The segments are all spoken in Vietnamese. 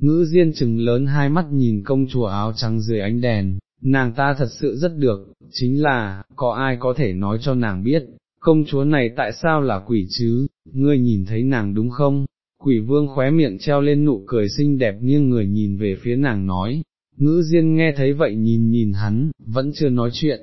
ngữ diên chừng lớn hai mắt nhìn công chúa áo trắng dưới ánh đèn, nàng ta thật sự rất được, chính là, có ai có thể nói cho nàng biết, công chúa này tại sao là quỷ chứ, ngươi nhìn thấy nàng đúng không? Quỷ vương khóe miệng treo lên nụ cười xinh đẹp nghiêng người nhìn về phía nàng nói, ngữ diên nghe thấy vậy nhìn nhìn hắn, vẫn chưa nói chuyện.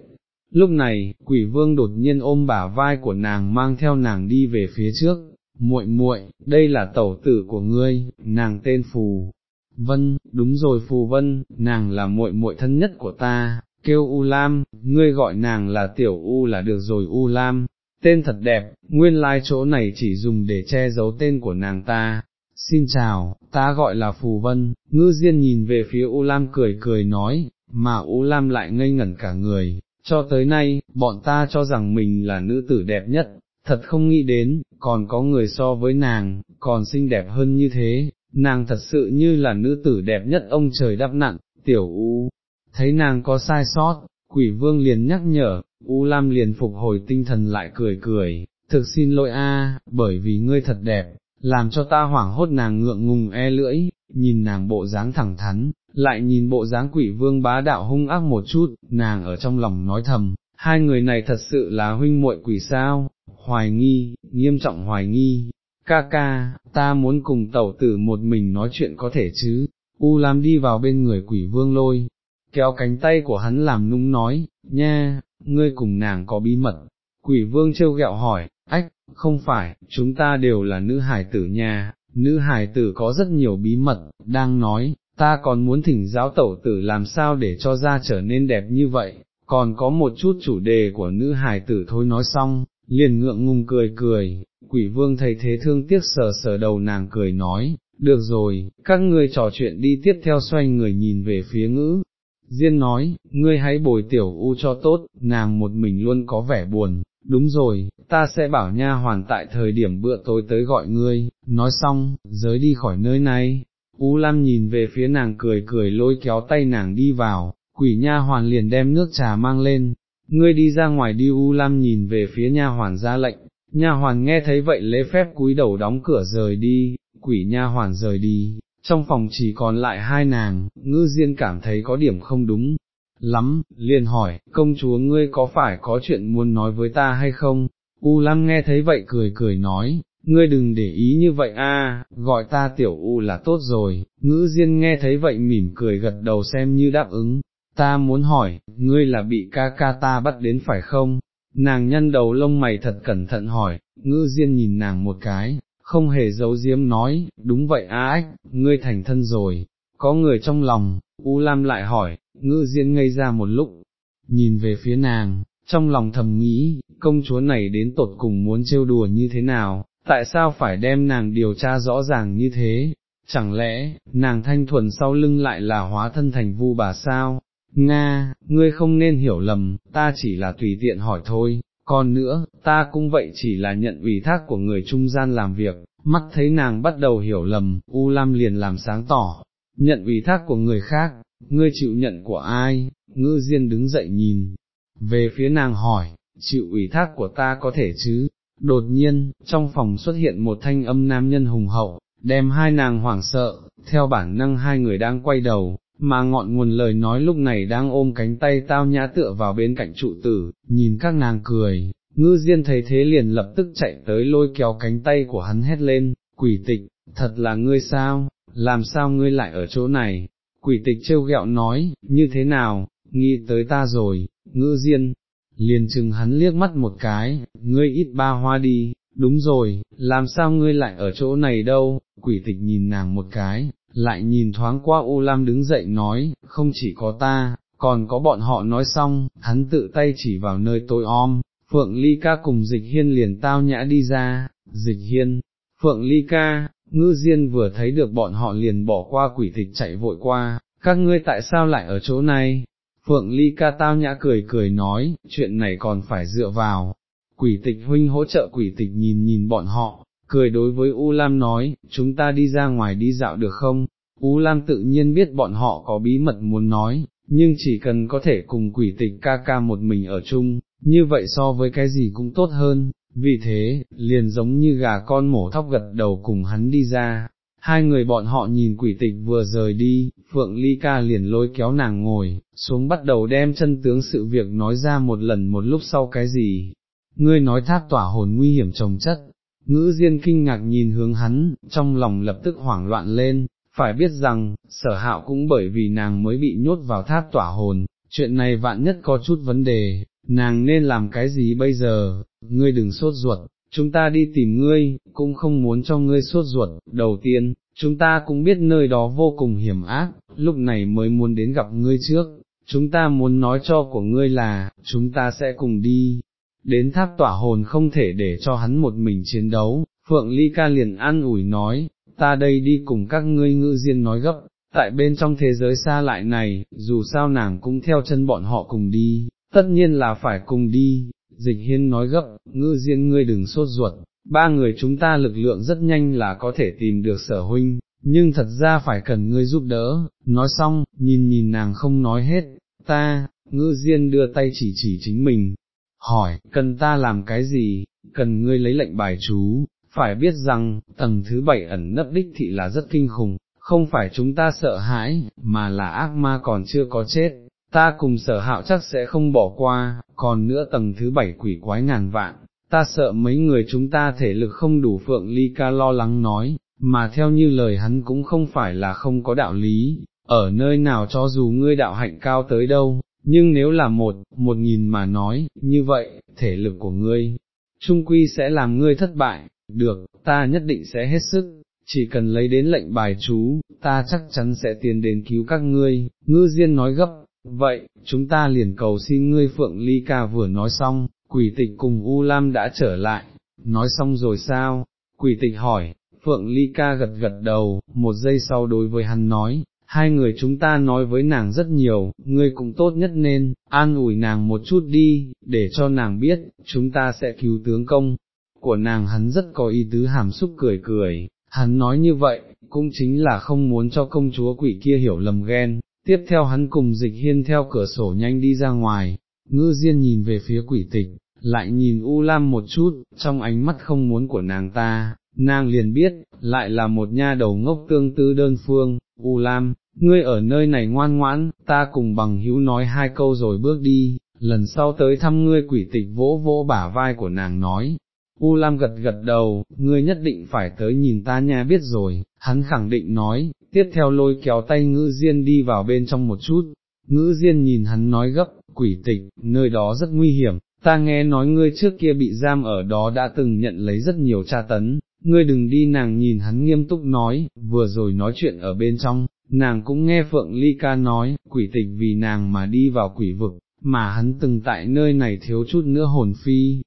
Lúc này, quỷ vương đột nhiên ôm bả vai của nàng mang theo nàng đi về phía trước, muội muội, đây là tẩu tử của ngươi, nàng tên Phù. Vân, đúng rồi Phù Vân, nàng là muội muội thân nhất của ta, kêu U Lam, ngươi gọi nàng là Tiểu U là được rồi U Lam, tên thật đẹp, nguyên lai like chỗ này chỉ dùng để che giấu tên của nàng ta. Xin chào, ta gọi là Phù Vân, ngư diên nhìn về phía U Lam cười cười nói, mà U Lam lại ngây ngẩn cả người, cho tới nay, bọn ta cho rằng mình là nữ tử đẹp nhất, thật không nghĩ đến, còn có người so với nàng, còn xinh đẹp hơn như thế, nàng thật sự như là nữ tử đẹp nhất ông trời đắp nặng. tiểu U, thấy nàng có sai sót, quỷ vương liền nhắc nhở, U Lam liền phục hồi tinh thần lại cười cười, thực xin lỗi a, bởi vì ngươi thật đẹp, làm cho ta hoảng hốt nàng ngượng ngùng e lưỡi, nhìn nàng bộ dáng thẳng thắn, lại nhìn bộ dáng quỷ vương bá đạo hung ác một chút, nàng ở trong lòng nói thầm, hai người này thật sự là huynh muội quỷ sao, hoài nghi, nghiêm trọng hoài nghi, ca ca, ta muốn cùng tẩu tử một mình nói chuyện có thể chứ, U Lam đi vào bên người quỷ vương lôi, kéo cánh tay của hắn làm nung nói, nha, ngươi cùng nàng có bí mật, quỷ vương trêu ghẹo hỏi, ách, không phải, chúng ta đều là nữ hải tử nhà, nữ hải tử có rất nhiều bí mật, đang nói, ta còn muốn thỉnh giáo tẩu tử làm sao để cho da trở nên đẹp như vậy, còn có một chút chủ đề của nữ hải tử thôi. Nói xong, liền ngượng ngùng cười cười, quỷ vương thấy thế thương tiếc sờ sờ đầu nàng cười nói, được rồi, các ngươi trò chuyện đi tiếp theo xoay người nhìn về phía ngữ. Diên nói, ngươi hãy bồi tiểu u cho tốt, nàng một mình luôn có vẻ buồn, đúng rồi, ta sẽ bảo nha hoàn tại thời điểm bữa tối tới gọi ngươi, nói xong, giới đi khỏi nơi này. U Lam nhìn về phía nàng cười cười lôi kéo tay nàng đi vào, quỷ nha hoàn liền đem nước trà mang lên, ngươi đi ra ngoài đi U Lam nhìn về phía nha hoàn ra lệnh, nha hoàn nghe thấy vậy lễ phép cúi đầu đóng cửa rời đi, quỷ nha hoàn rời đi, trong phòng chỉ còn lại hai nàng, ngư diên cảm thấy có điểm không đúng, lắm, liền hỏi, công chúa ngươi có phải có chuyện muốn nói với ta hay không? U Lam nghe thấy vậy cười cười nói, ngươi đừng để ý như vậy a, gọi ta tiểu U là tốt rồi, ngữ diên nghe thấy vậy mỉm cười gật đầu xem như đáp ứng, ta muốn hỏi, ngươi là bị ca ca ta bắt đến phải không? Nàng nhân đầu lông mày thật cẩn thận hỏi, Ngư diên nhìn nàng một cái, không hề giấu giếm nói, đúng vậy á ách, ngươi thành thân rồi, có người trong lòng, U Lam lại hỏi, Ngư diên ngây ra một lúc, nhìn về phía nàng, trong lòng thầm nghĩ, công chúa này đến tột cùng muốn trêu đùa như thế nào, tại sao phải đem nàng điều tra rõ ràng như thế, chẳng lẽ, nàng thanh thuần sau lưng lại là hóa thân thành vu bà sao, Nga, ngươi không nên hiểu lầm, ta chỉ là tùy tiện hỏi thôi, còn nữa, ta cũng vậy chỉ là nhận ủy thác của người trung gian làm việc, mắt thấy nàng bắt đầu hiểu lầm, U Lam liền làm sáng tỏ, nhận ủy thác của người khác, ngươi chịu nhận của ai, ngư diên đứng dậy nhìn, về phía nàng hỏi, chịu ủy thác của ta có thể chứ, đột nhiên, trong phòng xuất hiện một thanh âm nam nhân hùng hậu, đem hai nàng hoảng sợ, theo bản năng hai người đang quay đầu, mà ngọn nguồn lời nói lúc này đang ôm cánh tay tao nhã tựa vào bên cạnh trụ tử, nhìn các nàng cười, ngư diên thấy thế liền lập tức chạy tới lôi kéo cánh tay của hắn hét lên, quỷ tịch, thật là ngươi sao, làm sao ngươi lại ở chỗ này, quỷ tịch trêu ghẹo nói, như thế nào, nghĩ tới ta rồi, ngư diên, liền chừng hắn liếc mắt một cái, ngươi ít ba hoa đi, đúng rồi, làm sao ngươi lại ở chỗ này đâu, quỷ tịch nhìn nàng một cái, lại nhìn thoáng qua U Lam đứng dậy nói, không chỉ có ta, còn có bọn họ nói xong, hắn tự tay chỉ vào nơi tôi om, Phượng Ly ca cùng dịch hiên liền tao nhã đi ra, dịch hiên, Phượng Ly ca, ngư diên vừa thấy được bọn họ liền bỏ qua quỷ tịch chạy vội qua, các ngươi tại sao lại ở chỗ này? Phượng Ly ca tao nhã cười cười nói, chuyện này còn phải dựa vào, quỷ tịch huynh hỗ trợ quỷ tịch nhìn nhìn bọn họ, cười đối với U Lam nói, chúng ta đi ra ngoài đi dạo được không? U Lam tự nhiên biết bọn họ có bí mật muốn nói, nhưng chỉ cần có thể cùng quỷ tịch ca ca một mình ở chung, như vậy so với cái gì cũng tốt hơn, vì thế, liền giống như gà con mổ thóc gật đầu cùng hắn đi ra. Hai người bọn họ nhìn quỷ tịch vừa rời đi, Phượng Ly Ca liền lôi kéo nàng ngồi, xuống bắt đầu đem chân tướng sự việc nói ra một lần một lúc sau cái gì. Ngươi nói thác tỏa hồn nguy hiểm trồng chất, ngữ diên kinh ngạc nhìn hướng hắn, trong lòng lập tức hoảng loạn lên, phải biết rằng, sở hạo cũng bởi vì nàng mới bị nhốt vào Tháp tỏa hồn, chuyện này vạn nhất có chút vấn đề, nàng nên làm cái gì bây giờ, ngươi đừng sốt ruột, chúng ta đi tìm ngươi, cũng không muốn cho ngươi sốt ruột, đầu tiên, chúng ta cũng biết nơi đó vô cùng hiểm ác, lúc này mới muốn đến gặp ngươi trước, chúng ta muốn nói cho của ngươi là, chúng ta sẽ cùng đi, đến tháp tỏa hồn không thể để cho hắn một mình chiến đấu, Phượng Ly Ca liền an ủi nói, ta đây đi cùng các ngươi ngữ diên nói gấp, tại bên trong thế giới xa lại này, dù sao nàng cũng theo chân bọn họ cùng đi, tất nhiên là phải cùng đi, dịch hiên nói gấp, ngư diên ngươi đừng sốt ruột, ba người chúng ta lực lượng rất nhanh là có thể tìm được sở huynh, nhưng thật ra phải cần ngươi giúp đỡ, nói xong, nhìn nhìn nàng không nói hết, ta, ngư diên đưa tay chỉ chỉ chính mình, hỏi, cần ta làm cái gì, cần ngươi lấy lệnh bài chú, phải biết rằng, tầng thứ bảy ẩn nấp đích thị là rất kinh khủng, không phải chúng ta sợ hãi, mà là ác ma còn chưa có chết, ta cùng sở hạo chắc sẽ không bỏ qua, còn nữa tầng thứ bảy quỷ quái ngàn vạn, ta sợ mấy người chúng ta thể lực không đủ Phượng Ly Ca lo lắng nói, mà theo như lời hắn cũng không phải là không có đạo lý, ở nơi nào cho dù ngươi đạo hạnh cao tới đâu, nhưng nếu là một, một nghìn mà nói, như vậy, thể lực của ngươi, trung quy sẽ làm ngươi thất bại, được, ta nhất định sẽ hết sức, chỉ cần lấy đến lệnh bài chú, ta chắc chắn sẽ tiến đến cứu các ngươi, ngư diên nói gấp, vậy, chúng ta liền cầu xin ngươi Phượng Ly Ca vừa nói xong, quỷ tịch cùng U Lam đã trở lại, nói xong rồi sao, quỷ tịch hỏi, Phượng Ly Ca gật gật đầu, một giây sau đối với hắn nói, hai người chúng ta nói với nàng rất nhiều, ngươi cũng tốt nhất nên, an ủi nàng một chút đi, để cho nàng biết, chúng ta sẽ cứu tướng công, của nàng hắn rất có ý tứ hàm xúc cười cười, hắn nói như vậy, cũng chính là không muốn cho công chúa quỷ kia hiểu lầm ghen, tiếp theo hắn cùng dịch hiên theo cửa sổ nhanh đi ra ngoài, ngư diên nhìn về phía quỷ tịch, lại nhìn U Lam một chút, trong ánh mắt không muốn của nàng ta, nàng liền biết, lại là một nha đầu ngốc tương tư đơn phương, U Lam, ngươi ở nơi này ngoan ngoãn, ta cùng bằng hữu nói hai câu rồi bước đi, lần sau tới thăm ngươi quỷ tịch vỗ vỗ bả vai của nàng nói. U Lam gật gật đầu, ngươi nhất định phải tới nhìn ta nha biết rồi, hắn khẳng định nói, tiếp theo lôi kéo tay ngữ diên đi vào bên trong một chút, ngữ diên nhìn hắn nói gấp, quỷ tịch, nơi đó rất nguy hiểm, ta nghe nói ngươi trước kia bị giam ở đó đã từng nhận lấy rất nhiều tra tấn, ngươi đừng đi nàng nhìn hắn nghiêm túc nói, vừa rồi nói chuyện ở bên trong, nàng cũng nghe Phượng Ly Ca nói, quỷ tịch vì nàng mà đi vào quỷ vực, mà hắn từng tại nơi này thiếu chút nữa hồn phi.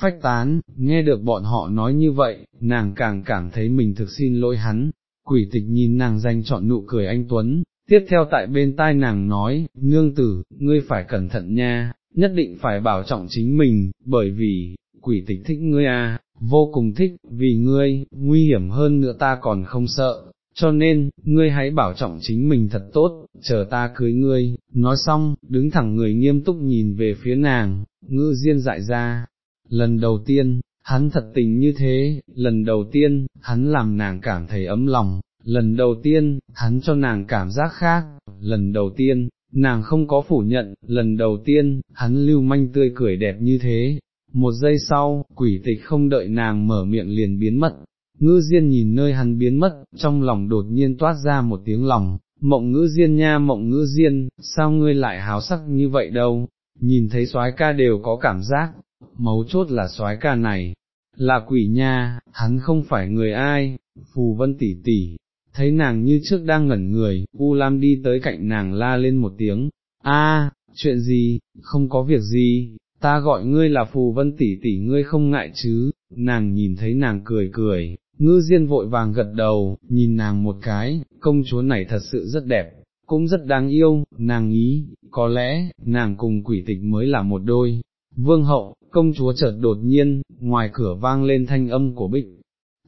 Phách tán, nghe được bọn họ nói như vậy, nàng càng cảm thấy mình thực xin lỗi hắn, quỷ tịch nhìn nàng danh chọn nụ cười anh Tuấn, tiếp theo tại bên tai nàng nói, nương tử, ngươi phải cẩn thận nha, nhất định phải bảo trọng chính mình, bởi vì, quỷ tịch thích ngươi à, vô cùng thích, vì ngươi, nguy hiểm hơn nữa ta còn không sợ, cho nên, ngươi hãy bảo trọng chính mình thật tốt, chờ ta cưới ngươi, nói xong, đứng thẳng người nghiêm túc nhìn về phía nàng, ngư diên dại ra, lần đầu tiên, hắn thật tình như thế, lần đầu tiên, hắn làm nàng cảm thấy ấm lòng, lần đầu tiên, hắn cho nàng cảm giác khác, lần đầu tiên, nàng không có phủ nhận, lần đầu tiên, hắn lưu manh tươi cười đẹp như thế. Một giây sau, quỷ tịch không đợi nàng mở miệng liền biến mất, ngư diên nhìn nơi hắn biến mất, trong lòng đột nhiên toát ra một tiếng lòng, mộng ngữ diên nha mộng ngữ diên, sao ngươi lại háo sắc như vậy đâu, nhìn thấy soái ca đều có cảm giác, mấu chốt là soái ca này, là quỷ nha, hắn không phải người ai, phù vân tỷ tỷ, thấy nàng như trước đang ngẩn người, U Lam đi tới cạnh nàng la lên một tiếng, a, chuyện gì, không có việc gì, ta gọi ngươi là phù vân tỷ tỷ ngươi không ngại chứ, nàng nhìn thấy nàng cười cười, ngư diên vội vàng gật đầu, nhìn nàng một cái, công chúa này thật sự rất đẹp, cũng rất đáng yêu, nàng ý, có lẽ, nàng cùng quỷ tịch mới là một đôi. Vương hậu, công chúa chợt đột nhiên, ngoài cửa vang lên thanh âm của Bích.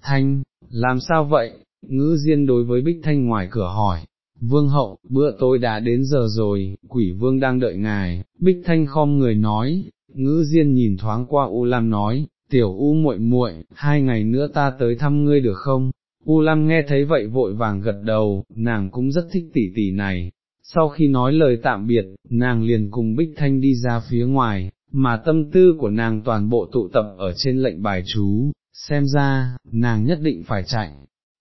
Thanh, làm sao vậy? Ngữ Diên đối với Bích Thanh ngoài cửa hỏi. Vương hậu, bữa tối đã đến giờ rồi, quỷ vương đang đợi ngài, Bích Thanh khom người nói, ngữ Diên nhìn thoáng qua U Lam nói, tiểu U muội muội, hai ngày nữa ta tới thăm ngươi được không? U Lam nghe thấy vậy vội vàng gật đầu, nàng cũng rất thích tỷ tỷ này. Sau khi nói lời tạm biệt, nàng liền cùng Bích Thanh đi ra phía ngoài, mà tâm tư của nàng toàn bộ tụ tập ở trên lệnh bài chú, xem ra, nàng nhất định phải chạy,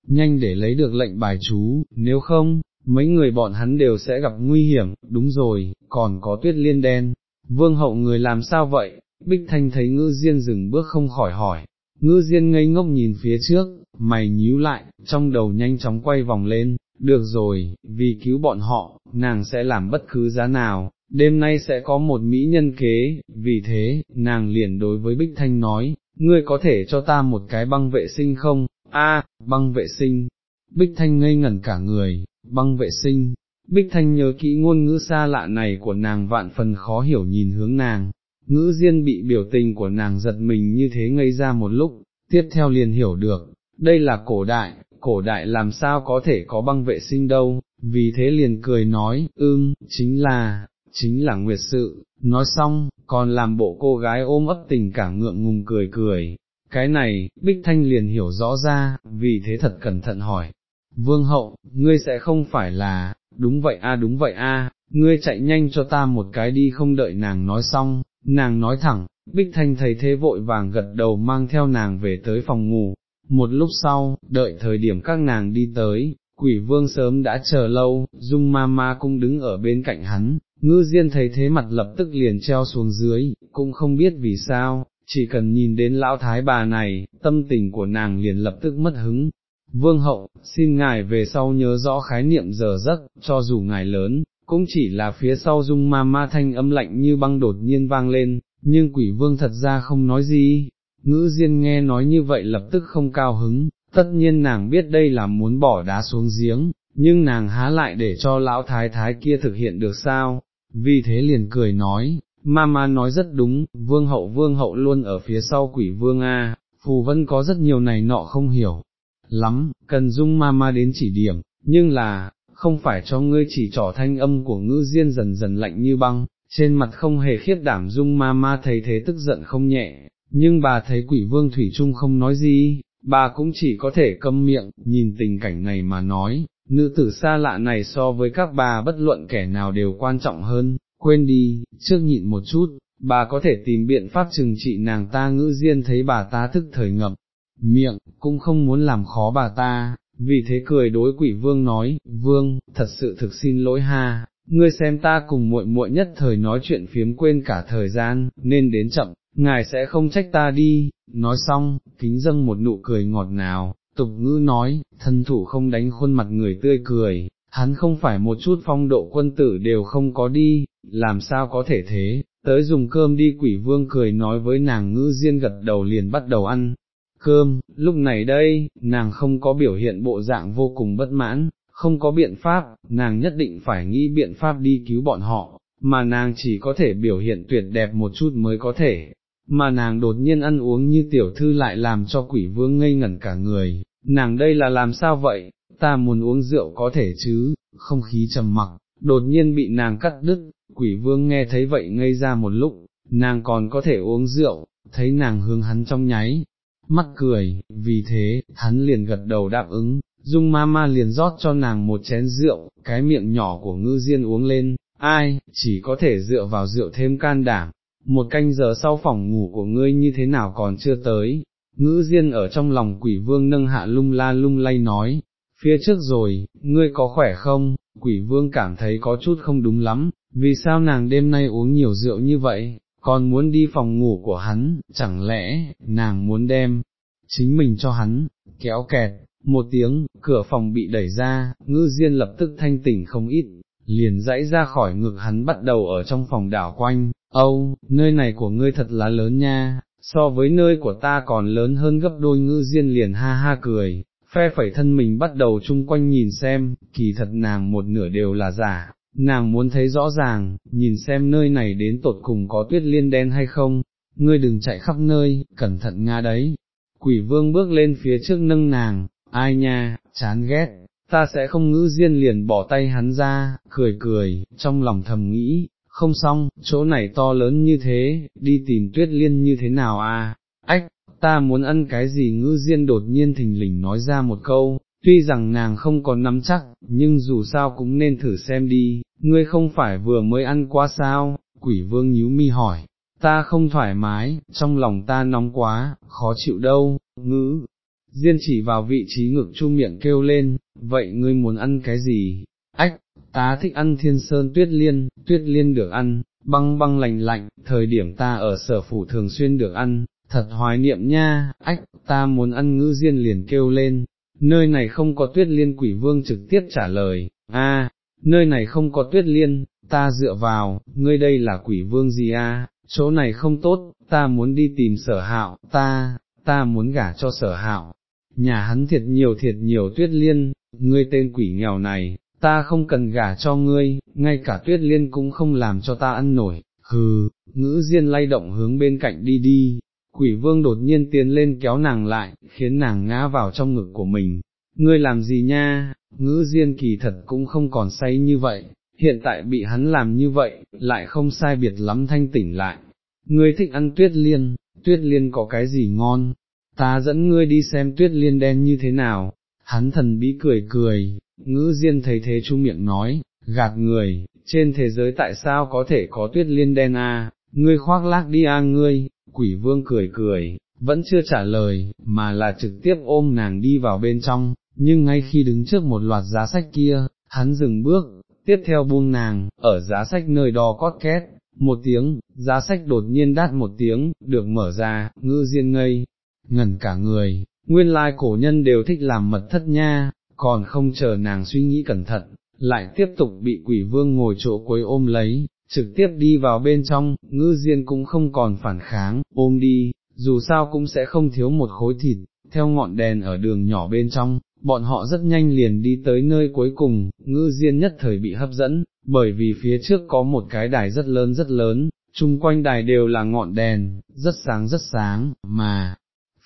nhanh để lấy được lệnh bài chú, nếu không, mấy người bọn hắn đều sẽ gặp nguy hiểm, đúng rồi, còn có tuyết liên đen, vương hậu người làm sao vậy, Bích Thanh thấy ngư diên dừng bước không khỏi hỏi, ngư diên ngây ngốc nhìn phía trước, mày nhíu lại, trong đầu nhanh chóng quay vòng lên, được rồi, vì cứu bọn họ, nàng sẽ làm bất cứ giá nào, đêm nay sẽ có một mỹ nhân kế, vì thế, nàng liền đối với Bích Thanh nói, ngươi có thể cho ta một cái băng vệ sinh không, a băng vệ sinh, Bích Thanh ngây ngẩn cả người, băng vệ sinh, Bích Thanh nhớ kỹ ngôn ngữ xa lạ này của nàng vạn phần khó hiểu nhìn hướng nàng, ngữ diên bị biểu tình của nàng giật mình như thế ngây ra một lúc, tiếp theo liền hiểu được, đây là cổ đại, cổ đại làm sao có thể có băng vệ sinh đâu, vì thế liền cười nói, ưm, chính là, chính là nguyệt sự, nói xong, còn làm bộ cô gái ôm ấp tình cả ngượng ngùng cười cười. Cái này, Bích Thanh liền hiểu rõ ra, vì thế thật cẩn thận hỏi, Vương hậu, ngươi sẽ không phải là, đúng vậy a đúng vậy a, ngươi chạy nhanh cho ta một cái đi không đợi nàng nói xong, nàng nói thẳng, Bích Thanh thấy thế vội vàng gật đầu mang theo nàng về tới phòng ngủ, một lúc sau, đợi thời điểm các nàng đi tới, quỷ vương sớm đã chờ lâu, dung ma ma cũng đứng ở bên cạnh hắn, ngư diên thấy thế mặt lập tức liền treo xuống dưới, cũng không biết vì sao, chỉ cần nhìn đến lão thái bà này, tâm tình của nàng liền lập tức mất hứng. Vương hậu, xin ngài về sau nhớ rõ khái niệm giờ giấc, cho dù ngài lớn, cũng chỉ là phía sau dung ma ma thanh âm lạnh như băng đột nhiên vang lên, nhưng quỷ vương thật ra không nói gì, ngữ diên nghe nói như vậy lập tức không cao hứng, tất nhiên nàng biết đây là muốn bỏ đá xuống giếng, nhưng nàng há lại để cho lão thái thái kia thực hiện được sao, vì thế liền cười nói, Mama nói rất đúng, vương hậu vương hậu luôn ở phía sau quỷ vương A, phù vân có rất nhiều này nọ không hiểu, lắm, cần dung Mama đến chỉ điểm, nhưng là, không phải cho ngươi chỉ trỏ thanh âm của ngữ diên dần dần lạnh như băng, trên mặt không hề khiết đảm dung Mama thấy thế tức giận không nhẹ, nhưng bà thấy quỷ vương Thủy Trung không nói gì, bà cũng chỉ có thể câm miệng, nhìn tình cảnh này mà nói, nữ tử xa lạ này so với các bà bất luận kẻ nào đều quan trọng hơn, quên đi, trước nhịn một chút, bà có thể tìm biện pháp trừng trị nàng ta ngữ diên thấy bà ta thức thời ngập, miệng, cũng không muốn làm khó bà ta, vì thế cười đối quỷ vương nói, vương, thật sự thực xin lỗi ha, ngươi xem ta cùng muội muội nhất thời nói chuyện phiếm quên cả thời gian, nên đến chậm, ngài sẽ không trách ta đi, nói xong, kính dâng một nụ cười ngọt ngào, tục ngữ nói, thân thủ không đánh khuôn mặt người tươi cười, hắn không phải một chút phong độ quân tử đều không có đi, làm sao có thể thế, tới dùng cơm đi quỷ vương cười nói với nàng ngữ diên gật đầu liền bắt đầu ăn. Cơm, lúc này đây, nàng không có biểu hiện bộ dạng vô cùng bất mãn, không có biện pháp, nàng nhất định phải nghĩ biện pháp đi cứu bọn họ, mà nàng chỉ có thể biểu hiện tuyệt đẹp một chút mới có thể, mà nàng đột nhiên ăn uống như tiểu thư lại làm cho quỷ vương ngây ngẩn cả người, nàng đây là làm sao vậy, ta muốn uống rượu có thể chứ, không khí trầm mặc, đột nhiên bị nàng cắt đứt, quỷ vương nghe thấy vậy ngây ra một lúc, nàng còn có thể uống rượu, thấy nàng hướng hắn trong nháy, mắt cười, vì thế, hắn liền gật đầu đáp ứng, dung ma ma liền rót cho nàng một chén rượu, cái miệng nhỏ của ngư diên uống lên, ai, chỉ có thể dựa vào rượu thêm can đảm, một canh giờ sau phòng ngủ của ngươi như thế nào còn chưa tới, ngữ diên ở trong lòng quỷ vương nâng hạ lung la lung lay nói, phía trước rồi, ngươi có khỏe không, quỷ vương cảm thấy có chút không đúng lắm, vì sao nàng đêm nay uống nhiều rượu như vậy, còn muốn đi phòng ngủ của hắn, chẳng lẽ, nàng muốn đem, chính mình cho hắn, kéo kẹt, một tiếng, cửa phòng bị đẩy ra, ngư diên lập tức thanh tỉnh không ít, liền dãy ra khỏi ngực hắn bắt đầu ở trong phòng đảo quanh, âu, nơi này của ngươi thật là lớn nha, so với nơi của ta còn lớn hơn gấp đôi. Ngư diên liền ha ha cười, phe phẩy thân mình bắt đầu chung quanh nhìn xem, kỳ thật nàng một nửa đều là giả, nàng muốn thấy rõ ràng, nhìn xem nơi này đến tột cùng có tuyết liên đen hay không, ngươi đừng chạy khắp nơi, cẩn thận nga đấy. Quỷ vương bước lên phía trước nâng nàng, ai nha, chán ghét, ta sẽ không ngữ diên liền bỏ tay hắn ra, cười cười, trong lòng thầm nghĩ, không xong, chỗ này to lớn như thế, đi tìm tuyết liên như thế nào à, ách, ta muốn ăn cái gì ngữ diên đột nhiên thình lình nói ra một câu, tuy rằng nàng không có nắm chắc, nhưng dù sao cũng nên thử xem đi, ngươi không phải vừa mới ăn quá sao, quỷ vương nhíu mi hỏi, ta không thoải mái, trong lòng ta nóng quá, khó chịu đâu, ngữ. Diên chỉ vào vị trí ngực chu miệng kêu lên, vậy ngươi muốn ăn cái gì? Ách, ta thích ăn thiên sơn tuyết liên, tuyết liên được ăn, băng băng lạnh lạnh, thời điểm ta ở sở phủ thường xuyên được ăn, thật hoài niệm nha, ách, ta muốn ăn ngữ diên liền kêu lên, nơi này không có tuyết liên quỷ vương trực tiếp trả lời, a, nơi này không có tuyết liên, ta dựa vào, ngươi đây là quỷ vương gì a? chỗ này không tốt, ta muốn đi tìm sở hạo, ta, ta muốn gả cho sở hạo, nhà hắn thiệt nhiều thiệt nhiều tuyết liên, ngươi tên quỷ nghèo này, ta không cần gả cho ngươi, ngay cả tuyết liên cũng không làm cho ta ăn nổi, hừ, ngữ diên lay động hướng bên cạnh đi đi, quỷ vương đột nhiên tiến lên kéo nàng lại, khiến nàng ngã vào trong ngực của mình, ngươi làm gì nha, ngữ diên kỳ thật cũng không còn say như vậy, hiện tại bị hắn làm như vậy, lại không sai biệt lắm thanh tỉnh lại, ngươi thích ăn tuyết liên, tuyết liên có cái gì ngon, ta dẫn ngươi đi xem tuyết liên đen như thế nào, hắn thần bí cười cười, ngữ diên thấy thế chu miệng nói, gạt người, trên thế giới tại sao có thể có tuyết liên đen à, ngươi khoác lác đi a ngươi, quỷ vương cười cười, vẫn chưa trả lời, mà là trực tiếp ôm nàng đi vào bên trong, nhưng ngay khi đứng trước một loạt giá sách kia, hắn dừng bước, tiếp theo buông nàng, ở giá sách nơi đó cót két, một tiếng, giá sách đột nhiên đát một tiếng, được mở ra, ngư diên ngây, ngẩn cả người, nguyên lai cổ nhân đều thích làm mật thất nha, còn không chờ nàng suy nghĩ cẩn thận, lại tiếp tục bị quỷ vương ngồi chỗ cuối ôm lấy, trực tiếp đi vào bên trong, ngư diên cũng không còn phản kháng, ôm đi, dù sao cũng sẽ không thiếu một khối thịt, theo ngọn đèn ở đường nhỏ bên trong, bọn họ rất nhanh liền đi tới nơi cuối cùng, ngư diên nhất thời bị hấp dẫn, bởi vì phía trước có một cái đài rất lớn rất lớn, chung quanh đài đều là ngọn đèn, rất sáng rất sáng, mà,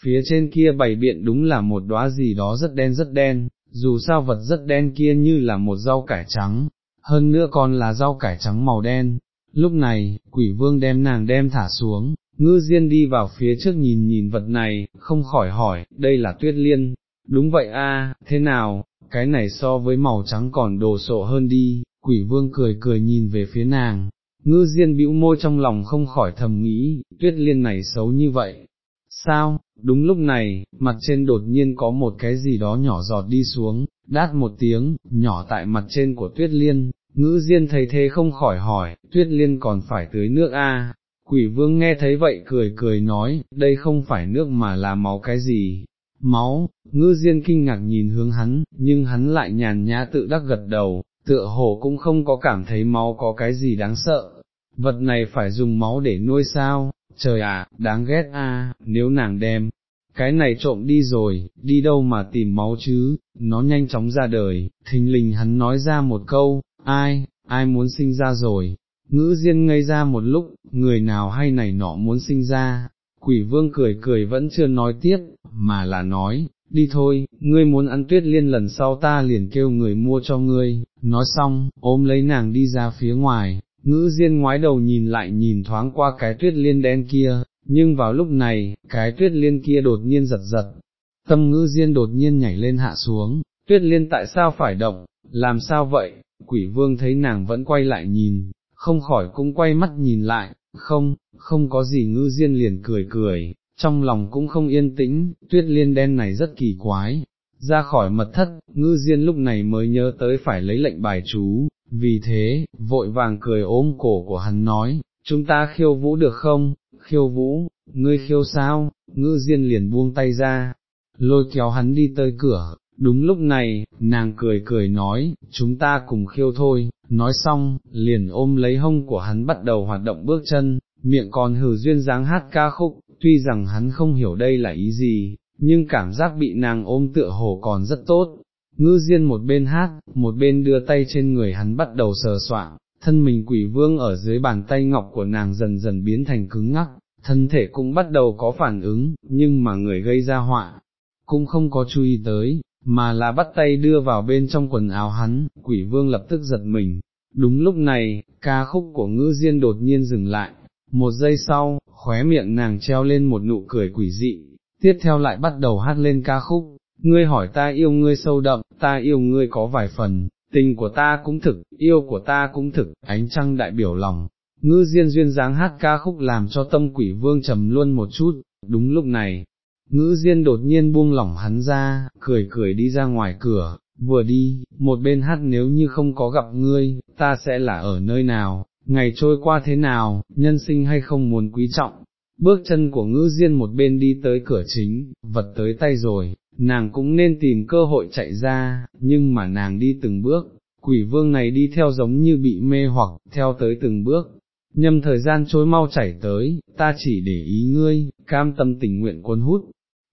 phía trên kia bày biện đúng là một đóa gì đó rất đen rất đen, dù sao vật rất đen kia như là một rau cải trắng, hơn nữa còn là rau cải trắng màu đen. Lúc này, quỷ vương đem nàng đem thả xuống, ngư diên đi vào phía trước nhìn nhìn vật này, không khỏi hỏi, đây là tuyết liên, đúng vậy a, thế nào, cái này so với màu trắng còn đồ sộ hơn đi, quỷ vương cười cười nhìn về phía nàng, ngư diên bĩu môi trong lòng không khỏi thầm nghĩ, tuyết liên này xấu như vậy, sao, đúng lúc này, mặt trên đột nhiên có một cái gì đó nhỏ giọt đi xuống, đát một tiếng, nhỏ tại mặt trên của tuyết liên, ngữ diên thấy thế không khỏi hỏi, tuyết liên còn phải tưới nước a Quỷ vương nghe thấy vậy cười cười nói, đây không phải nước mà là máu cái gì, máu, ngữ diên kinh ngạc nhìn hướng hắn, nhưng hắn lại nhàn nhã tự đắc gật đầu, tựa hồ cũng không có cảm thấy máu có cái gì đáng sợ, vật này phải dùng máu để nuôi sao, trời ạ, đáng ghét a, nếu nàng đem, cái này trộm đi rồi, đi đâu mà tìm máu chứ, nó nhanh chóng ra đời, thình lình hắn nói ra một câu, ai, ai muốn sinh ra rồi, ngữ diên ngây ra một lúc, người nào hay này nọ muốn sinh ra, quỷ vương cười cười vẫn chưa nói tiếp, mà là nói, đi thôi, ngươi muốn ăn tuyết liên lần sau ta liền kêu người mua cho ngươi, nói xong, ôm lấy nàng đi ra phía ngoài, ngữ diên ngoái đầu nhìn lại nhìn thoáng qua cái tuyết liên đen kia, nhưng vào lúc này, cái tuyết liên kia đột nhiên giật giật, tâm ngữ diên đột nhiên nhảy lên hạ xuống, tuyết liên tại sao phải động, làm sao vậy, quỷ vương thấy nàng vẫn quay lại nhìn, không khỏi cũng quay mắt nhìn lại, không, không có gì ngữ diên liền cười cười, trong lòng cũng không yên tĩnh, tuyết liên đen này rất kỳ quái. Ra khỏi mật thất, ngư diên lúc này mới nhớ tới phải lấy lệnh bài chú, vì thế, vội vàng cười ôm cổ của hắn nói, chúng ta khiêu vũ được không, khiêu vũ, ngươi khiêu sao, ngư diên liền buông tay ra, lôi kéo hắn đi tới cửa, đúng lúc này, nàng cười cười nói, chúng ta cùng khiêu thôi, nói xong, liền ôm lấy hông của hắn bắt đầu hoạt động bước chân, miệng còn hử duyên dáng hát ca khúc, tuy rằng hắn không hiểu đây là ý gì, nhưng cảm giác bị nàng ôm tựa hồ còn rất tốt. Ngư Diên một bên hát, một bên đưa tay trên người hắn bắt đầu sờ soạng, thân mình quỷ vương ở dưới bàn tay ngọc của nàng dần dần biến thành cứng ngắc, thân thể cũng bắt đầu có phản ứng, nhưng mà người gây ra họa, cũng không có chú ý tới, mà là bắt tay đưa vào bên trong quần áo hắn, quỷ vương lập tức giật mình. Đúng lúc này, ca khúc của ngữ diên đột nhiên dừng lại, một giây sau, khóe miệng nàng treo lên một nụ cười quỷ dị, tiếp theo lại bắt đầu hát lên ca khúc, ngươi hỏi ta yêu ngươi sâu đậm, ta yêu ngươi có vài phần, tình của ta cũng thực, yêu của ta cũng thực, ánh trăng đại biểu lòng. Ngư Diên duyên dáng hát ca khúc làm cho tâm quỷ vương trầm luôn một chút, đúng lúc này, ngữ Diên đột nhiên buông lỏng hắn ra, cười cười đi ra ngoài cửa, vừa đi, một bên hát nếu như không có gặp ngươi, ta sẽ là ở nơi nào, ngày trôi qua thế nào, nhân sinh hay không muốn quý trọng. Bước chân của ngữ diên một bên đi tới cửa chính, vật tới tay rồi, nàng cũng nên tìm cơ hội chạy ra, nhưng mà nàng đi từng bước, quỷ vương này đi theo giống như bị mê hoặc, theo tới từng bước, nhâm thời gian trôi mau chảy tới, ta chỉ để ý ngươi, cam tâm tình nguyện cuốn hút,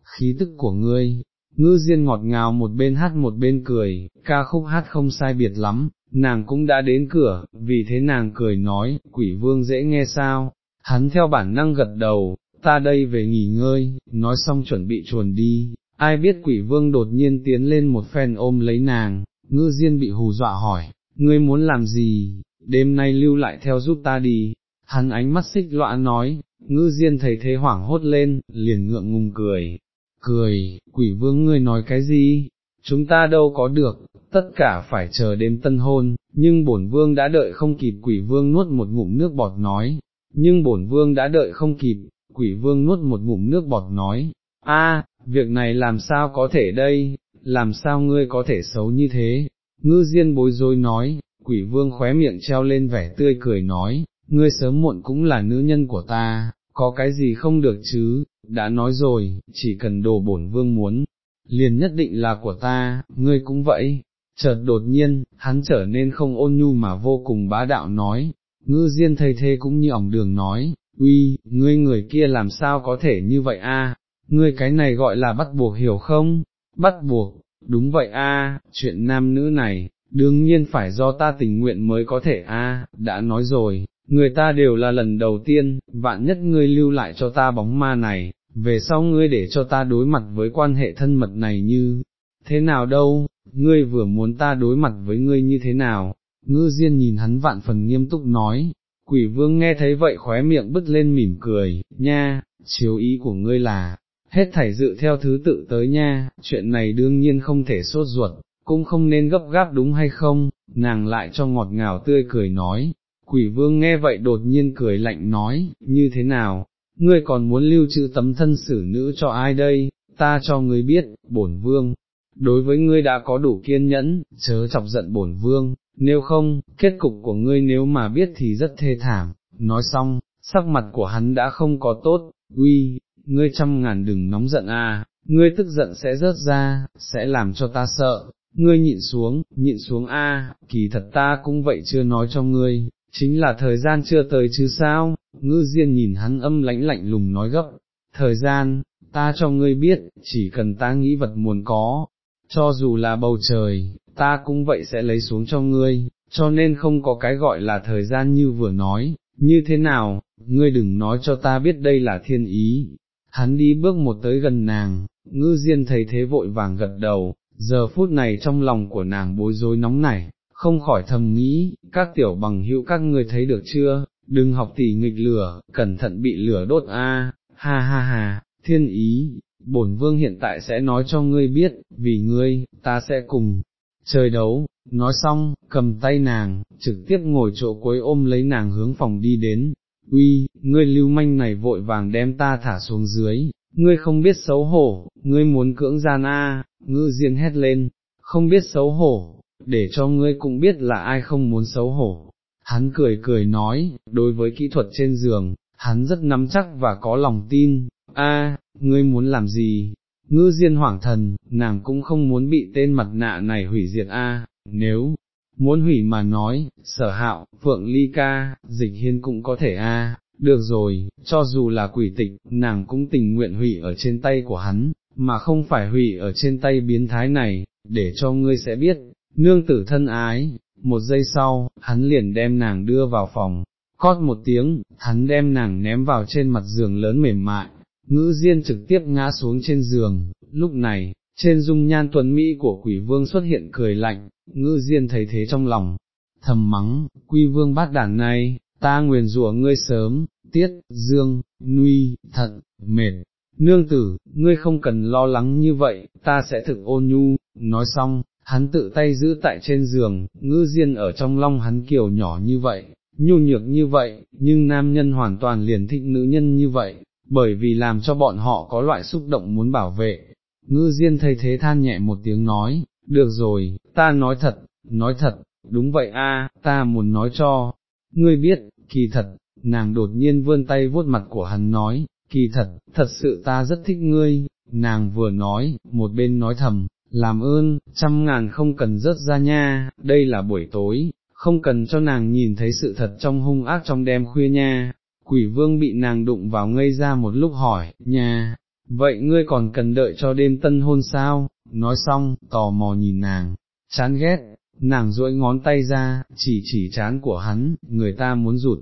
khí tức của ngươi, ngư diên ngọt ngào một bên hát một bên cười, ca khúc hát không sai biệt lắm, nàng cũng đã đến cửa, vì thế nàng cười nói, quỷ vương dễ nghe sao, hắn theo bản năng gật đầu, ta đây về nghỉ ngơi, nói xong chuẩn bị chuồn đi, ai biết quỷ vương đột nhiên tiến lên một phen ôm lấy nàng, ngư diên bị hù dọa hỏi, ngươi muốn làm gì, đêm nay lưu lại theo giúp ta đi, hắn ánh mắt xích loạ nói, ngư diên thấy thế hoảng hốt lên, liền ngượng ngùng cười, cười, quỷ vương ngươi nói cái gì, chúng ta đâu có được, tất cả phải chờ đêm tân hôn, nhưng bổn vương đã đợi không kịp quỷ vương nuốt một ngụm nước bọt nói, nhưng bổn vương đã đợi không kịp, quỷ vương nuốt một ngụm nước bọt nói, a, việc này làm sao có thể đây, làm sao ngươi có thể xấu như thế, ngư diên bối rối nói, quỷ vương khóe miệng treo lên vẻ tươi cười nói, ngươi sớm muộn cũng là nữ nhân của ta, có cái gì không được chứ, đã nói rồi, chỉ cần đồ bổn vương muốn, liền nhất định là của ta, ngươi cũng vậy. Chợt đột nhiên, hắn trở nên không ôn nhu mà vô cùng bá đạo nói, ngư diên thầy thê cũng như ỏng đường nói, uy, ngươi người kia làm sao có thể như vậy a? Ngươi cái này gọi là bắt buộc hiểu không, bắt buộc, đúng vậy a, chuyện nam nữ này, đương nhiên phải do ta tình nguyện mới có thể a, đã nói rồi, người ta đều là lần đầu tiên, vạn nhất ngươi lưu lại cho ta bóng ma này, về sau ngươi để cho ta đối mặt với quan hệ thân mật này như, thế nào đâu, ngươi vừa muốn ta đối mặt với ngươi như thế nào, ngư diên nhìn hắn vạn phần nghiêm túc nói, quỷ vương nghe thấy vậy khóe miệng bứt lên mỉm cười, nha, chiếu ý của ngươi là, hết thảy dự theo thứ tự tới nha, chuyện này đương nhiên không thể sốt ruột, cũng không nên gấp gáp đúng hay không, nàng lại cho ngọt ngào tươi cười nói, quỷ vương nghe vậy đột nhiên cười lạnh nói, như thế nào, ngươi còn muốn lưu trữ tấm thân xử nữ cho ai đây, ta cho ngươi biết, bổn vương, đối với ngươi đã có đủ kiên nhẫn, chớ chọc giận bổn vương, nếu không, kết cục của ngươi nếu mà biết thì rất thê thảm, nói xong, sắc mặt của hắn đã không có tốt, uy, ngươi trăm ngàn đừng nóng giận a, ngươi tức giận sẽ rớt ra, sẽ làm cho ta sợ, ngươi nhịn xuống, nhịn xuống a, kỳ thật ta cũng vậy chưa nói cho ngươi, chính là thời gian chưa tới chứ sao, ngư diên nhìn hắn âm lãnh lạnh lùng nói gấp, thời gian, ta cho ngươi biết, chỉ cần ta nghĩ vật muốn có, cho dù là bầu trời, ta cũng vậy sẽ lấy xuống cho ngươi, cho nên không có cái gọi là thời gian như vừa nói, như thế nào, ngươi đừng nói cho ta biết đây là thiên ý. Hắn đi bước một tới gần nàng, ngư diên thấy thế vội vàng gật đầu, giờ phút này trong lòng của nàng bối rối nóng nảy, không khỏi thầm nghĩ, các tiểu bằng hữu các người thấy được chưa, đừng học tỷ nghịch lửa, cẩn thận bị lửa đốt a, ha ha ha, thiên ý, bổn vương hiện tại sẽ nói cho ngươi biết, vì ngươi, ta sẽ cùng, trời đấu, nói xong, cầm tay nàng, trực tiếp ngồi chỗ cuối ôm lấy nàng hướng phòng đi đến, uy, ngươi lưu manh này vội vàng đem ta thả xuống dưới, ngươi không biết xấu hổ, ngươi muốn cưỡng gian a, ngư diên hét lên, không biết xấu hổ, để cho ngươi cũng biết là ai không muốn xấu hổ. Hắn cười cười nói, đối với kỹ thuật trên giường, hắn rất nắm chắc và có lòng tin, a, ngươi muốn làm gì? Ngư diên hoảng thần, nàng cũng không muốn bị tên mặt nạ này hủy diệt a. nếu muốn hủy mà nói, sở hạo, phượng ly ca, dịch hiên cũng có thể a. À, được rồi, cho dù là quỷ tịch, nàng cũng tình nguyện hủy ở trên tay của hắn, mà không phải hủy ở trên tay biến thái này, để cho ngươi sẽ biết, nương tử thân ái, một giây sau, hắn liền đem nàng đưa vào phòng, cót một tiếng, hắn đem nàng ném vào trên mặt giường lớn mềm mại, ngữ diên trực tiếp ngã xuống trên giường, lúc này, trên dung nhan tuấn Mỹ của quỷ vương xuất hiện cười lạnh, Ngư diên thấy thế trong lòng, thầm mắng, quy vương bát đản này, ta nguyền rủa ngươi sớm, tiết, dương, nuy, thận, mệt, nương tử, ngươi không cần lo lắng như vậy, ta sẽ thực ôn nhu, nói xong, hắn tự tay giữ tại trên giường, ngư diên ở trong lòng hắn kiểu nhỏ như vậy, nhu nhược như vậy, nhưng nam nhân hoàn toàn liền thích nữ nhân như vậy, bởi vì làm cho bọn họ có loại xúc động muốn bảo vệ. Ngư Diên thấy thế than nhẹ một tiếng nói, được rồi, ta nói thật, nói thật, đúng vậy a, ta muốn nói cho, ngươi biết, kỳ thật, nàng đột nhiên vươn tay vuốt mặt của hắn nói, kỳ thật, thật sự ta rất thích ngươi, nàng vừa nói, một bên nói thầm, làm ơn, trăm ngàn không cần rớt ra nha, đây là buổi tối, không cần cho nàng nhìn thấy sự thật trong hung ác trong đêm khuya nha, quỷ vương bị nàng đụng vào ngây ra một lúc hỏi, nha, vậy ngươi còn cần đợi cho đêm tân hôn sao, nói xong, tò mò nhìn nàng, chán ghét, nàng duỗi ngón tay ra, chỉ chỉ chán của hắn, người ta muốn rụt,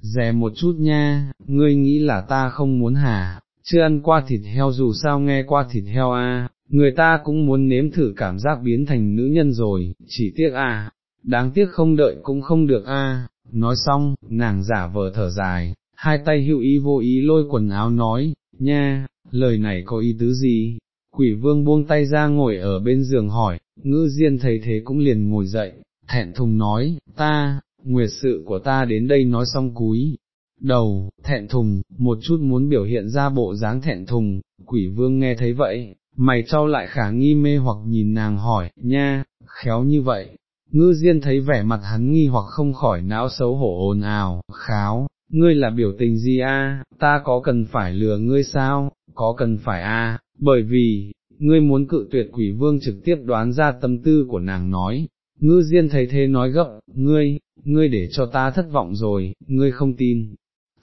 dè một chút nha, ngươi nghĩ là ta không muốn hả, chưa ăn qua thịt heo dù sao nghe qua thịt heo a, người ta cũng muốn nếm thử cảm giác biến thành nữ nhân rồi, chỉ tiếc à, đáng tiếc không đợi cũng không được a. nói xong, nàng giả vờ thở dài, hai tay hữu ý vô ý lôi quần áo nói, nha, lời này có ý tứ gì? Quỷ vương buông tay ra ngồi ở bên giường hỏi, ngữ diên thấy thế cũng liền ngồi dậy, thẹn thùng nói, ta, nguyệt sự của ta đến đây nói xong cúi. Đầu, thẹn thùng, một chút muốn biểu hiện ra bộ dáng thẹn thùng, quỷ vương nghe thấy vậy, mày trao lại khả nghi mê hoặc nhìn nàng hỏi, nha, khéo như vậy, ngư diên thấy vẻ mặt hắn nghi hoặc không khỏi não xấu hổ ồn ào, kháo, ngươi là biểu tình gì a? ta có cần phải lừa ngươi sao, có cần phải a? Bởi vì, ngươi muốn cự tuyệt quỷ vương trực tiếp đoán ra tâm tư của nàng nói, ngư diên thấy thế nói gấp, ngươi, ngươi để cho ta thất vọng rồi, ngươi không tin,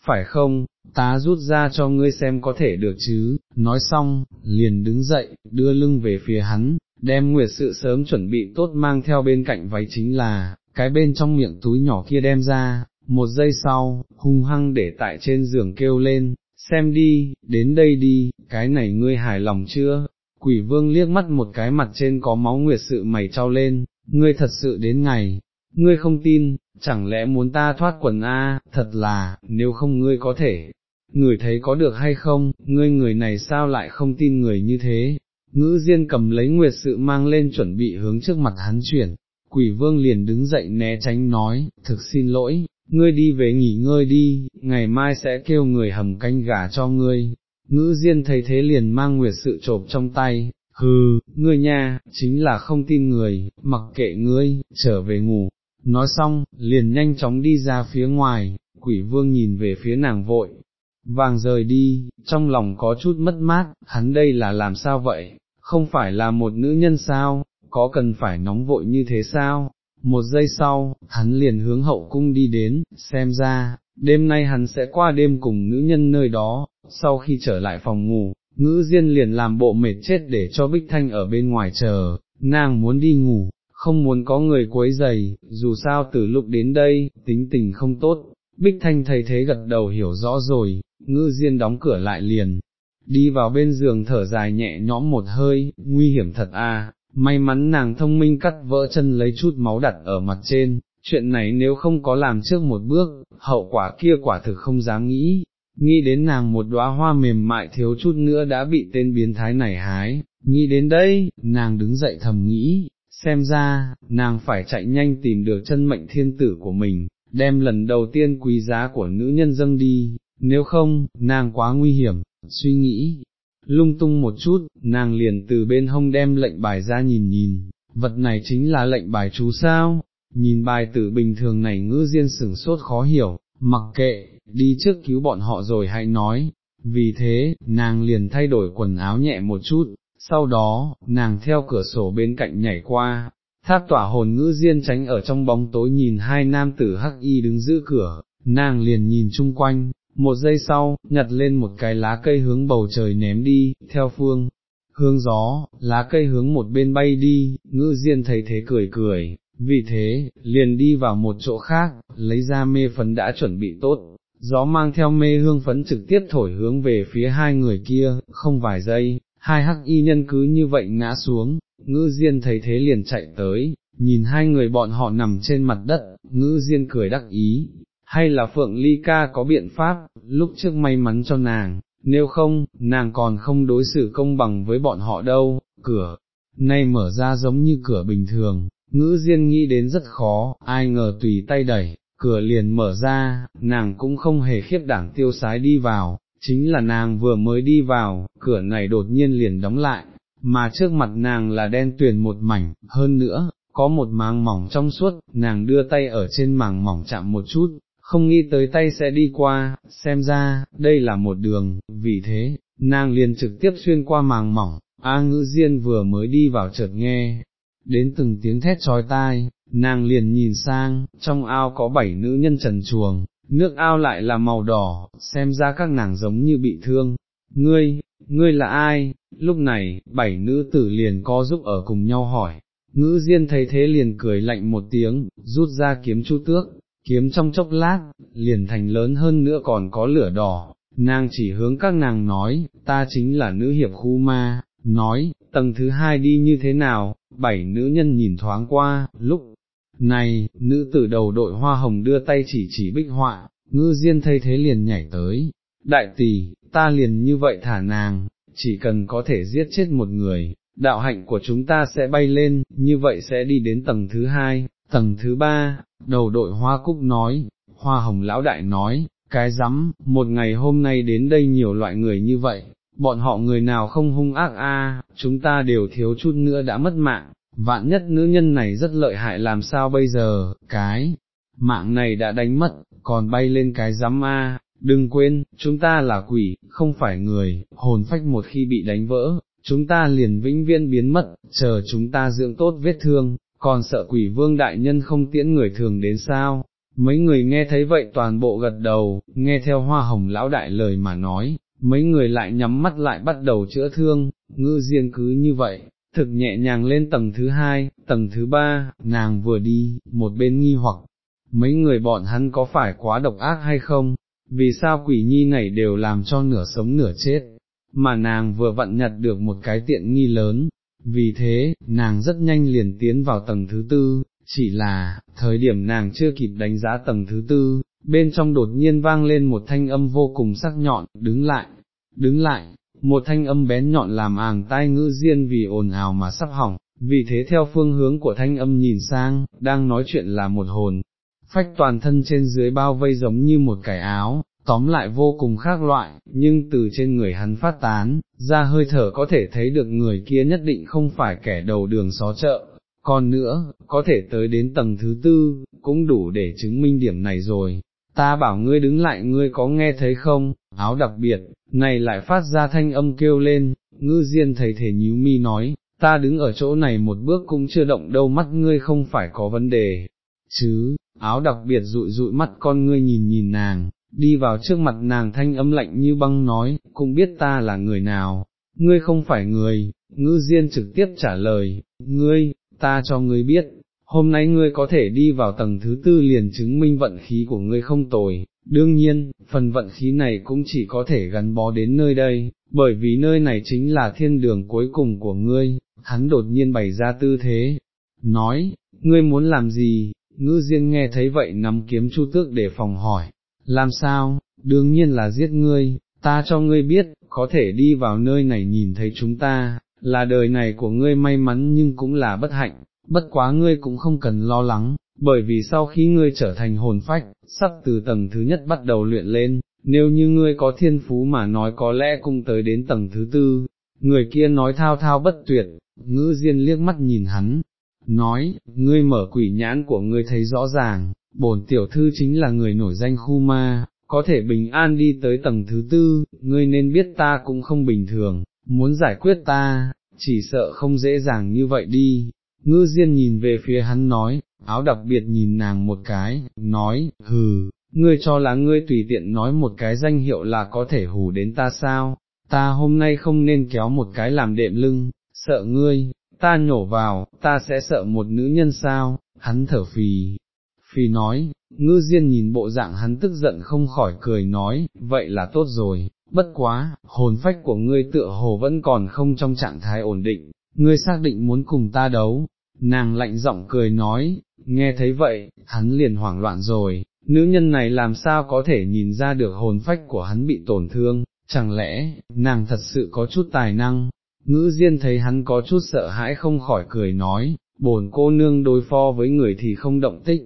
phải không, ta rút ra cho ngươi xem có thể được chứ, nói xong, liền đứng dậy, đưa lưng về phía hắn, đem nguyệt sự sớm chuẩn bị tốt mang theo bên cạnh váy chính là, cái bên trong miệng túi nhỏ kia đem ra, một giây sau, hung hăng để tại trên giường kêu lên, xem đi, đến đây đi, cái này ngươi hài lòng chưa? Quỷ vương liếc mắt một cái mặt trên có máu nguyệt sự mày trao lên, ngươi thật sự đến ngày, ngươi không tin, chẳng lẽ muốn ta thoát quần a? thật là, nếu không ngươi có thể, người thấy có được hay không, ngươi người này sao lại không tin người như thế, ngữ diên cầm lấy nguyệt sự mang lên chuẩn bị hướng trước mặt hắn chuyển, quỷ vương liền đứng dậy né tránh nói, thực xin lỗi, ngươi đi về nghỉ ngơi đi, ngày mai sẽ kêu người hầm canh gà cho ngươi. Ngữ Diên thấy thế liền mang nguyệt sự trộp trong tay, hừ, ngươi nha, chính là không tin người, mặc kệ ngươi, trở về ngủ. Nói xong, liền nhanh chóng đi ra phía ngoài, quỷ vương nhìn về phía nàng vội, vàng rời đi, trong lòng có chút mất mát, hắn đây là làm sao vậy, không phải là một nữ nhân sao, có cần phải nóng vội như thế sao, một giây sau, hắn liền hướng hậu cung đi đến, xem ra, đêm nay hắn sẽ qua đêm cùng nữ nhân nơi đó, sau khi trở lại phòng ngủ, ngữ diên liền làm bộ mệt chết để cho Bích Thanh ở bên ngoài chờ, nàng muốn đi ngủ, không muốn có người quấy giày, dù sao từ lúc đến đây, tính tình không tốt, Bích Thanh thấy thế gật đầu hiểu rõ rồi, ngữ diên đóng cửa lại liền, đi vào bên giường thở dài nhẹ nhõm một hơi, nguy hiểm thật à, may mắn nàng thông minh cắt vỡ chân lấy chút máu đặt ở mặt trên, chuyện này nếu không có làm trước một bước, hậu quả kia quả thực không dám nghĩ, nghĩ đến nàng một đóa hoa mềm mại thiếu chút nữa đã bị tên biến thái này hái, nghĩ đến đây, nàng đứng dậy thầm nghĩ, xem ra, nàng phải chạy nhanh tìm được chân mệnh thiên tử của mình, đem lần đầu tiên quý giá của nữ nhân dâng đi, nếu không, nàng quá nguy hiểm, suy nghĩ, lung tung một chút, nàng liền từ bên hông đem lệnh bài ra nhìn nhìn, vật này chính là lệnh bài chú sao, nhìn bài tử bình thường này ngữ diên sửng sốt khó hiểu, mặc kệ, đi trước cứu bọn họ rồi hãy nói, vì thế, nàng liền thay đổi quần áo nhẹ một chút, sau đó, nàng theo cửa sổ bên cạnh nhảy qua, thác tỏa hồn ngữ diên tránh ở trong bóng tối nhìn hai nam tử hắc y đứng giữ cửa, nàng liền nhìn chung quanh, một giây sau, nhặt lên một cái lá cây hướng bầu trời ném đi, theo phương, hướng gió, lá cây hướng một bên bay đi, ngữ diên thấy thế cười cười, vì thế, liền đi vào một chỗ khác, lấy ra mê phấn đã chuẩn bị tốt, gió mang theo mê hương phấn trực tiếp thổi hướng về phía hai người kia, không vài giây, hai hắc y nhân cứ như vậy ngã xuống, ngữ diên thấy thế liền chạy tới, nhìn hai người bọn họ nằm trên mặt đất, ngữ diên cười đắc ý, hay là Phượng Ly Ca có biện pháp, lúc trước may mắn cho nàng, nếu không, nàng còn không đối xử công bằng với bọn họ đâu, cửa, nay mở ra giống như cửa bình thường, ngữ diên nghĩ đến rất khó, ai ngờ tùy tay đẩy, cửa liền mở ra, nàng cũng không hề khiếp đảng tiêu sái đi vào, chính là nàng vừa mới đi vào, cửa này đột nhiên liền đóng lại, mà trước mặt nàng là đen tuyền một mảnh, hơn nữa, có một màng mỏng trong suốt, nàng đưa tay ở trên màng mỏng chạm một chút, không nghĩ tới tay sẽ đi qua, xem ra, đây là một đường, vì thế, nàng liền trực tiếp xuyên qua màng mỏng, A ngữ diên vừa mới đi vào chợt nghe, đến từng tiếng thét trói tai, nàng liền nhìn sang, trong ao có bảy nữ nhân trần chuồng, nước ao lại là màu đỏ, xem ra các nàng giống như bị thương. Ngươi, ngươi là ai? Lúc này, bảy nữ tử liền co giúp ở cùng nhau hỏi. Ngữ Diên thấy thế liền cười lạnh một tiếng, rút ra kiếm chu tước, kiếm trong chốc lát, liền thành lớn hơn nữa còn có lửa đỏ, nàng chỉ hướng các nàng nói, ta chính là nữ hiệp khu ma, nói, tầng thứ hai đi như thế nào, bảy nữ nhân nhìn thoáng qua, lúc này, nữ tử đầu đội hoa hồng đưa tay chỉ chỉ bích họa, ngư diên thấy thế liền nhảy tới, đại tỷ, ta liền như vậy thả nàng, chỉ cần có thể giết chết một người, đạo hạnh của chúng ta sẽ bay lên, như vậy sẽ đi đến tầng thứ hai, tầng thứ ba, đầu đội hoa cúc nói, hoa hồng lão đại nói, cái rắm, một ngày hôm nay đến đây nhiều loại người như vậy, bọn họ người nào không hung ác a, chúng ta đều thiếu chút nữa đã mất mạng, vạn nhất nữ nhân này rất lợi hại làm sao bây giờ, cái, mạng này đã đánh mất, còn bay lên cái rắm a, đừng quên, chúng ta là quỷ, không phải người, hồn phách một khi bị đánh vỡ, chúng ta liền vĩnh viễn biến mất, chờ chúng ta dưỡng tốt vết thương, còn sợ quỷ vương đại nhân không tiễn người thường đến sao. Mấy người nghe thấy vậy toàn bộ gật đầu, nghe theo hoa hồng lão đại lời mà nói, mấy người lại nhắm mắt lại bắt đầu chữa thương, ngư diên cứ như vậy, thực nhẹ nhàng lên tầng thứ hai, tầng thứ ba, nàng vừa đi, một bên nghi hoặc, mấy người bọn hắn có phải quá độc ác hay không, vì sao quỷ nhi này đều làm cho nửa sống nửa chết, mà nàng vừa vặn nhặt được một cái tiện nghi lớn, vì thế, nàng rất nhanh liền tiến vào tầng thứ tư, chỉ là, thời điểm nàng chưa kịp đánh giá tầng thứ tư, bên trong đột nhiên vang lên một thanh âm vô cùng sắc nhọn, đứng lại, đứng lại, một thanh âm bén nhọn làm àng tai ngữ diên vì ồn ào mà sắp hỏng, vì thế theo phương hướng của thanh âm nhìn sang, đang nói chuyện là một hồn, phách toàn thân trên dưới bao vây giống như một cải áo, tóm lại vô cùng khác loại, nhưng từ trên người hắn phát tán, ra hơi thở có thể thấy được người kia nhất định không phải kẻ đầu đường xó chợ. Còn nữa, có thể tới đến tầng thứ tư, cũng đủ để chứng minh điểm này rồi, ta bảo ngươi đứng lại ngươi có nghe thấy không, áo đặc biệt, này lại phát ra thanh âm kêu lên, ngư diên thấy thể nhíu mi nói, ta đứng ở chỗ này một bước cũng chưa động đâu mắt ngươi không phải có vấn đề, chứ, áo đặc biệt rụi rụi mắt con ngươi nhìn nhìn nàng, đi vào trước mặt nàng thanh âm lạnh như băng nói, cũng biết ta là người nào, ngươi không phải người, ngư diên trực tiếp trả lời, ngươi, ta cho ngươi biết, hôm nay ngươi có thể đi vào tầng thứ tư liền chứng minh vận khí của ngươi không tồi, đương nhiên, phần vận khí này cũng chỉ có thể gắn bó đến nơi đây, bởi vì nơi này chính là thiên đường cuối cùng của ngươi, hắn đột nhiên bày ra tư thế, nói, ngươi muốn làm gì, ngư diên nghe thấy vậy nắm kiếm chu tước để phòng hỏi, làm sao, đương nhiên là giết ngươi, ta cho ngươi biết, có thể đi vào nơi này nhìn thấy chúng ta, là đời này của ngươi may mắn nhưng cũng là bất hạnh, bất quá ngươi cũng không cần lo lắng, bởi vì sau khi ngươi trở thành hồn phách, sắp từ tầng thứ nhất bắt đầu luyện lên, nếu như ngươi có thiên phú mà nói có lẽ cũng tới đến tầng thứ tư, người kia nói thao thao bất tuyệt, ngữ diên liếc mắt nhìn hắn, nói, ngươi mở quỷ nhãn của ngươi thấy rõ ràng, bổn tiểu thư chính là người nổi danh khu ma, có thể bình an đi tới tầng thứ tư, ngươi nên biết ta cũng không bình thường, muốn giải quyết ta, chỉ sợ không dễ dàng như vậy đi, ngư diên nhìn về phía hắn nói, áo đặc biệt nhìn nàng một cái, nói, hừ, ngươi cho là ngươi tùy tiện nói một cái danh hiệu là có thể hù đến ta sao, ta hôm nay không nên kéo một cái làm đệm lưng, sợ ngươi, ta nhổ vào, ta sẽ sợ một nữ nhân sao, hắn thở phì. Phi nói, ngư diên nhìn bộ dạng hắn tức giận không khỏi cười nói, vậy là tốt rồi, bất quá, hồn phách của ngươi tựa hồ vẫn còn không trong trạng thái ổn định, ngươi xác định muốn cùng ta đấu, nàng lạnh giọng cười nói, nghe thấy vậy, hắn liền hoảng loạn rồi, nữ nhân này làm sao có thể nhìn ra được hồn phách của hắn bị tổn thương, chẳng lẽ, nàng thật sự có chút tài năng, ngữ diên thấy hắn có chút sợ hãi không khỏi cười nói, bổn cô nương đối phó với người thì không động tích,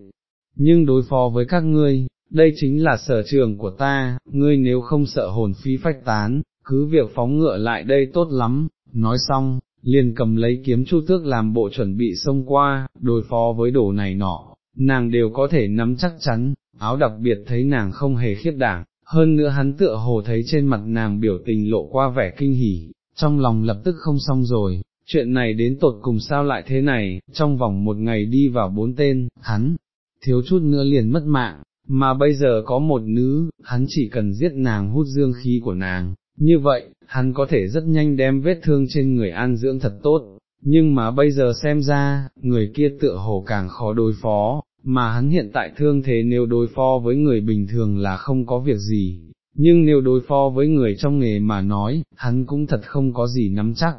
nhưng đối phó với các ngươi, đây chính là sở trường của ta, ngươi nếu không sợ hồn phi phách tán, cứ việc phóng ngựa lại đây tốt lắm, nói xong, liền cầm lấy kiếm chu tước làm bộ chuẩn bị xông qua, đối phó với đồ này nọ, nàng đều có thể nắm chắc chắn, áo đặc biệt thấy nàng không hề khiết đảm, hơn nữa hắn tựa hồ thấy trên mặt nàng biểu tình lộ qua vẻ kinh hỉ, trong lòng lập tức không xong rồi, chuyện này đến tột cùng sao lại thế này, trong vòng một ngày đi vào bốn tên, hắn, thiếu chút nữa liền mất mạng, mà bây giờ có một nữ, hắn chỉ cần giết nàng hút dương khí của nàng, như vậy, hắn có thể rất nhanh đem vết thương trên người an dưỡng thật tốt, nhưng mà bây giờ xem ra, người kia tựa hồ càng khó đối phó, mà hắn hiện tại thương thế nếu đối phó với người bình thường là không có việc gì, nhưng nếu đối phó với người trong nghề mà nói, hắn cũng thật không có gì nắm chắc.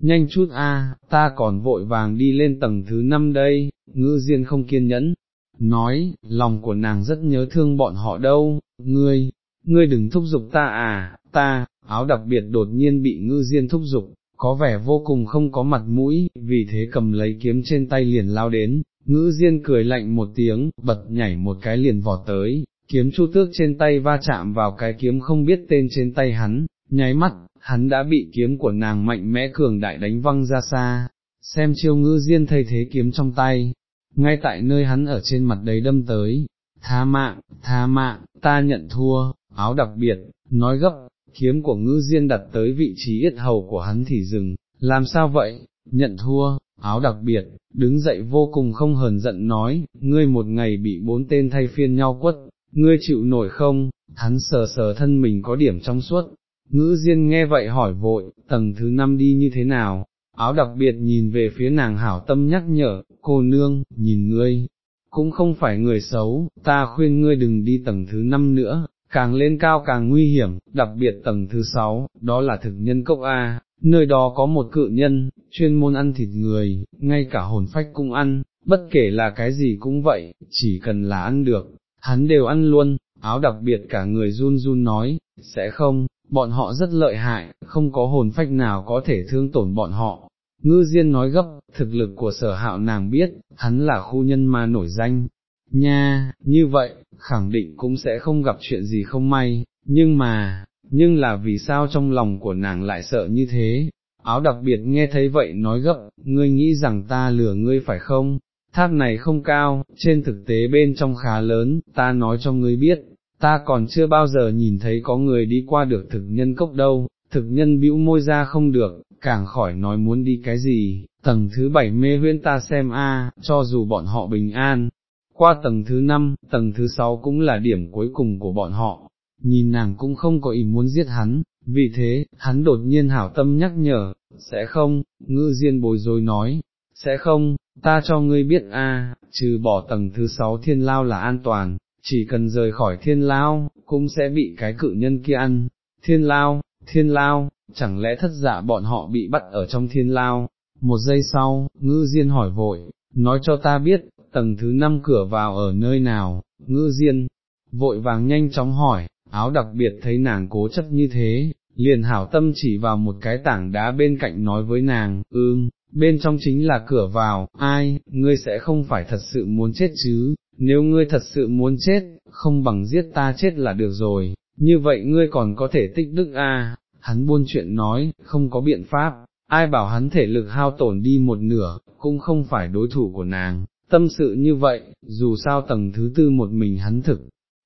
Nhanh chút a, ta còn vội vàng đi lên tầng thứ năm đây, ngư diên không kiên nhẫn, nói, lòng của nàng rất nhớ thương bọn họ đâu, ngươi, ngươi đừng thúc giục ta à, ta, áo đặc biệt đột nhiên bị ngư diên thúc giục, có vẻ vô cùng không có mặt mũi, vì thế cầm lấy kiếm trên tay liền lao đến, ngữ diên cười lạnh một tiếng, bật nhảy một cái liền vọt tới, kiếm chu tước trên tay va chạm vào cái kiếm không biết tên trên tay hắn, nháy mắt, hắn đã bị kiếm của nàng mạnh mẽ cường đại đánh văng ra xa, xem chiêu ngữ diên thay thế kiếm trong tay, ngay tại nơi hắn ở trên mặt đấy đâm tới, tha mạng, tha mạng, ta nhận thua, áo đặc biệt, nói gấp, kiếm của ngữ diên đặt tới vị trí yết hầu của hắn thì dừng, làm sao vậy, nhận thua, áo đặc biệt, đứng dậy vô cùng không hờn giận nói, ngươi một ngày bị bốn tên thay phiên nhau quất, ngươi chịu nổi không, hắn sờ sờ thân mình có điểm trong suốt, ngữ diên nghe vậy hỏi vội, tầng thứ năm đi như thế nào, áo đặc biệt nhìn về phía nàng hảo tâm nhắc nhở, cô nương, nhìn ngươi, cũng không phải người xấu, ta khuyên ngươi đừng đi tầng thứ năm nữa, càng lên cao càng nguy hiểm, đặc biệt tầng thứ sáu, đó là thực nhân cốc A, nơi đó có một cự nhân, chuyên môn ăn thịt người, ngay cả hồn phách cũng ăn, bất kể là cái gì cũng vậy, chỉ cần là ăn được, hắn đều ăn luôn, áo đặc biệt cả người run run nói, sẽ không, bọn họ rất lợi hại, không có hồn phách nào có thể thương tổn bọn họ. Ngư Diên nói gấp, thực lực của sở hạo nàng biết, hắn là khu nhân ma nổi danh, nha, như vậy, khẳng định cũng sẽ không gặp chuyện gì không may, nhưng mà, nhưng là vì sao trong lòng của nàng lại sợ như thế, áo đặc biệt nghe thấy vậy nói gấp, ngươi nghĩ rằng ta lừa ngươi phải không, tháp này không cao, trên thực tế bên trong khá lớn, ta nói cho ngươi biết, ta còn chưa bao giờ nhìn thấy có người đi qua được thực nhân cốc đâu, thực nhân bĩu môi ra không được, càng khỏi nói muốn đi cái gì, tầng thứ bảy mê huyễn ta xem a, cho dù bọn họ bình an, qua tầng thứ năm, tầng thứ sáu cũng là điểm cuối cùng của bọn họ, nhìn nàng cũng không có ý muốn giết hắn, vì thế, hắn đột nhiên hảo tâm nhắc nhở, sẽ không, ngư diên bối rối nói, sẽ không, ta cho ngươi biết a, trừ bỏ tầng thứ sáu thiên lao là an toàn, chỉ cần rời khỏi thiên lao, cũng sẽ bị cái cự nhân kia ăn, thiên lao, thiên lao, chẳng lẽ thất giả bọn họ bị bắt ở trong thiên lao, một giây sau, ngư diên hỏi vội, nói cho ta biết, tầng thứ năm cửa vào ở nơi nào, ngư diên, vội vàng nhanh chóng hỏi, áo đặc biệt thấy nàng cố chấp như thế, liền hảo tâm chỉ vào một cái tảng đá bên cạnh nói với nàng, ưm, bên trong chính là cửa vào, ai, ngươi sẽ không phải thật sự muốn chết chứ, nếu ngươi thật sự muốn chết, không bằng giết ta chết là được rồi, như vậy ngươi còn có thể tích đức a. hắn buôn chuyện nói, không có biện pháp, ai bảo hắn thể lực hao tổn đi một nửa, cũng không phải đối thủ của nàng, tâm sự như vậy, dù sao tầng thứ tư một mình hắn thực,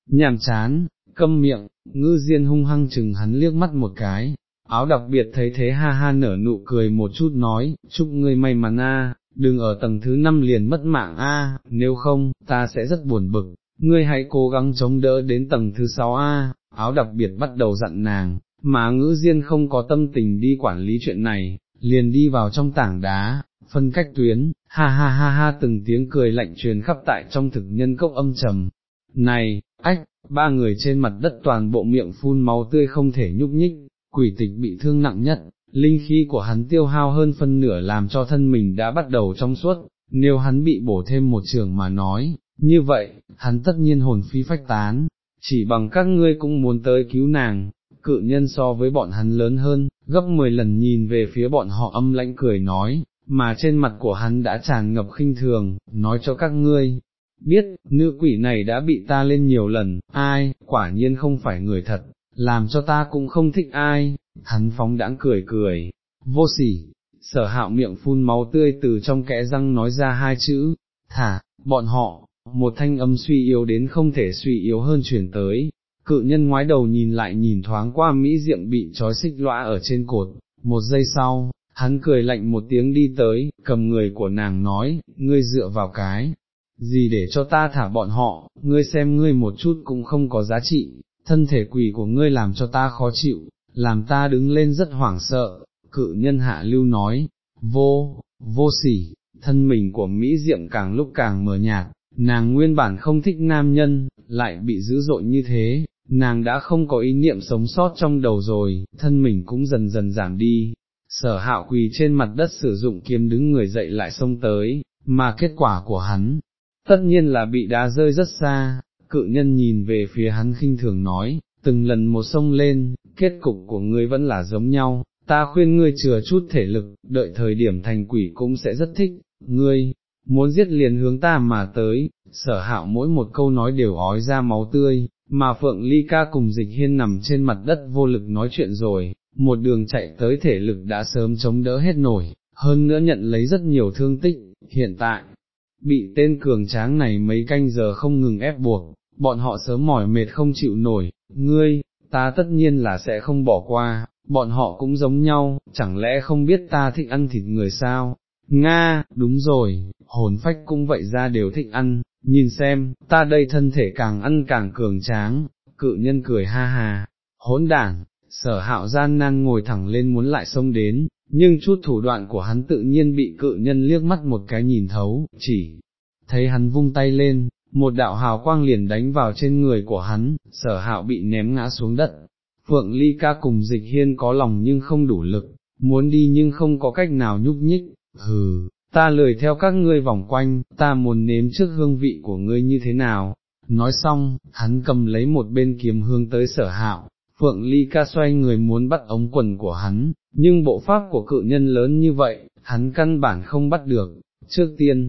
nhàm chán, câm miệng, ngư diên hung hăng chừng hắn liếc mắt một cái, áo đặc biệt thấy thế ha ha nở nụ cười một chút nói, chúc ngươi may mắn a, đừng ở tầng thứ năm liền mất mạng a, nếu không, ta sẽ rất buồn bực, ngươi hãy cố gắng chống đỡ đến tầng thứ sáu a, áo đặc biệt bắt đầu dặn nàng, mà ngữ diên không có tâm tình đi quản lý chuyện này, liền đi vào trong tảng đá, phân cách tuyến, ha ha ha ha từng tiếng cười lạnh truyền khắp tại trong thực nhân cốc âm trầm. Này, ách, ba người trên mặt đất toàn bộ miệng phun máu tươi không thể nhúc nhích, quỷ tịch bị thương nặng nhất, linh khí của hắn tiêu hao hơn phân nửa làm cho thân mình đã bắt đầu trong suốt, nếu hắn bị bổ thêm một trường mà nói, như vậy, hắn tất nhiên hồn phi phách tán, chỉ bằng các ngươi cũng muốn tới cứu nàng, cự nhân so với bọn hắn lớn hơn, gấp 10 lần nhìn về phía bọn họ âm lãnh cười nói, mà trên mặt của hắn đã tràn ngập khinh thường, nói cho các ngươi, biết, nữ quỷ này đã bị ta lên nhiều lần, ai, quả nhiên không phải người thật, làm cho ta cũng không thích ai, hắn phóng đãng cười cười, vô sỉ, sở hạo miệng phun máu tươi từ trong kẽ răng nói ra hai chữ, thả, bọn họ, một thanh âm suy yếu đến không thể suy yếu hơn chuyển tới, cự nhân ngoái đầu nhìn lại nhìn thoáng qua Mỹ Diệm bị trói xích lõa ở trên cột, một giây sau, hắn cười lạnh một tiếng đi tới, cầm người của nàng nói, ngươi dựa vào cái, gì để cho ta thả bọn họ, ngươi xem ngươi một chút cũng không có giá trị, thân thể quỷ của ngươi làm cho ta khó chịu, làm ta đứng lên rất hoảng sợ, cự nhân hạ lưu nói, vô, vô sỉ, thân mình của Mỹ Diệm càng lúc càng mờ nhạt, nàng nguyên bản không thích nam nhân, lại bị dữ dội như thế, nàng đã không có ý niệm sống sót trong đầu rồi, thân mình cũng dần dần giảm đi. Sở hạo quỳ trên mặt đất sử dụng kiếm đứng người dậy lại xông tới, mà kết quả của hắn, tất nhiên là bị đá rơi rất xa, cự nhân nhìn về phía hắn khinh thường nói, từng lần một sông lên, kết cục của ngươi vẫn là giống nhau, ta khuyên ngươi chừa chút thể lực, đợi thời điểm thành quỷ cũng sẽ rất thích, ngươi, muốn giết liền hướng ta mà tới, sở hạo mỗi một câu nói đều ói ra máu tươi, mà Phượng Ly ca cùng dịch hiên nằm trên mặt đất vô lực nói chuyện rồi, một đường chạy tới thể lực đã sớm chống đỡ hết nổi, hơn nữa nhận lấy rất nhiều thương tích, hiện tại, bị tên cường tráng này mấy canh giờ không ngừng ép buộc, bọn họ sớm mỏi mệt không chịu nổi, ngươi, ta tất nhiên là sẽ không bỏ qua, bọn họ cũng giống nhau, chẳng lẽ không biết ta thích ăn thịt người sao? Nga, đúng rồi, hồn phách cũng vậy ra đều thích ăn, nhìn xem, ta đây thân thể càng ăn càng cường tráng, cự nhân cười ha ha, hỗn đảng, sở hạo gian nan ngồi thẳng lên muốn lại xông đến, nhưng chút thủ đoạn của hắn tự nhiên bị cự nhân liếc mắt một cái nhìn thấu, chỉ thấy hắn vung tay lên, một đạo hào quang liền đánh vào trên người của hắn, sở hạo bị ném ngã xuống đất. Phượng Ly ca cùng dịch hiên có lòng nhưng không đủ lực, muốn đi nhưng không có cách nào nhúc nhích, hừ, ta lười theo các ngươi vòng quanh, ta muốn nếm trước hương vị của ngươi như thế nào. Nói xong, hắn cầm lấy một bên kiếm hương tới sở hạo, Phượng Ly ca xoay người muốn bắt ống quần của hắn, nhưng bộ pháp của cự nhân lớn như vậy, hắn căn bản không bắt được, trước tiên,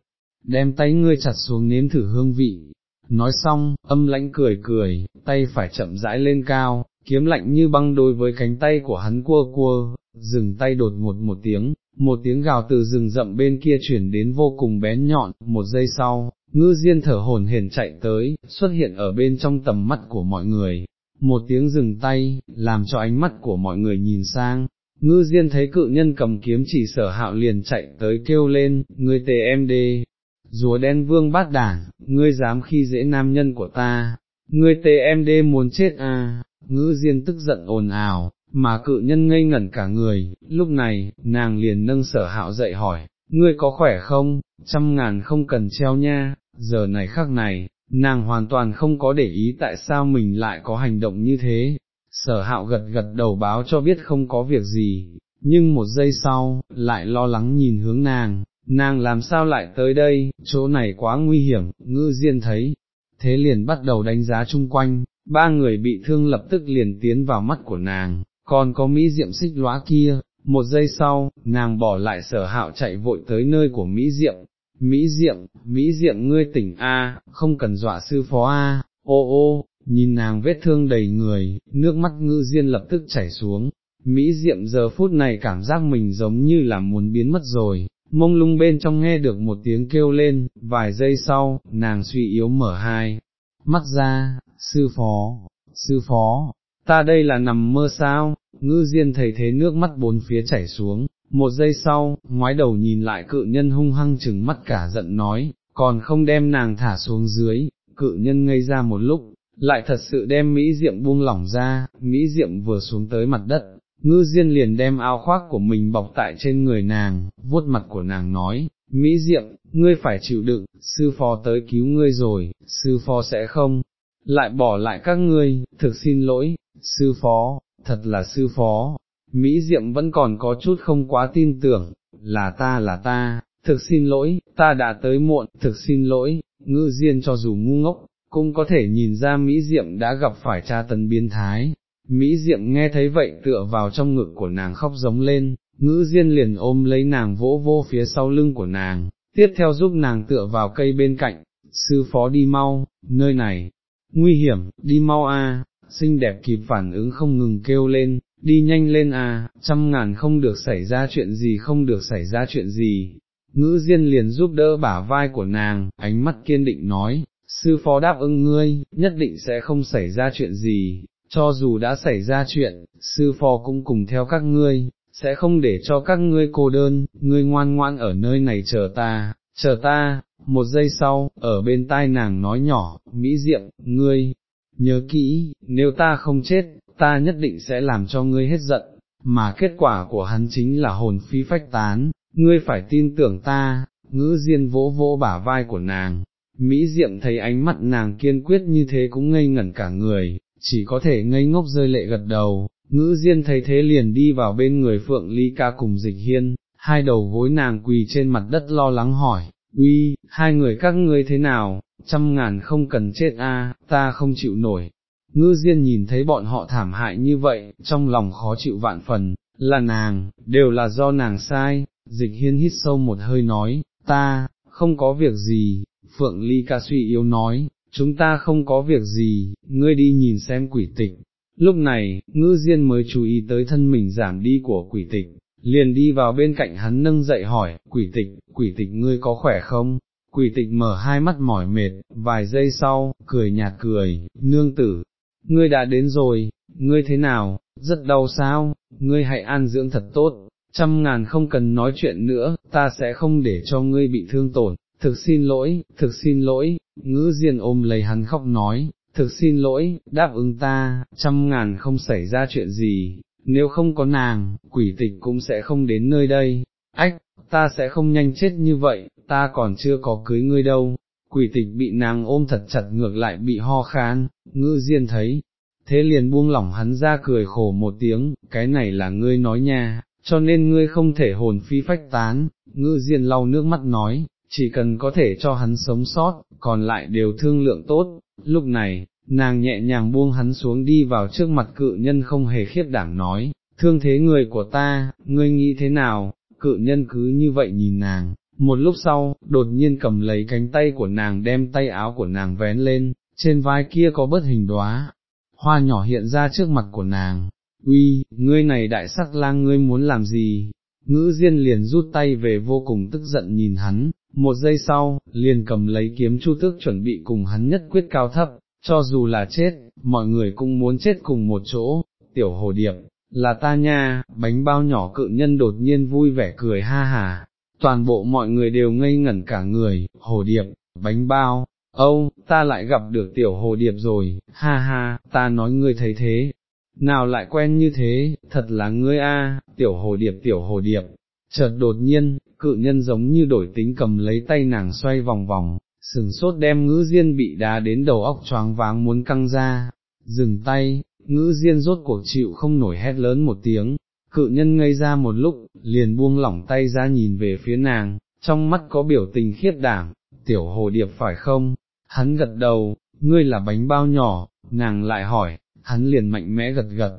đem tay ngươi chặt xuống nếm thử hương vị. Nói xong, âm lãnh cười cười, tay phải chậm rãi lên cao, kiếm lạnh như băng đối với cánh tay của hắn cua cua, dừng tay đột một một tiếng, một tiếng gào từ rừng rậm bên kia chuyển đến vô cùng bén nhọn, một giây sau, ngư diên thở hồn hển chạy tới, xuất hiện ở bên trong tầm mắt của mọi người, một tiếng dừng tay, làm cho ánh mắt của mọi người nhìn sang, ngư diên thấy cự nhân cầm kiếm chỉ sở hạo liền chạy tới kêu lên, ngươi tề em đê, rùa đen vương bát đảng, ngươi dám khi dễ nam nhân của ta, ngươi tê em đê muốn chết à, Ngữ diên tức giận ồn ào, mà cự nhân ngây ngẩn cả người, lúc này, nàng liền nâng sở hạo dậy hỏi, ngươi có khỏe không, trăm ngàn không cần treo nha, giờ này khắc này, nàng hoàn toàn không có để ý tại sao mình lại có hành động như thế, sở hạo gật gật đầu báo cho biết không có việc gì, nhưng một giây sau, lại lo lắng nhìn hướng nàng, nàng làm sao lại tới đây, chỗ này quá nguy hiểm, ngư diên thấy, thế liền bắt đầu đánh giá chung quanh, ba người bị thương lập tức liền tiến vào mắt của nàng, còn có Mỹ Diệm xích lóa kia, một giây sau, nàng bỏ lại sở hạo chạy vội tới nơi của Mỹ Diệm, Mỹ Diệm, Mỹ Diệm ngươi tỉnh A, không cần dọa sư phó A, ô ô, nhìn nàng vết thương đầy người, nước mắt ngư diên lập tức chảy xuống, Mỹ Diệm giờ phút này cảm giác mình giống như là muốn biến mất rồi, mông lung bên trong nghe được một tiếng kêu lên, vài giây sau, nàng suy yếu mở hai, mắt ra, sư phó, sư phó, ta đây là nằm mơ sao, ngư diên thấy thế nước mắt bốn phía chảy xuống, một giây sau, ngoái đầu nhìn lại cự nhân hung hăng chừng mắt cả giận nói, còn không đem nàng thả xuống dưới, cự nhân ngây ra một lúc, lại thật sự đem Mỹ Diệm buông lỏng ra, Mỹ Diệm vừa xuống tới mặt đất, ngư diên liền đem áo khoác của mình bọc tại trên người nàng, vuốt mặt của nàng nói, Mỹ Diệm, ngươi phải chịu đựng, sư phó tới cứu ngươi rồi, sư phó sẽ không, lại bỏ lại các ngươi, thực xin lỗi, sư phó, thật là sư phó, Mỹ Diệm vẫn còn có chút không quá tin tưởng, là ta là ta, thực xin lỗi, ta đã tới muộn, thực xin lỗi, ngư diên cho dù ngu ngốc, cũng có thể nhìn ra Mỹ Diệm đã gặp phải tra tấn biến thái, Mỹ Diệm nghe thấy vậy tựa vào trong ngực của nàng khóc giống lên, ngữ diên liền ôm lấy nàng vỗ vô phía sau lưng của nàng, tiếp theo giúp nàng tựa vào cây bên cạnh, sư phó đi mau, nơi này, nguy hiểm, đi mau a, xinh đẹp kịp phản ứng không ngừng kêu lên, đi nhanh lên a, trăm ngàn không được xảy ra chuyện gì không được xảy ra chuyện gì. Ngữ Diên liền giúp đỡ bả vai của nàng, ánh mắt kiên định nói, sư phó đáp ứng ngươi, nhất định sẽ không xảy ra chuyện gì, cho dù đã xảy ra chuyện, sư phò cũng cùng theo các ngươi, sẽ không để cho các ngươi cô đơn, ngươi ngoan ngoan ở nơi này chờ ta, chờ ta, một giây sau, ở bên tai nàng nói nhỏ, Mỹ Diệm, ngươi, nhớ kỹ, nếu ta không chết, ta nhất định sẽ làm cho ngươi hết giận, mà kết quả của hắn chính là hồn phi phách tán, ngươi phải tin tưởng ta, ngữ diên vỗ vỗ bả vai của nàng. Mỹ Diệm thấy ánh mắt nàng kiên quyết như thế cũng ngây ngẩn cả người, chỉ có thể ngây ngốc rơi lệ gật đầu, ngữ diên thấy thế liền đi vào bên người Phượng Ly ca cùng dịch hiên, hai đầu gối nàng quỳ trên mặt đất lo lắng hỏi, uy, hai người các ngươi thế nào, trăm ngàn không cần chết a, ta không chịu nổi. Ngư Diên nhìn thấy bọn họ thảm hại như vậy, trong lòng khó chịu vạn phần, là nàng, đều là do nàng sai, dịch hiên hít sâu một hơi nói, ta, không có việc gì, Phượng Ly ca suy yếu nói, chúng ta không có việc gì, ngươi đi nhìn xem quỷ tịch. Lúc này, ngư diên mới chú ý tới thân mình giảm đi của quỷ tịch, liền đi vào bên cạnh hắn nâng dậy hỏi, quỷ tịch, quỷ tịch ngươi có khỏe không? Quỷ tịch mở hai mắt mỏi mệt, vài giây sau, cười nhạt cười, nương tử, ngươi đã đến rồi, ngươi thế nào, rất đau sao, ngươi hãy an dưỡng thật tốt, trăm ngàn không cần nói chuyện nữa, ta sẽ không để cho ngươi bị thương tổn, thực xin lỗi, thực xin lỗi, ngữ diên ôm lấy hắn khóc nói, thực xin lỗi, đáp ứng ta, trăm ngàn không xảy ra chuyện gì, nếu không có nàng, quỷ tịch cũng sẽ không đến nơi đây, ách, ta sẽ không nhanh chết như vậy, ta còn chưa có cưới ngươi đâu, quỷ tịch bị nàng ôm thật chặt ngược lại bị ho khan, ngữ diên thấy, thế liền buông lỏng hắn ra cười khổ một tiếng, cái này là ngươi nói nha, cho nên ngươi không thể hồn phi phách tán, ngữ diên lau nước mắt nói, chỉ cần có thể cho hắn sống sót, còn lại đều thương lượng tốt, lúc này, nàng nhẹ nhàng buông hắn xuống đi vào trước mặt cự nhân không hề khiết đảm nói, thương thế người của ta, ngươi nghĩ thế nào, cự nhân cứ như vậy nhìn nàng, một lúc sau, đột nhiên cầm lấy cánh tay của nàng đem tay áo của nàng vén lên, trên vai kia có bất hình đóa, hoa nhỏ hiện ra trước mặt của nàng, uy, ngươi này đại sắc lang ngươi muốn làm gì? Ngữ Diên liền rút tay về vô cùng tức giận nhìn hắn, một giây sau, liền cầm lấy kiếm chu tước chuẩn bị cùng hắn nhất quyết cao thấp, cho dù là chết, mọi người cũng muốn chết cùng một chỗ, tiểu hồ điệp, là ta nha, bánh bao nhỏ cự nhân đột nhiên vui vẻ cười ha hà, toàn bộ mọi người đều ngây ngẩn cả người, hồ điệp, bánh bao, âu, ta lại gặp được tiểu hồ điệp rồi, ha ha, ta nói ngươi thấy thế, nào lại quen như thế, thật là ngươi a, tiểu hồ điệp tiểu hồ điệp, chợt đột nhiên, cự nhân giống như đổi tính cầm lấy tay nàng xoay vòng vòng, sừng sốt đem ngữ diên bị đá đến đầu óc choáng váng muốn căng ra, dừng tay, ngữ diên rốt cuộc chịu không nổi hét lớn một tiếng, cự nhân ngây ra một lúc, liền buông lỏng tay ra nhìn về phía nàng, trong mắt có biểu tình khiết đảm, tiểu hồ điệp phải không, hắn gật đầu, ngươi là bánh bao nhỏ, nàng lại hỏi, hắn liền mạnh mẽ gật gật,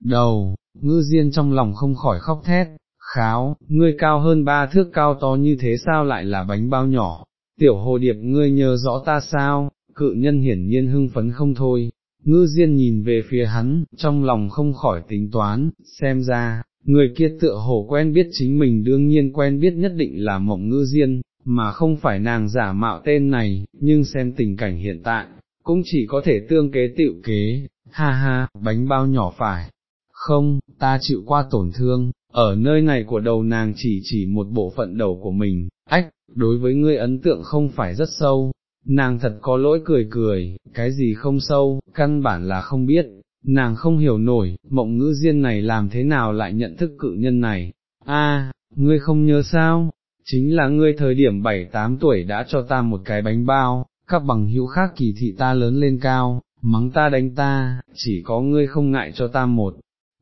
đầu, ngư diên trong lòng không khỏi khóc thét, kháo, ngươi cao hơn ba thước cao to như thế sao lại là bánh bao nhỏ, tiểu hồ điệp ngươi nhớ rõ ta sao, cự nhân hiển nhiên hưng phấn không thôi, ngư diên nhìn về phía hắn, trong lòng không khỏi tính toán, xem ra, người kia tựa hồ quen biết chính mình đương nhiên quen biết nhất định là mộng ngư diên, mà không phải nàng giả mạo tên này, nhưng xem tình cảnh hiện tại, cũng chỉ có thể tương kế tiệu kế, ha ha, bánh bao nhỏ phải, không, ta chịu qua tổn thương, ở nơi này của đầu nàng chỉ chỉ một bộ phận đầu của mình, ách, đối với ngươi ấn tượng không phải rất sâu, nàng thật có lỗi cười cười, cái gì không sâu, căn bản là không biết, nàng không hiểu nổi, mộng ngữ diên này làm thế nào lại nhận thức cự nhân này, a, ngươi không nhớ sao, chính là ngươi thời điểm 7-8 tuổi đã cho ta một cái bánh bao, các bằng hữu khác kỳ thị ta lớn lên cao, mắng ta đánh ta, chỉ có ngươi không ngại cho ta một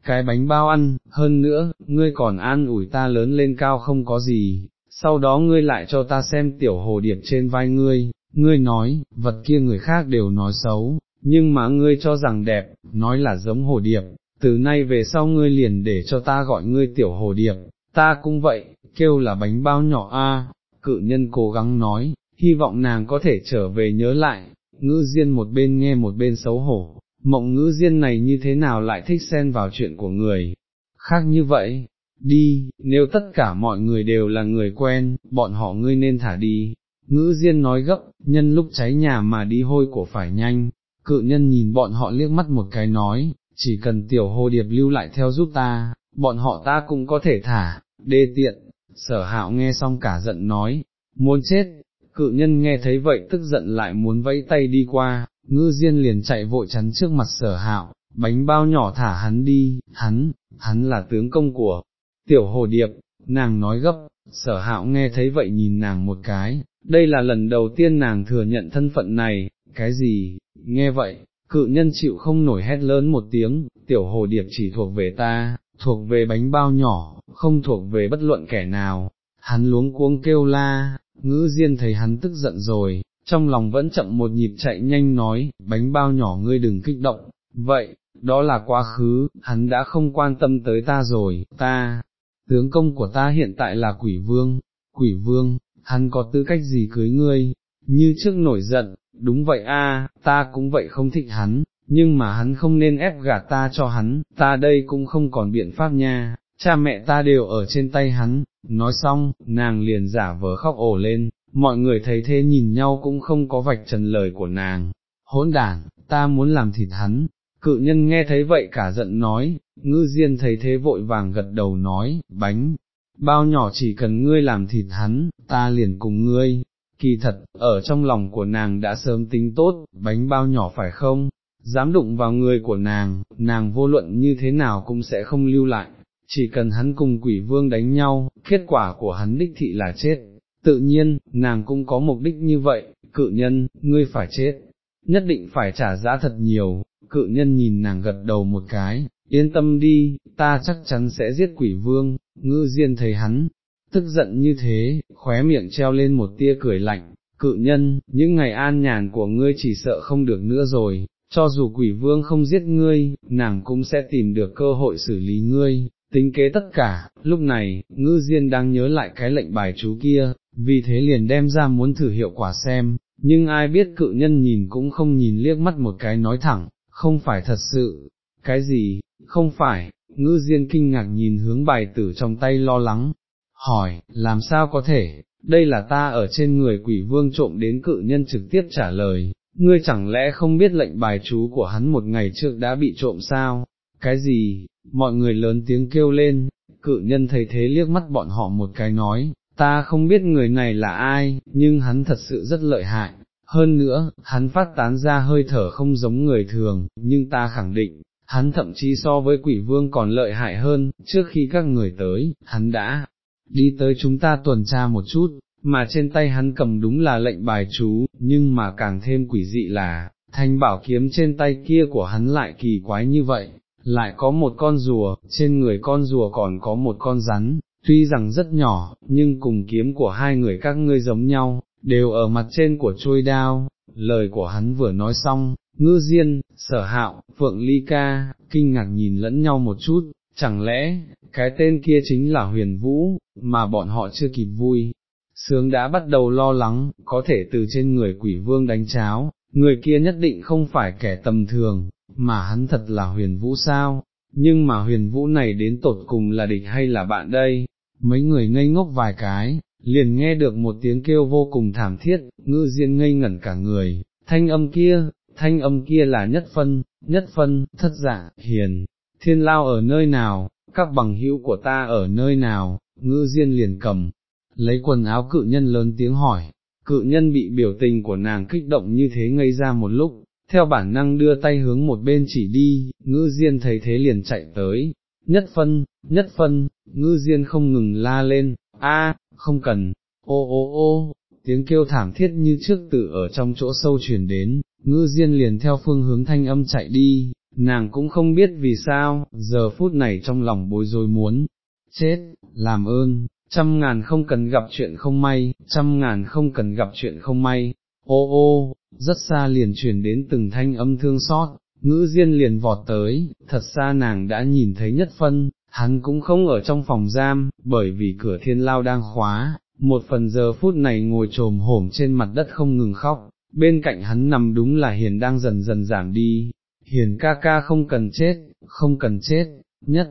cái bánh bao ăn, hơn nữa, ngươi còn an ủi ta lớn lên cao không có gì, sau đó ngươi lại cho ta xem tiểu hồ điệp trên vai ngươi, ngươi nói, vật kia người khác đều nói xấu, nhưng mà ngươi cho rằng đẹp, nói là giống hồ điệp, từ nay về sau ngươi liền để cho ta gọi ngươi tiểu hồ điệp, ta cũng vậy, kêu là bánh bao nhỏ a. cự nhân cố gắng nói, hy vọng nàng có thể trở về nhớ lại, ngữ diên một bên nghe một bên xấu hổ, mộng ngữ diên này như thế nào lại thích xen vào chuyện của người, khác như vậy, đi, nếu tất cả mọi người đều là người quen, bọn họ ngươi nên thả đi. Ngữ Diên nói gấp, nhân lúc cháy nhà mà đi hôi của phải nhanh, cự nhân nhìn bọn họ liếc mắt một cái nói, chỉ cần tiểu hồ điệp lưu lại theo giúp ta, bọn họ ta cũng có thể thả, đê tiện, sở hạo nghe xong cả giận nói, muốn chết, cự nhân nghe thấy vậy tức giận lại muốn vẫy tay đi qua, ngư diên liền chạy vội chắn trước mặt sở hạo, bánh bao nhỏ thả hắn đi, hắn, hắn là tướng công của tiểu hồ điệp, nàng nói gấp, sở hạo nghe thấy vậy nhìn nàng một cái, đây là lần đầu tiên nàng thừa nhận thân phận này, cái gì, nghe vậy, cự nhân chịu không nổi hét lớn một tiếng, tiểu hồ điệp chỉ thuộc về ta, thuộc về bánh bao nhỏ, không thuộc về bất luận kẻ nào, hắn luống cuống kêu la, ngữ diên thấy hắn tức giận rồi, trong lòng vẫn chậm một nhịp chạy nhanh nói, bánh bao nhỏ ngươi đừng kích động, vậy, đó là quá khứ, hắn đã không quan tâm tới ta rồi, ta, tướng công của ta hiện tại là quỷ vương, quỷ vương, hắn có tư cách gì cưới ngươi, như trước nổi giận, đúng vậy a, ta cũng vậy không thích hắn, nhưng mà hắn không nên ép gạt ta cho hắn, ta đây cũng không còn biện pháp nha, cha mẹ ta đều ở trên tay hắn, nói xong, nàng liền giả vờ khóc ổ lên, mọi người thấy thế nhìn nhau cũng không có vạch trần lời của nàng, hỗn đản, ta muốn làm thịt hắn, cự nhân nghe thấy vậy cả giận nói, ngư diên thấy thế vội vàng gật đầu nói, bánh, bao nhỏ chỉ cần ngươi làm thịt hắn, ta liền cùng ngươi, kỳ thật, ở trong lòng của nàng đã sớm tính tốt, bánh bao nhỏ phải không, dám đụng vào người của nàng, nàng vô luận như thế nào cũng sẽ không lưu lại, chỉ cần hắn cùng quỷ vương đánh nhau, kết quả của hắn đích thị là chết, tự nhiên, nàng cũng có mục đích như vậy, cự nhân, ngươi phải chết, nhất định phải trả giá thật nhiều, cự nhân nhìn nàng gật đầu một cái, yên tâm đi, ta chắc chắn sẽ giết quỷ vương, ngư diên thấy hắn, tức giận như thế, khóe miệng treo lên một tia cười lạnh, cự nhân, những ngày an nhàn của ngươi chỉ sợ không được nữa rồi, cho dù quỷ vương không giết ngươi, nàng cũng sẽ tìm được cơ hội xử lý ngươi, tính kế tất cả, lúc này, ngư diên đang nhớ lại cái lệnh bài chú kia, vì thế liền đem ra muốn thử hiệu quả xem, nhưng ai biết cự nhân nhìn cũng không nhìn liếc mắt một cái nói thẳng, không phải thật sự, cái gì, không phải, ngư diên kinh ngạc nhìn hướng bài tử trong tay lo lắng, hỏi, làm sao có thể, đây là ta ở trên người quỷ vương trộm đến cự nhân trực tiếp trả lời, ngươi chẳng lẽ không biết lệnh bài chú của hắn một ngày trước đã bị trộm sao, cái gì, mọi người lớn tiếng kêu lên, cự nhân thấy thế liếc mắt bọn họ một cái nói, ta không biết người này là ai, nhưng hắn thật sự rất lợi hại, hơn nữa, hắn phát tán ra hơi thở không giống người thường, nhưng ta khẳng định, hắn thậm chí so với quỷ vương còn lợi hại hơn, trước khi các người tới, hắn đã đi tới chúng ta tuần tra một chút, mà trên tay hắn cầm đúng là lệnh bài chú, nhưng mà càng thêm quỷ dị là, thanh bảo kiếm trên tay kia của hắn lại kỳ quái như vậy, lại có một con rùa, trên người con rùa còn có một con rắn, tuy rằng rất nhỏ, nhưng cùng kiếm của hai người các ngươi giống nhau, đều ở mặt trên của trôi đao, lời của hắn vừa nói xong, ngư diên, sở hạo, phượng ly ca, kinh ngạc nhìn lẫn nhau một chút, chẳng lẽ, cái tên kia chính là huyền vũ, mà bọn họ chưa kịp vui. Sướng đã bắt đầu lo lắng, có thể từ trên người quỷ vương đánh cháo, người kia nhất định không phải kẻ tầm thường, mà hắn thật là huyền vũ sao, nhưng mà huyền vũ này đến tột cùng là địch hay là bạn đây, mấy người ngây ngốc vài cái, liền nghe được một tiếng kêu vô cùng thảm thiết, ngư diên ngây ngẩn cả người, thanh âm kia, thanh âm kia là nhất phân, nhất phân, thất giả, hiền, thiên lao ở nơi nào, các bằng hữu của ta ở nơi nào, ngư diên liền cầm, lấy quần áo cự nhân lớn tiếng hỏi, cự nhân bị biểu tình của nàng kích động như thế ngây ra một lúc, theo bản năng đưa tay hướng một bên chỉ đi, ngư diên thấy thế liền chạy tới, nhất phân, nhất phân, ngư diên không ngừng la lên, a, không cần, ô ô ô, tiếng kêu thảm thiết như trước tự ở trong chỗ sâu truyền đến, ngư diên liền theo phương hướng thanh âm chạy đi, nàng cũng không biết vì sao, giờ phút này trong lòng bối rối muốn, chết, làm ơn, trăm ngàn không cần gặp chuyện không may, trăm ngàn không cần gặp chuyện không may, ô ô, rất xa liền truyền đến từng thanh âm thương xót, ngữ diên liền vọt tới, thật xa nàng đã nhìn thấy nhất phân, hắn cũng không ở trong phòng giam, bởi vì cửa thiên lao đang khóa, một phần giờ phút này ngồi trồm hổm trên mặt đất không ngừng khóc, bên cạnh hắn nằm đúng là hiền đang dần dần giảm đi, hiền ca ca không cần chết, không cần chết, nhất,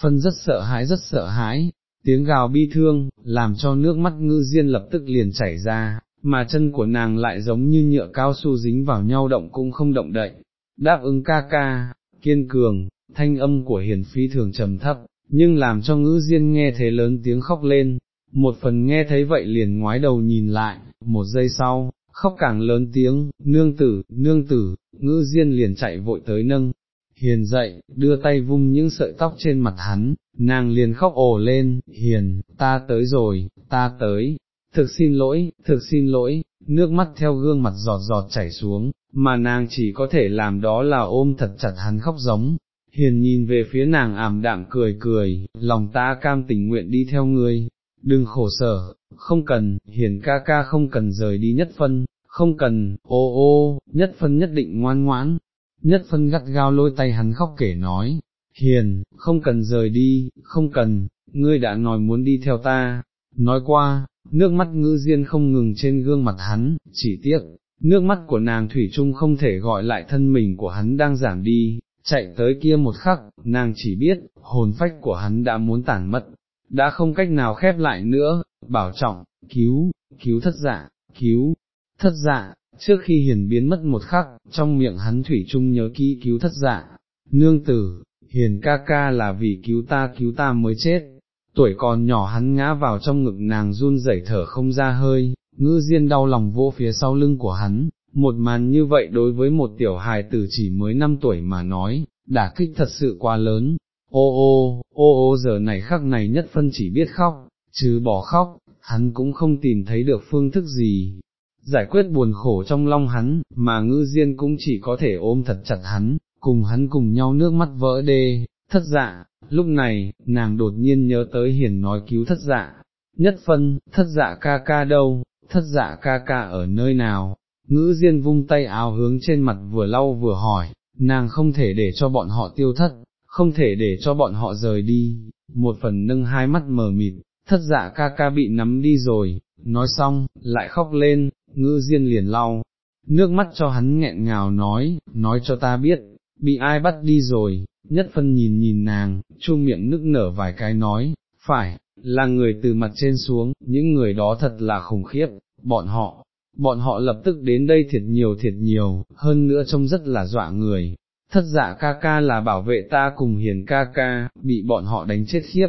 phân rất sợ hãi rất sợ hãi, tiếng gào bi thương, làm cho nước mắt ngư diên lập tức liền chảy ra, mà chân của nàng lại giống như nhựa cao su dính vào nhau động cũng không động đậy, đáp ứng ca ca, kiên cường, thanh âm của hiền phi thường trầm thấp, nhưng làm cho ngữ diên nghe thấy lớn tiếng khóc lên, một phần nghe thấy vậy liền ngoái đầu nhìn lại, một giây sau, khóc càng lớn tiếng, nương tử, nương tử, ngữ diên liền chạy vội tới nâng, hiền dậy, đưa tay vung những sợi tóc trên mặt hắn, nàng liền khóc ồ lên, hiền, ta tới rồi, ta tới, thực xin lỗi, thực xin lỗi, nước mắt theo gương mặt giọt giọt chảy xuống, mà nàng chỉ có thể làm đó là ôm thật chặt hắn khóc giống. Hiền nhìn về phía nàng ảm đạm cười cười, lòng ta cam tình nguyện đi theo ngươi, đừng khổ sở, không cần, hiền ca ca không cần rời đi nhất phân, không cần, ô ô, nhất phân nhất định ngoan ngoãn, nhất phân gắt gao lôi tay hắn khóc kể nói, hiền, không cần rời đi, không cần, ngươi đã nói muốn đi theo ta, nói qua, nước mắt ngữ diên không ngừng trên gương mặt hắn, chỉ tiếc, nước mắt của nàng thủy chung không thể gọi lại thân mình của hắn đang giảm đi, chạy tới kia một khắc, nàng chỉ biết, hồn phách của hắn đã muốn tản mất, đã không cách nào khép lại nữa, bảo trọng, cứu, cứu thất dạ, cứu, thất dạ, trước khi hiền biến mất một khắc, trong miệng hắn thủy chung nhớ kỹ cứu thất dạ, nương tử, hiền ca ca là vì cứu ta cứu ta mới chết, tuổi còn nhỏ hắn ngã vào trong ngực nàng run rẩy thở không ra hơi, ngư diên đau lòng vô phía sau lưng của hắn, một màn như vậy đối với một tiểu hài tử chỉ mới 5 tuổi mà nói, đả kích thật sự quá lớn, ô ô, ô ô giờ này khắc này nhất phân chỉ biết khóc, chứ bỏ khóc, hắn cũng không tìm thấy được phương thức gì. Giải quyết buồn khổ trong lòng hắn, mà ngư diên cũng chỉ có thể ôm thật chặt hắn, cùng hắn cùng nhau nước mắt vỡ đê, thất dạ, lúc này, nàng đột nhiên nhớ tới hiền nói cứu thất dạ, nhất phân, thất dạ ca ca đâu, thất dạ ca ca ở nơi nào, ngữ diên vung tay áo hướng trên mặt vừa lau vừa hỏi, nàng không thể để cho bọn họ tiêu thất, không thể để cho bọn họ rời đi, một phần nâng hai mắt mờ mịt, thất dạ ca ca bị nắm đi rồi, nói xong, lại khóc lên, ngữ diên liền lau, nước mắt cho hắn nghẹn ngào nói, nói cho ta biết, bị ai bắt đi rồi, nhất phân nhìn nhìn nàng, chu miệng nức nở vài cái nói, phải, là người từ mặt trên xuống, những người đó thật là khủng khiếp, bọn họ, bọn họ lập tức đến đây thiệt nhiều thiệt nhiều, hơn nữa trông rất là dọa người. Thất dạ ca ca là bảo vệ ta cùng hiền ca ca, bị bọn họ đánh chết khiếp.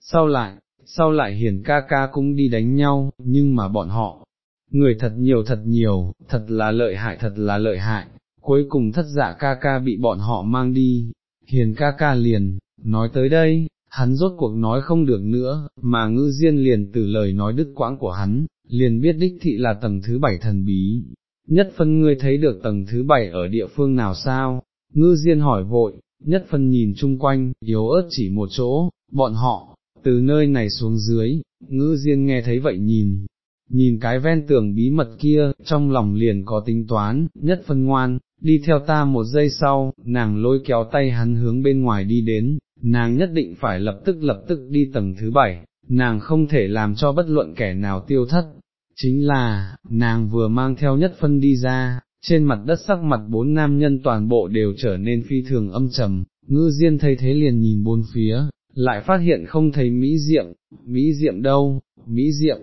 Sau lại, sau lại hiền ca ca cũng đi đánh nhau, nhưng mà bọn họ, người thật nhiều thật nhiều, thật là lợi hại thật là lợi hại, cuối cùng thất dạ ca ca bị bọn họ mang đi, hiền ca ca liền, nói tới đây, hắn rốt cuộc nói không được nữa, mà ngư diên liền từ lời nói đứt quãng của hắn, liền biết đích thị là tầng thứ bảy thần bí. Nhất phân ngươi thấy được tầng thứ bảy ở địa phương nào sao? Ngư diên hỏi vội, nhất phân nhìn chung quanh, yếu ớt chỉ một chỗ, bọn họ, từ nơi này xuống dưới, ngư diên nghe thấy vậy nhìn, nhìn cái ven tường bí mật kia, trong lòng liền có tính toán, nhất phân ngoan, đi theo ta một giây sau, nàng lôi kéo tay hắn hướng bên ngoài đi đến, nàng nhất định phải lập tức lập tức đi tầng thứ bảy, nàng không thể làm cho bất luận kẻ nào tiêu thất, chính là, nàng vừa mang theo nhất phân đi ra, trên mặt đất sắc mặt bốn nam nhân toàn bộ đều trở nên phi thường âm trầm, ngư diên thấy thế liền nhìn bốn phía, lại phát hiện không thấy Mỹ Diệm, Mỹ Diệm đâu, Mỹ Diệm,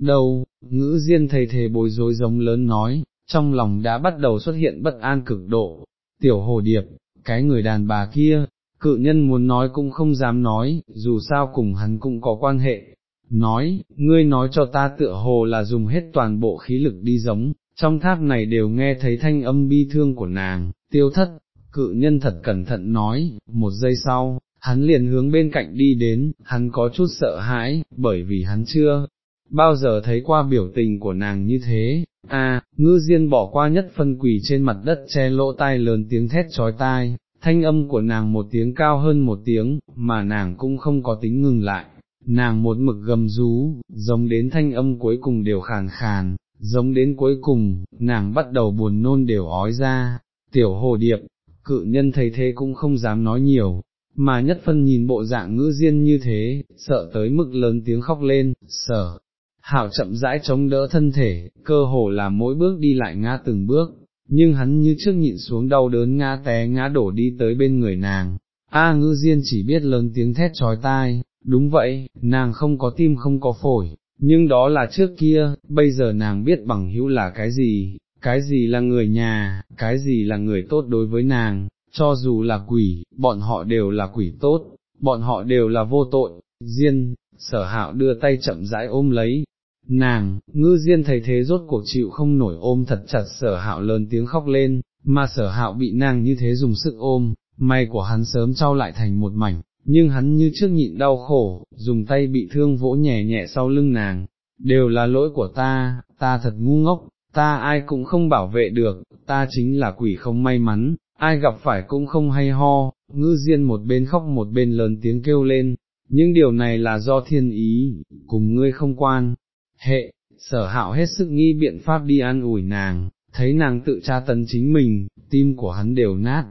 đâu, ngữ diên thấy thế bối rối giống lớn nói, trong lòng đã bắt đầu xuất hiện bất an cực độ, tiểu hồ điệp, cái người đàn bà kia, cự nhân muốn nói cũng không dám nói, dù sao cùng hắn cũng có quan hệ, nói, ngươi nói cho ta tựa hồ là dùng hết toàn bộ khí lực đi giống, trong tháp này đều nghe thấy thanh âm bi thương của nàng, tiêu thất, cự nhân thật cẩn thận nói, một giây sau, hắn liền hướng bên cạnh đi đến, hắn có chút sợ hãi, bởi vì hắn chưa bao giờ thấy qua biểu tình của nàng như thế, a ngư diên bỏ qua nhất phân quỳ trên mặt đất che lỗ tai lớn tiếng thét trói tai, thanh âm của nàng một tiếng cao hơn một tiếng, mà nàng cũng không có tính ngừng lại, nàng một mực gầm rú, giống đến thanh âm cuối cùng đều khàn khàn, giống đến cuối cùng, nàng bắt đầu buồn nôn đều ói ra, tiểu hồ điệp, cự nhân thấy thế cũng không dám nói nhiều, mà nhất phân nhìn bộ dạng ngữ diên như thế, sợ tới mức lớn tiếng khóc lên, sở. Hảo chậm rãi chống đỡ thân thể, cơ hồ là mỗi bước đi lại ngã từng bước, nhưng hắn như trước nhịn xuống đau đớn ngã té ngã đổ đi tới bên người nàng. A ngư diên chỉ biết lớn tiếng thét trói tai, đúng vậy, nàng không có tim không có phổi, nhưng đó là trước kia, bây giờ nàng biết bằng hữu là cái gì, cái gì là người nhà, cái gì là người tốt đối với nàng, cho dù là quỷ, bọn họ đều là quỷ tốt, bọn họ đều là vô tội, Diên, sở hạo đưa tay chậm rãi ôm lấy, nàng, ngư Diên thấy thế rốt cuộc chịu không nổi ôm thật chặt sở hạo lớn tiếng khóc lên, mà sở hạo bị nàng như thế dùng sức ôm, may của hắn sớm trao lại thành một mảnh, nhưng hắn như trước nhịn đau khổ, dùng tay bị thương vỗ nhẹ nhẹ sau lưng nàng, đều là lỗi của ta, ta thật ngu ngốc, ta ai cũng không bảo vệ được, ta chính là quỷ không may mắn, ai gặp phải cũng không hay ho, ngư diên một bên khóc một bên lớn tiếng kêu lên, những điều này là do thiên ý, cùng ngươi không quan, hệ, sở hạo hết sức nghi biện pháp đi an ủi nàng, thấy nàng tự tra tấn chính mình, tim của hắn đều nát,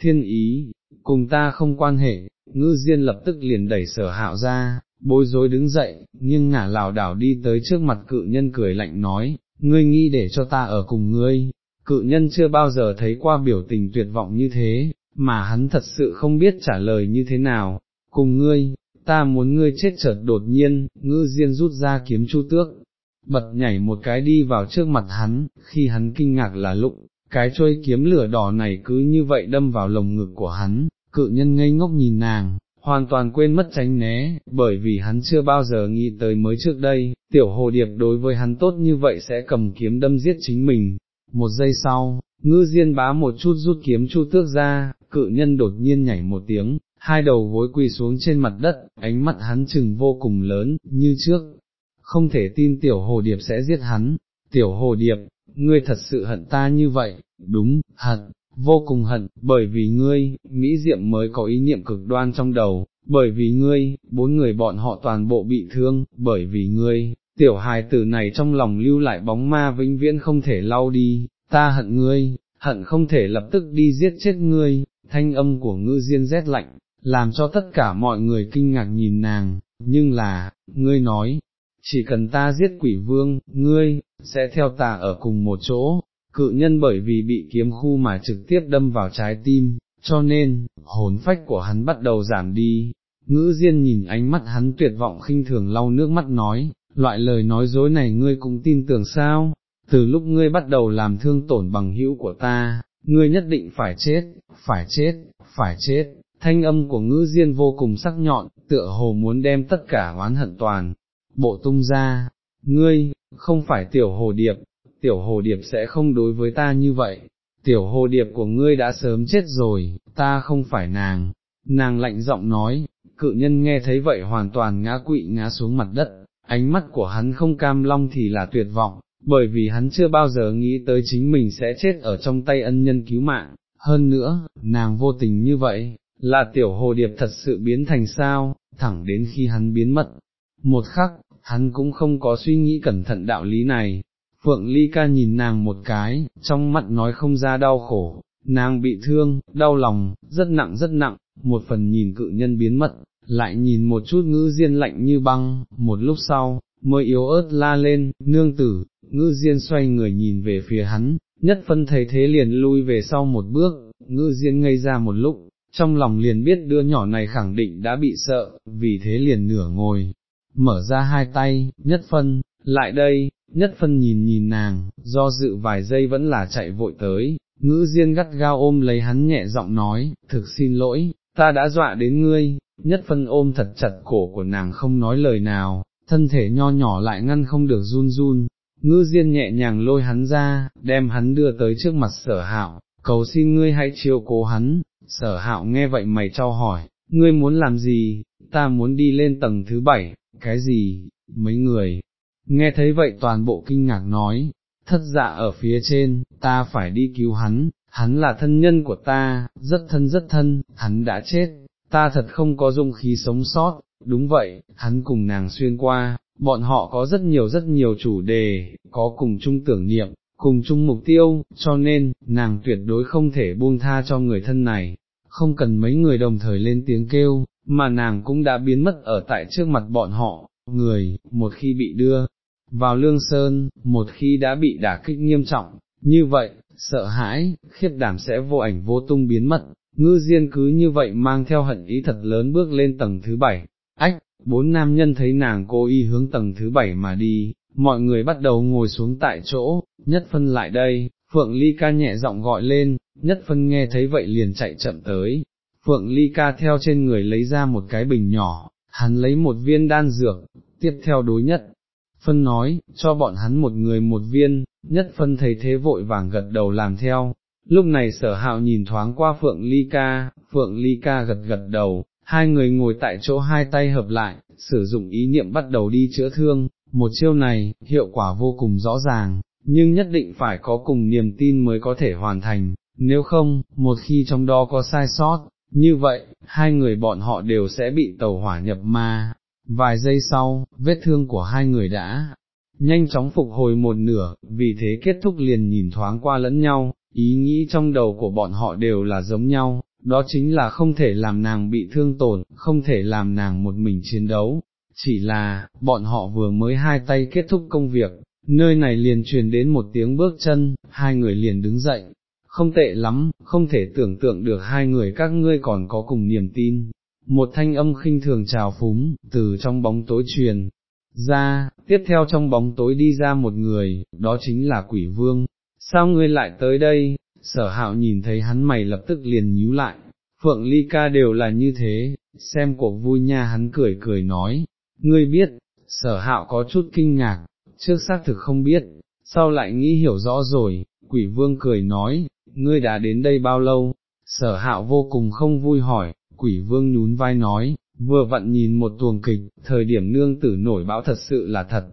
thiên ý, cùng ta không quan hệ, ngư diên lập tức liền đẩy sở hạo ra, bối rối đứng dậy, nhưng ngả lảo đảo đi tới trước mặt cự nhân cười lạnh nói, ngươi nghĩ để cho ta ở cùng ngươi, cự nhân chưa bao giờ thấy qua biểu tình tuyệt vọng như thế, mà hắn thật sự không biết trả lời như thế nào, cùng ngươi, ta muốn ngươi chết chợt đột nhiên, ngư diên rút ra kiếm chu tước, bật nhảy một cái đi vào trước mặt hắn, khi hắn kinh ngạc là lúc, cái trôi kiếm lửa đỏ này cứ như vậy đâm vào lồng ngực của hắn, cự nhân ngây ngốc nhìn nàng, hoàn toàn quên mất tránh né, bởi vì hắn chưa bao giờ nghĩ tới mới trước đây, tiểu hồ điệp đối với hắn tốt như vậy sẽ cầm kiếm đâm giết chính mình. Một giây sau, ngư diên bá một chút rút kiếm chu tước ra, cự nhân đột nhiên nhảy một tiếng, hai đầu gối quỳ xuống trên mặt đất, ánh mắt hắn chừng vô cùng lớn, như trước, không thể tin tiểu hồ điệp sẽ giết hắn, tiểu hồ điệp, ngươi thật sự hận ta như vậy, đúng, hận, vô cùng hận, bởi vì ngươi, Mỹ Diệm mới có ý niệm cực đoan trong đầu, bởi vì ngươi, bốn người bọn họ toàn bộ bị thương, bởi vì ngươi, tiểu hài tử này trong lòng lưu lại bóng ma vĩnh viễn không thể lau đi, ta hận ngươi, hận không thể lập tức đi giết chết ngươi, thanh âm của ngư diên rét lạnh, làm cho tất cả mọi người kinh ngạc nhìn nàng, nhưng là, ngươi nói, chỉ cần ta giết quỷ vương, ngươi, sẽ theo ta ở cùng một chỗ, cự nhân bởi vì bị kiếm khu mà trực tiếp đâm vào trái tim, cho nên, hồn phách của hắn bắt đầu giảm đi. Ngữ Diên nhìn ánh mắt hắn tuyệt vọng khinh thường lau nước mắt nói, loại lời nói dối này ngươi cũng tin tưởng sao, từ lúc ngươi bắt đầu làm thương tổn bằng hữu của ta, ngươi nhất định phải chết, phải chết, phải chết, thanh âm của ngữ diên vô cùng sắc nhọn, tựa hồ muốn đem tất cả oán hận toàn, bộ tung ra, ngươi, không phải tiểu hồ điệp, tiểu hồ điệp sẽ không đối với ta như vậy, tiểu hồ điệp của ngươi đã sớm chết rồi, ta không phải nàng, nàng lạnh giọng nói, cự nhân nghe thấy vậy hoàn toàn ngã quỵ ngã xuống mặt đất, ánh mắt của hắn không cam long thì là tuyệt vọng, bởi vì hắn chưa bao giờ nghĩ tới chính mình sẽ chết ở trong tay ân nhân cứu mạng, hơn nữa, nàng vô tình như vậy, là tiểu hồ điệp thật sự biến thành sao, thẳng đến khi hắn biến mất. Một khắc, hắn cũng không có suy nghĩ cẩn thận đạo lý này, Phượng Ly ca nhìn nàng một cái, trong mắt nói không ra đau khổ, nàng bị thương, đau lòng, rất nặng rất nặng, một phần nhìn cự nhân biến mất, lại nhìn một chút ngữ diên lạnh như băng, một lúc sau, mới yếu ớt la lên, nương tử, ngữ diên xoay người nhìn về phía hắn, nhất phân thấy thế liền lui về sau một bước, ngữ diên ngây ra một lúc, trong lòng liền biết đứa nhỏ này khẳng định đã bị sợ, vì thế liền nửa ngồi, mở ra hai tay, nhất phân, lại đây, nhất phân nhìn nhìn nàng, do dự vài giây vẫn là chạy vội tới, ngữ diên gắt gao ôm lấy hắn nhẹ giọng nói, thực xin lỗi, ta đã dọa đến ngươi, nhất phân ôm thật chặt cổ của nàng không nói lời nào, thân thể nho nhỏ lại ngăn không được run run, ngữ diên nhẹ nhàng lôi hắn ra, đem hắn đưa tới trước mặt sở hạo, cầu xin ngươi hãy chiều cố hắn, sở hạo nghe vậy mày trao hỏi, ngươi muốn làm gì, ta muốn đi lên tầng thứ bảy, cái gì, mấy người, nghe thấy vậy toàn bộ kinh ngạc nói, thất dạ ở phía trên, ta phải đi cứu hắn, hắn là thân nhân của ta, rất thân rất thân, hắn đã chết, ta thật không có dung khí sống sót, đúng vậy, hắn cùng nàng xuyên qua, bọn họ có rất nhiều rất nhiều chủ đề, có cùng chung tưởng niệm, cùng chung mục tiêu, cho nên, nàng tuyệt đối không thể buông tha cho người thân này, không cần mấy người đồng thời lên tiếng kêu, mà nàng cũng đã biến mất ở tại trước mặt bọn họ, người, một khi bị đưa vào lương sơn, một khi đã bị đả kích nghiêm trọng, như vậy, sợ hãi, khiếp đảm sẽ vô ảnh vô tung biến mất, ngư diên cứ như vậy mang theo hận ý thật lớn bước lên tầng thứ bảy, ách, bốn nam nhân thấy nàng cố ý hướng tầng thứ bảy mà đi, mọi người bắt đầu ngồi xuống tại chỗ, nhất phân lại đây, Phượng Ly ca nhẹ giọng gọi lên, nhất phân nghe thấy vậy liền chạy chậm tới, Phượng Ly ca theo trên người lấy ra một cái bình nhỏ, hắn lấy một viên đan dược, tiếp theo đối nhất. Phân nói, cho bọn hắn một người một viên, nhất phân thấy thế vội vàng gật đầu làm theo. Lúc này sở hạo nhìn thoáng qua Phượng Ly Ca, Phượng Ly Ca gật gật đầu, hai người ngồi tại chỗ hai tay hợp lại, sử dụng ý niệm bắt đầu đi chữa thương, một chiêu này, hiệu quả vô cùng rõ ràng, nhưng nhất định phải có cùng niềm tin mới có thể hoàn thành, nếu không, một khi trong đó có sai sót, như vậy, hai người bọn họ đều sẽ bị tàu hỏa nhập ma. Vài giây sau, vết thương của hai người đã nhanh chóng phục hồi một nửa, vì thế kết thúc liền nhìn thoáng qua lẫn nhau, ý nghĩ trong đầu của bọn họ đều là giống nhau, đó chính là không thể làm nàng bị thương tổn, không thể làm nàng một mình chiến đấu, chỉ là, bọn họ vừa mới hai tay kết thúc công việc, nơi này liền truyền đến một tiếng bước chân, hai người liền đứng dậy, không tệ lắm, không thể tưởng tượng được hai người các ngươi còn có cùng niềm tin. Một thanh âm khinh thường trào phúng, từ trong bóng tối truyền, ra, tiếp theo trong bóng tối đi ra một người, đó chính là quỷ vương. Sao ngươi lại tới đây? Sở hạo nhìn thấy hắn mày lập tức liền nhíu lại, Phượng Ly ca đều là như thế, xem cuộc vui nha hắn cười cười nói, ngươi biết, sở hạo có chút kinh ngạc, trước xác thực không biết, sau lại nghĩ hiểu rõ rồi, quỷ vương cười nói, ngươi đã đến đây bao lâu, sở hạo vô cùng không vui hỏi, quỷ vương nhún vai nói, vừa vặn nhìn một tuồng kịch, thời điểm nương tử nổi bão thật sự là thật,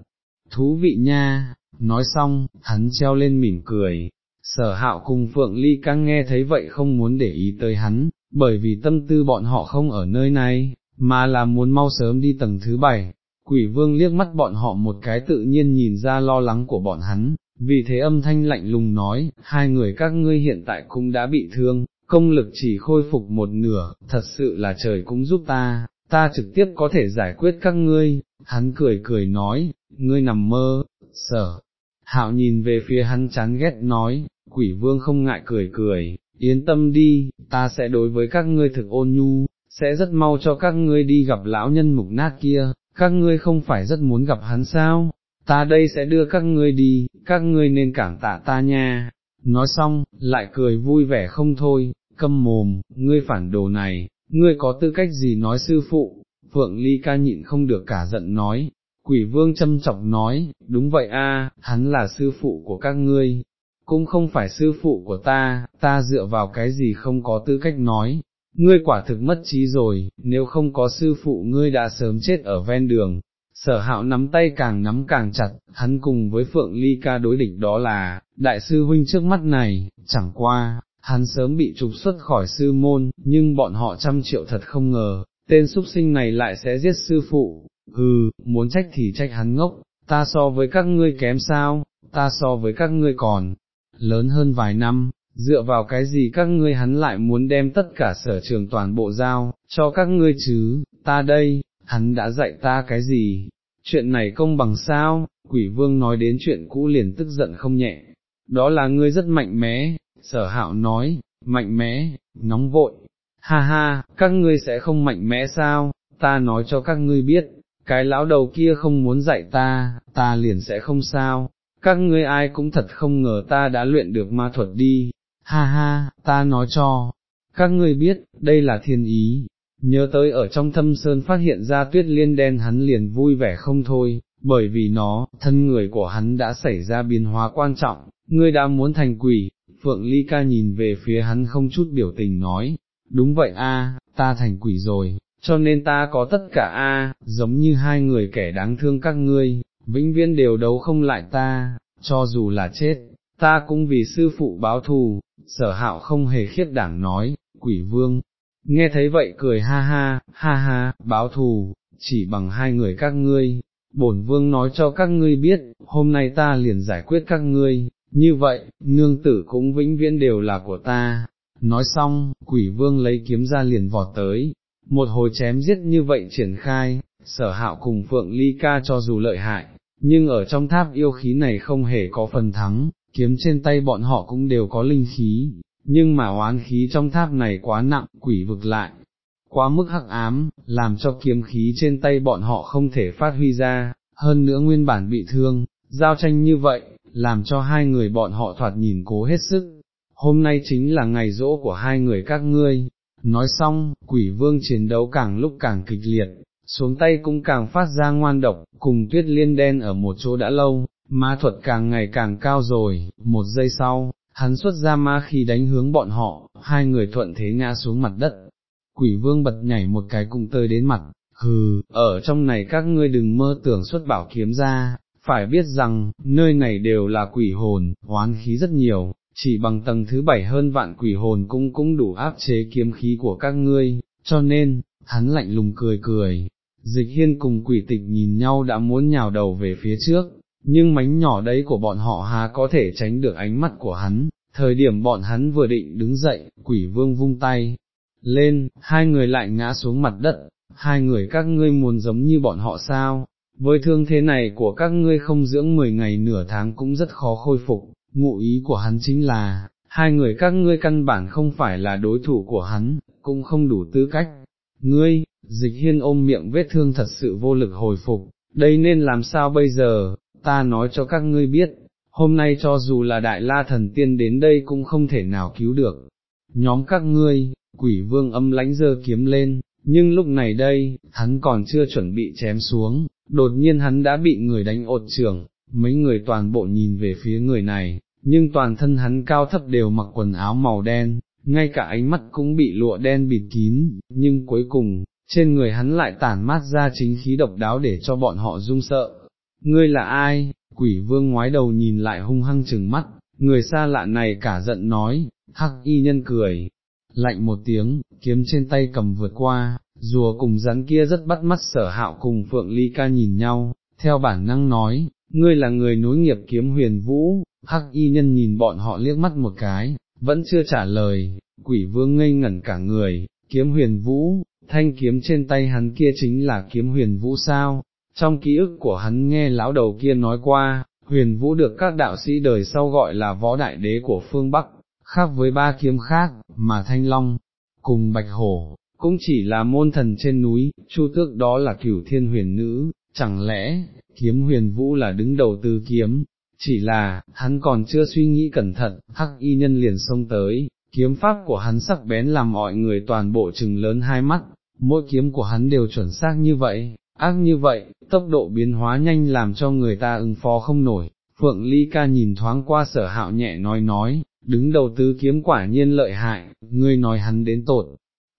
thú vị nha, nói xong, hắn treo lên mỉm cười, sở hạo cùng Phượng Ly căng nghe thấy vậy không muốn để ý tới hắn, bởi vì tâm tư bọn họ không ở nơi này, mà là muốn mau sớm đi tầng thứ bảy. Quỷ vương liếc mắt bọn họ một cái tự nhiên nhìn ra lo lắng của bọn hắn, vì thế âm thanh lạnh lùng nói, hai người các ngươi hiện tại cũng đã bị thương, công lực chỉ khôi phục một nửa, thật sự là trời cũng giúp ta, ta trực tiếp có thể giải quyết các ngươi, hắn cười cười nói, ngươi nằm mơ, sở. Hạo nhìn về phía hắn chán ghét nói, quỷ vương không ngại cười cười, yên tâm đi, ta sẽ đối với các ngươi thực ôn nhu, sẽ rất mau cho các ngươi đi gặp lão nhân mục nát kia, các ngươi không phải rất muốn gặp hắn sao, ta đây sẽ đưa các ngươi đi, các ngươi nên cảm tạ ta nha. Nói xong, lại cười vui vẻ không thôi, câm mồm, ngươi phản đồ này, ngươi có tư cách gì nói sư phụ, Phượng Ly ca nhịn không được cả giận nói, quỷ vương châm chọc nói, đúng vậy a, hắn là sư phụ của các ngươi, cũng không phải sư phụ của ta, ta dựa vào cái gì không có tư cách nói, ngươi quả thực mất trí rồi, nếu không có sư phụ ngươi đã sớm chết ở ven đường. Sở hạo nắm tay càng nắm càng chặt, hắn cùng với Phượng Ly ca đối địch đó là, đại sư huynh trước mắt này, chẳng qua, hắn sớm bị trục xuất khỏi sư môn, nhưng bọn họ trăm triệu thật không ngờ, tên súc sinh này lại sẽ giết sư phụ, hừ, muốn trách thì trách hắn ngốc, ta so với các ngươi kém sao, ta so với các ngươi còn, lớn hơn vài năm, dựa vào cái gì các ngươi hắn lại muốn đem tất cả sở trường toàn bộ giao, cho các ngươi chứ, ta đây, hắn đã dạy ta cái gì, chuyện này công bằng sao, quỷ vương nói đến chuyện cũ liền tức giận không nhẹ, đó là ngươi rất mạnh mẽ, sở hạo nói, mạnh mẽ, nóng vội, ha ha, các ngươi sẽ không mạnh mẽ sao, ta nói cho các ngươi biết, cái lão đầu kia không muốn dạy ta, ta liền sẽ không sao, các ngươi ai cũng thật không ngờ ta đã luyện được ma thuật đi, ha ha, ta nói cho, các ngươi biết, đây là thiên ý, nhớ tới ở trong thâm sơn phát hiện ra tuyết liên đen hắn liền vui vẻ không thôi, bởi vì nó, thân người của hắn đã xảy ra biến hóa quan trọng, ngươi đã muốn thành quỷ, Phượng Ly ca nhìn về phía hắn không chút biểu tình nói, đúng vậy a, ta thành quỷ rồi, cho nên ta có tất cả a, giống như hai người kẻ đáng thương các ngươi, vĩnh viễn đều đấu không lại ta, cho dù là chết, ta cũng vì sư phụ báo thù, sở hạo không hề khiết đảng nói, quỷ vương, nghe thấy vậy cười ha ha, ha ha, báo thù, chỉ bằng hai người các ngươi, bổn vương nói cho các ngươi biết, hôm nay ta liền giải quyết các ngươi, như vậy, nương tử cũng vĩnh viễn đều là của ta. Nói xong, quỷ vương lấy kiếm ra liền vọt tới, một hồi chém giết như vậy triển khai, sở hạo cùng phượng ly ca cho dù lợi hại, nhưng ở trong tháp yêu khí này không hề có phần thắng, kiếm trên tay bọn họ cũng đều có linh khí, nhưng mà oán khí trong tháp này quá nặng, quỷ vực lại, quá mức hắc ám, làm cho kiếm khí trên tay bọn họ không thể phát huy ra, hơn nữa nguyên bản bị thương, giao tranh như vậy, làm cho hai người bọn họ thoạt nhìn cố hết sức. Hôm nay chính là ngày rỗ của hai người các ngươi. Nói xong, quỷ vương chiến đấu càng lúc càng kịch liệt, xuống tay cũng càng phát ra ngoan độc, cùng tuyết liên đen ở một chỗ đã lâu, ma thuật càng ngày càng cao rồi, một giây sau, hắn xuất ra ma khi đánh hướng bọn họ, hai người thuận thế ngã xuống mặt đất. Quỷ vương bật nhảy một cái cũng tơi đến mặt, hừ, ở trong này các ngươi đừng mơ tưởng xuất bảo kiếm ra, phải biết rằng, nơi này đều là quỷ hồn, hoán khí rất nhiều, chỉ bằng tầng thứ bảy hơn vạn quỷ hồn cũng cũng đủ áp chế kiếm khí của các ngươi, cho nên, hắn lạnh lùng cười cười. Dịch hiên cùng quỷ tịch nhìn nhau đã muốn nhào đầu về phía trước, nhưng mánh nhỏ đấy của bọn họ há có thể tránh được ánh mắt của hắn, thời điểm bọn hắn vừa định đứng dậy, quỷ vương vung tay, lên, hai người lại ngã xuống mặt đất, hai người các ngươi muốn giống như bọn họ sao, với thương thế này của các ngươi không dưỡng 10 ngày nửa tháng cũng rất khó khôi phục, ngụ ý của hắn chính là, hai người các ngươi căn bản không phải là đối thủ của hắn, cũng không đủ tư cách. Ngươi, dịch hiên ôm miệng vết thương thật sự vô lực hồi phục, đây nên làm sao bây giờ, ta nói cho các ngươi biết, hôm nay cho dù là đại la thần tiên đến đây cũng không thể nào cứu được. Nhóm các ngươi, quỷ vương âm lãnh dơ kiếm lên, nhưng lúc này đây, hắn còn chưa chuẩn bị chém xuống, đột nhiên hắn đã bị người đánh ột trường, mấy người toàn bộ nhìn về phía người này, nhưng toàn thân hắn cao thấp đều mặc quần áo màu đen, ngay cả ánh mắt cũng bị lụa đen bịt kín, nhưng cuối cùng, trên người hắn lại tản mát ra chính khí độc đáo để cho bọn họ run sợ. Ngươi là ai? Quỷ vương ngoái đầu nhìn lại hung hăng chừng mắt, người xa lạ này cả giận nói, hắc y nhân cười, lạnh một tiếng, kiếm trên tay cầm vượt qua, rùa cùng rắn kia rất bắt mắt sở hạo cùng Phượng Ly ca nhìn nhau, theo bản năng nói, ngươi là người nối nghiệp kiếm huyền vũ, hắc y nhân nhìn bọn họ liếc mắt một cái, vẫn chưa trả lời, quỷ vương ngây ngẩn cả người, kiếm huyền vũ, thanh kiếm trên tay hắn kia chính là kiếm huyền vũ sao, trong ký ức của hắn nghe lão đầu kia nói qua, huyền vũ được các đạo sĩ đời sau gọi là võ đại đế của phương Bắc, khác với ba kiếm khác, mà thanh long, cùng bạch hổ, cũng chỉ là môn thần trên núi, chu tước đó là cửu thiên huyền nữ, chẳng lẽ, kiếm huyền vũ là đứng đầu tư kiếm, chỉ là, hắn còn chưa suy nghĩ cẩn thận, hắc y nhân liền xông tới, kiếm pháp của hắn sắc bén làm mọi người toàn bộ trừng lớn hai mắt, mỗi kiếm của hắn đều chuẩn xác như vậy, ác như vậy, tốc độ biến hóa nhanh làm cho người ta ứng phó không nổi. Phượng Ly ca nhìn thoáng qua sở hạo nhẹ nói nói, đứng đầu tứ kiếm quả nhiên lợi hại, ngươi nói hắn đến tột,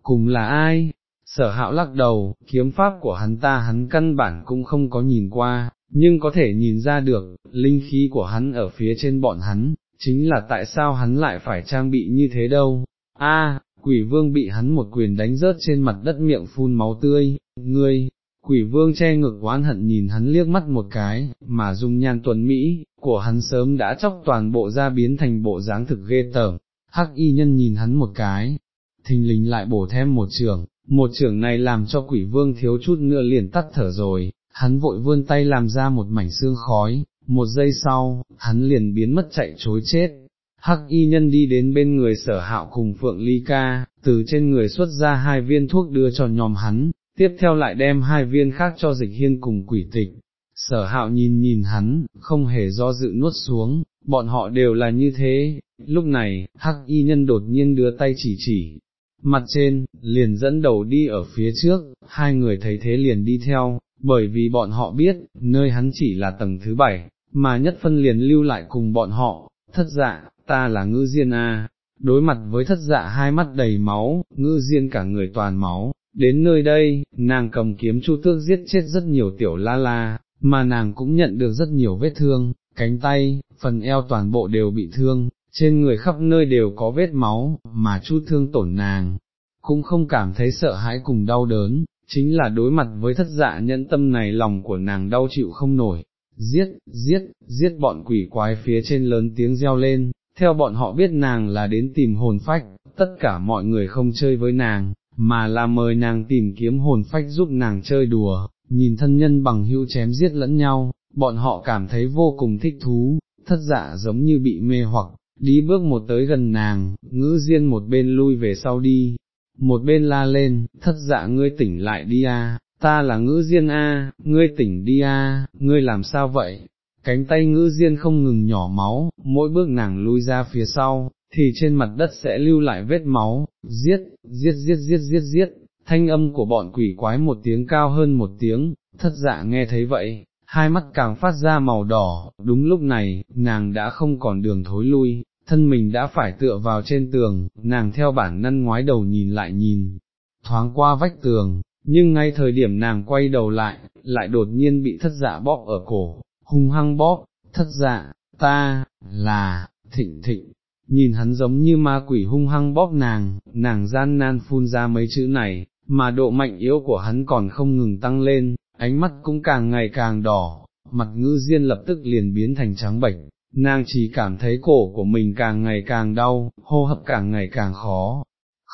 cùng là ai? Sở hạo lắc đầu, kiếm pháp của hắn ta hắn căn bản cũng không có nhìn qua, nhưng có thể nhìn ra được, linh khí của hắn ở phía trên bọn hắn, chính là tại sao hắn lại phải trang bị như thế đâu. A, quỷ vương bị hắn một quyền đánh rớt trên mặt đất miệng phun máu tươi, ngươi, quỷ vương che ngực oán hận nhìn hắn liếc mắt một cái, mà dung nhan tuấn Mỹ, của hắn sớm đã chóc toàn bộ ra biến thành bộ dáng thực ghê tởm, hắc y nhân nhìn hắn một cái, thình lình lại bổ thêm một trường, một trường này làm cho quỷ vương thiếu chút nữa liền tắt thở rồi, hắn vội vươn tay làm ra một mảnh xương khói, một giây sau, hắn liền biến mất chạy chối chết. Hắc y nhân đi đến bên người sở hạo cùng Phượng Ly Ca, từ trên người xuất ra hai viên thuốc đưa cho nhóm hắn, tiếp theo lại đem hai viên khác cho dịch hiên cùng quỷ tịch. Sở hạo nhìn nhìn hắn, không hề do dự nuốt xuống, bọn họ đều là như thế, lúc này, hắc y nhân đột nhiên đưa tay chỉ chỉ, mặt trên, liền dẫn đầu đi ở phía trước, hai người thấy thế liền đi theo, bởi vì bọn họ biết, nơi hắn chỉ là tầng thứ bảy, mà nhất phân liền lưu lại cùng bọn họ, thất dạ, ta là ngư diên a. Đối mặt với thất dạ hai mắt đầy máu, ngư diên cả người toàn máu, đến nơi đây, nàng cầm kiếm chu tước giết chết rất nhiều tiểu la la, mà nàng cũng nhận được rất nhiều vết thương, cánh tay, phần eo toàn bộ đều bị thương, trên người khắp nơi đều có vết máu, mà chu thương tổn nàng, cũng không cảm thấy sợ hãi cùng đau đớn, chính là đối mặt với thất dạ nhẫn tâm này lòng của nàng đau chịu không nổi, giết, giết, giết bọn quỷ quái phía trên lớn tiếng reo lên, theo bọn họ biết nàng là đến tìm hồn phách, tất cả mọi người không chơi với nàng, mà là mời nàng tìm kiếm hồn phách giúp nàng chơi đùa, nhìn thân nhân bằng hữu chém giết lẫn nhau, bọn họ cảm thấy vô cùng thích thú, thất dạ giống như bị mê hoặc, đi bước một tới gần nàng, ngữ diên một bên lui về sau đi, một bên la lên, thất dạ ngươi tỉnh lại đi a, ta là ngữ diên a, ngươi tỉnh đi a, ngươi làm sao vậy? Cánh tay ngữ diên không ngừng nhỏ máu, mỗi bước nàng lui ra phía sau, thì trên mặt đất sẽ lưu lại vết máu, giết, giết giết giết giết giết, thanh âm của bọn quỷ quái một tiếng cao hơn một tiếng, thất dạ nghe thấy vậy, hai mắt càng phát ra màu đỏ, đúng lúc này, nàng đã không còn đường thối lui, thân mình đã phải tựa vào trên tường, nàng theo bản năng ngoái đầu nhìn lại nhìn, thoáng qua vách tường, nhưng ngay thời điểm nàng quay đầu lại, lại đột nhiên bị thất dạ bóp ở cổ, hung hăng bóp, thất dạ, ta, là, thịnh thịnh, nhìn hắn giống như ma quỷ hung hăng bóp nàng, nàng gian nan phun ra mấy chữ này, mà độ mạnh yếu của hắn còn không ngừng tăng lên, ánh mắt cũng càng ngày càng đỏ, mặt ngữ diên lập tức liền biến thành trắng bệch, nàng chỉ cảm thấy cổ của mình càng ngày càng đau, hô hấp càng ngày càng khó.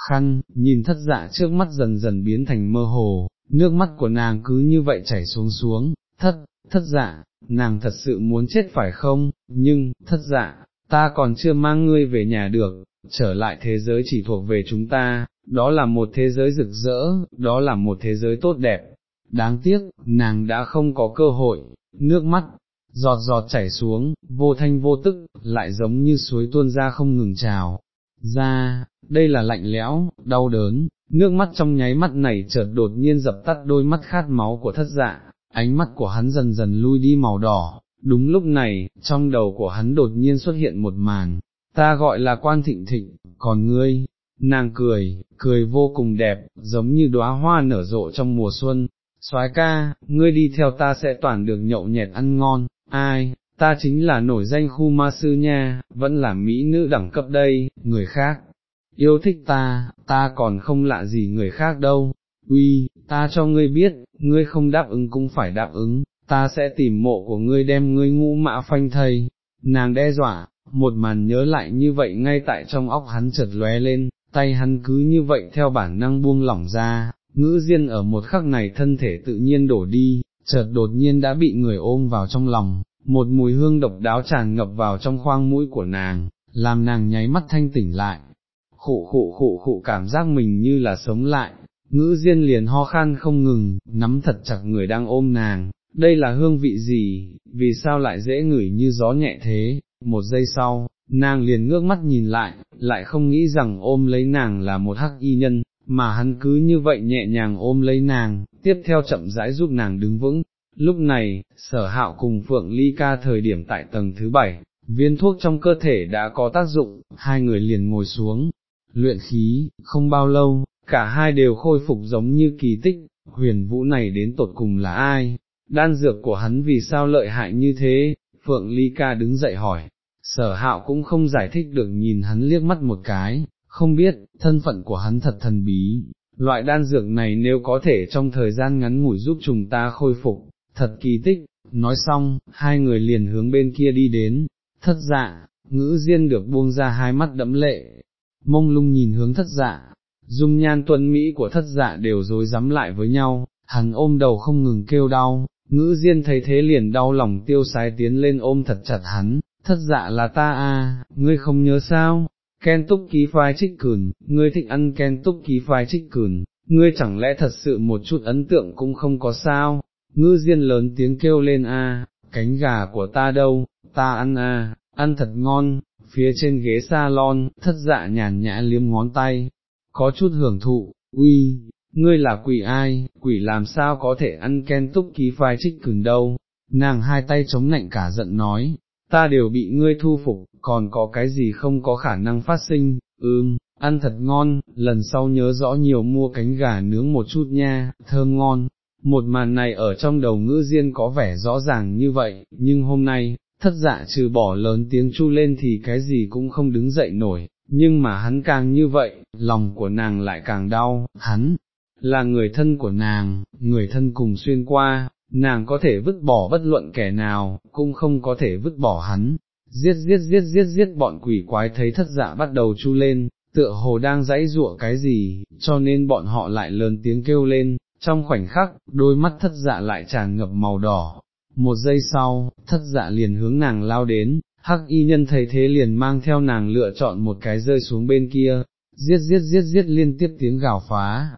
Khăn, nhìn thất dạ trước mắt dần dần biến thành mơ hồ, nước mắt của nàng cứ như vậy chảy xuống xuống, thất, thất dạ, nàng thật sự muốn chết phải không, nhưng, thất dạ, ta còn chưa mang ngươi về nhà được, trở lại thế giới chỉ thuộc về chúng ta, đó là một thế giới rực rỡ, đó là một thế giới tốt đẹp. Đáng tiếc, nàng đã không có cơ hội, nước mắt, giọt giọt chảy xuống, vô thanh vô tức, lại giống như suối tuôn ra không ngừng trào. Ra, đây là lạnh lẽo, đau đớn, nước mắt trong nháy mắt này chợt đột nhiên dập tắt đôi mắt khát máu của thất dạ, ánh mắt của hắn dần dần lui đi màu đỏ, đúng lúc này, trong đầu của hắn đột nhiên xuất hiện một màn, ta gọi là quan thịnh thịnh, còn ngươi, nàng cười, cười vô cùng đẹp, giống như đóa hoa nở rộ trong mùa xuân, soái ca, ngươi đi theo ta sẽ toàn được nhậu nhẹt ăn ngon, ai, ta chính là nổi danh khu ma sư nha, vẫn là mỹ nữ đẳng cấp đây, người khác, yêu thích ta, ta còn không lạ gì người khác đâu, uy, ta cho ngươi biết, ngươi không đáp ứng cũng phải đáp ứng, ta sẽ tìm mộ của ngươi đem ngươi ngũ mã phanh thây, nàng đe dọa, một màn nhớ lại như vậy ngay tại trong óc hắn chợt lóe lên, tay hắn cứ như vậy theo bản năng buông lỏng ra, ngữ diên ở một khắc này thân thể tự nhiên đổ đi, chợt đột nhiên đã bị người ôm vào trong lòng, một mùi hương độc đáo tràn ngập vào trong khoang mũi của nàng, làm nàng nháy mắt thanh tỉnh lại, khụ khụ khụ khụ cảm giác mình như là sống lại, ngữ diên liền ho khan không ngừng, nắm thật chặt người đang ôm nàng, đây là hương vị gì, vì sao lại dễ ngửi như gió nhẹ thế, một giây sau, nàng liền ngước mắt nhìn lại, lại không nghĩ rằng ôm lấy nàng là một hắc y nhân, mà hắn cứ như vậy nhẹ nhàng ôm lấy nàng, tiếp theo chậm rãi giúp nàng đứng vững. Lúc này, sở hạo cùng Phượng Ly ca thời điểm tại tầng thứ bảy, viên thuốc trong cơ thể đã có tác dụng, hai người liền ngồi xuống, luyện khí, không bao lâu, cả hai đều khôi phục giống như kỳ tích, huyền vũ này đến tột cùng là ai, đan dược của hắn vì sao lợi hại như thế, Phượng Ly ca đứng dậy hỏi, sở hạo cũng không giải thích được nhìn hắn liếc mắt một cái, không biết, thân phận của hắn thật thần bí, loại đan dược này nếu có thể trong thời gian ngắn ngủi giúp chúng ta khôi phục, thật kỳ tích, nói xong, hai người liền hướng bên kia đi đến, thất dạ, ngữ diên được buông ra hai mắt đẫm lệ, mông lung nhìn hướng thất dạ, dung nhan tuân Mỹ của thất dạ đều dối rắm lại với nhau, hắn ôm đầu không ngừng kêu đau, ngữ diên thấy thế liền đau lòng tiêu sái tiến lên ôm thật chặt hắn, thất dạ là ta à, ngươi không nhớ sao, ken túc ký phai trích cửn, ngươi thích ăn ken túc ký phai trích cửn, ngươi chẳng lẽ thật sự một chút ấn tượng cũng không có sao, ngư diên lớn tiếng kêu lên a, cánh gà của ta đâu, ta ăn a, ăn thật ngon, phía trên ghế salon, thất dạ nhàn nhã liếm ngón tay, có chút hưởng thụ, uy, ngươi là quỷ ai, quỷ làm sao có thể ăn ken túc ký phai trích cửn đâu, nàng hai tay chống nạnh cả giận nói, ta đều bị ngươi thu phục, còn có cái gì không có khả năng phát sinh, ưm, ăn thật ngon, lần sau nhớ rõ nhiều mua cánh gà nướng một chút nha, thơm ngon. Một màn này ở trong đầu ngữ diên có vẻ rõ ràng như vậy, nhưng hôm nay, thất dạ trừ bỏ lớn tiếng chu lên thì cái gì cũng không đứng dậy nổi, nhưng mà hắn càng như vậy, lòng của nàng lại càng đau, hắn, là người thân của nàng, người thân cùng xuyên qua, nàng có thể vứt bỏ bất luận kẻ nào, cũng không có thể vứt bỏ hắn. Giết giết giết giết giết bọn quỷ quái thấy thất dạ bắt đầu chu lên, tựa hồ đang dãy dụa cái gì, cho nên bọn họ lại lớn tiếng kêu lên, trong khoảnh khắc, đôi mắt thất dạ lại tràn ngập màu đỏ. Một giây sau, thất dạ liền hướng nàng lao đến, hắc y nhân thấy thế liền mang theo nàng lựa chọn một cái rơi xuống bên kia, giết giết giết giết liên tiếp tiếng gào phá,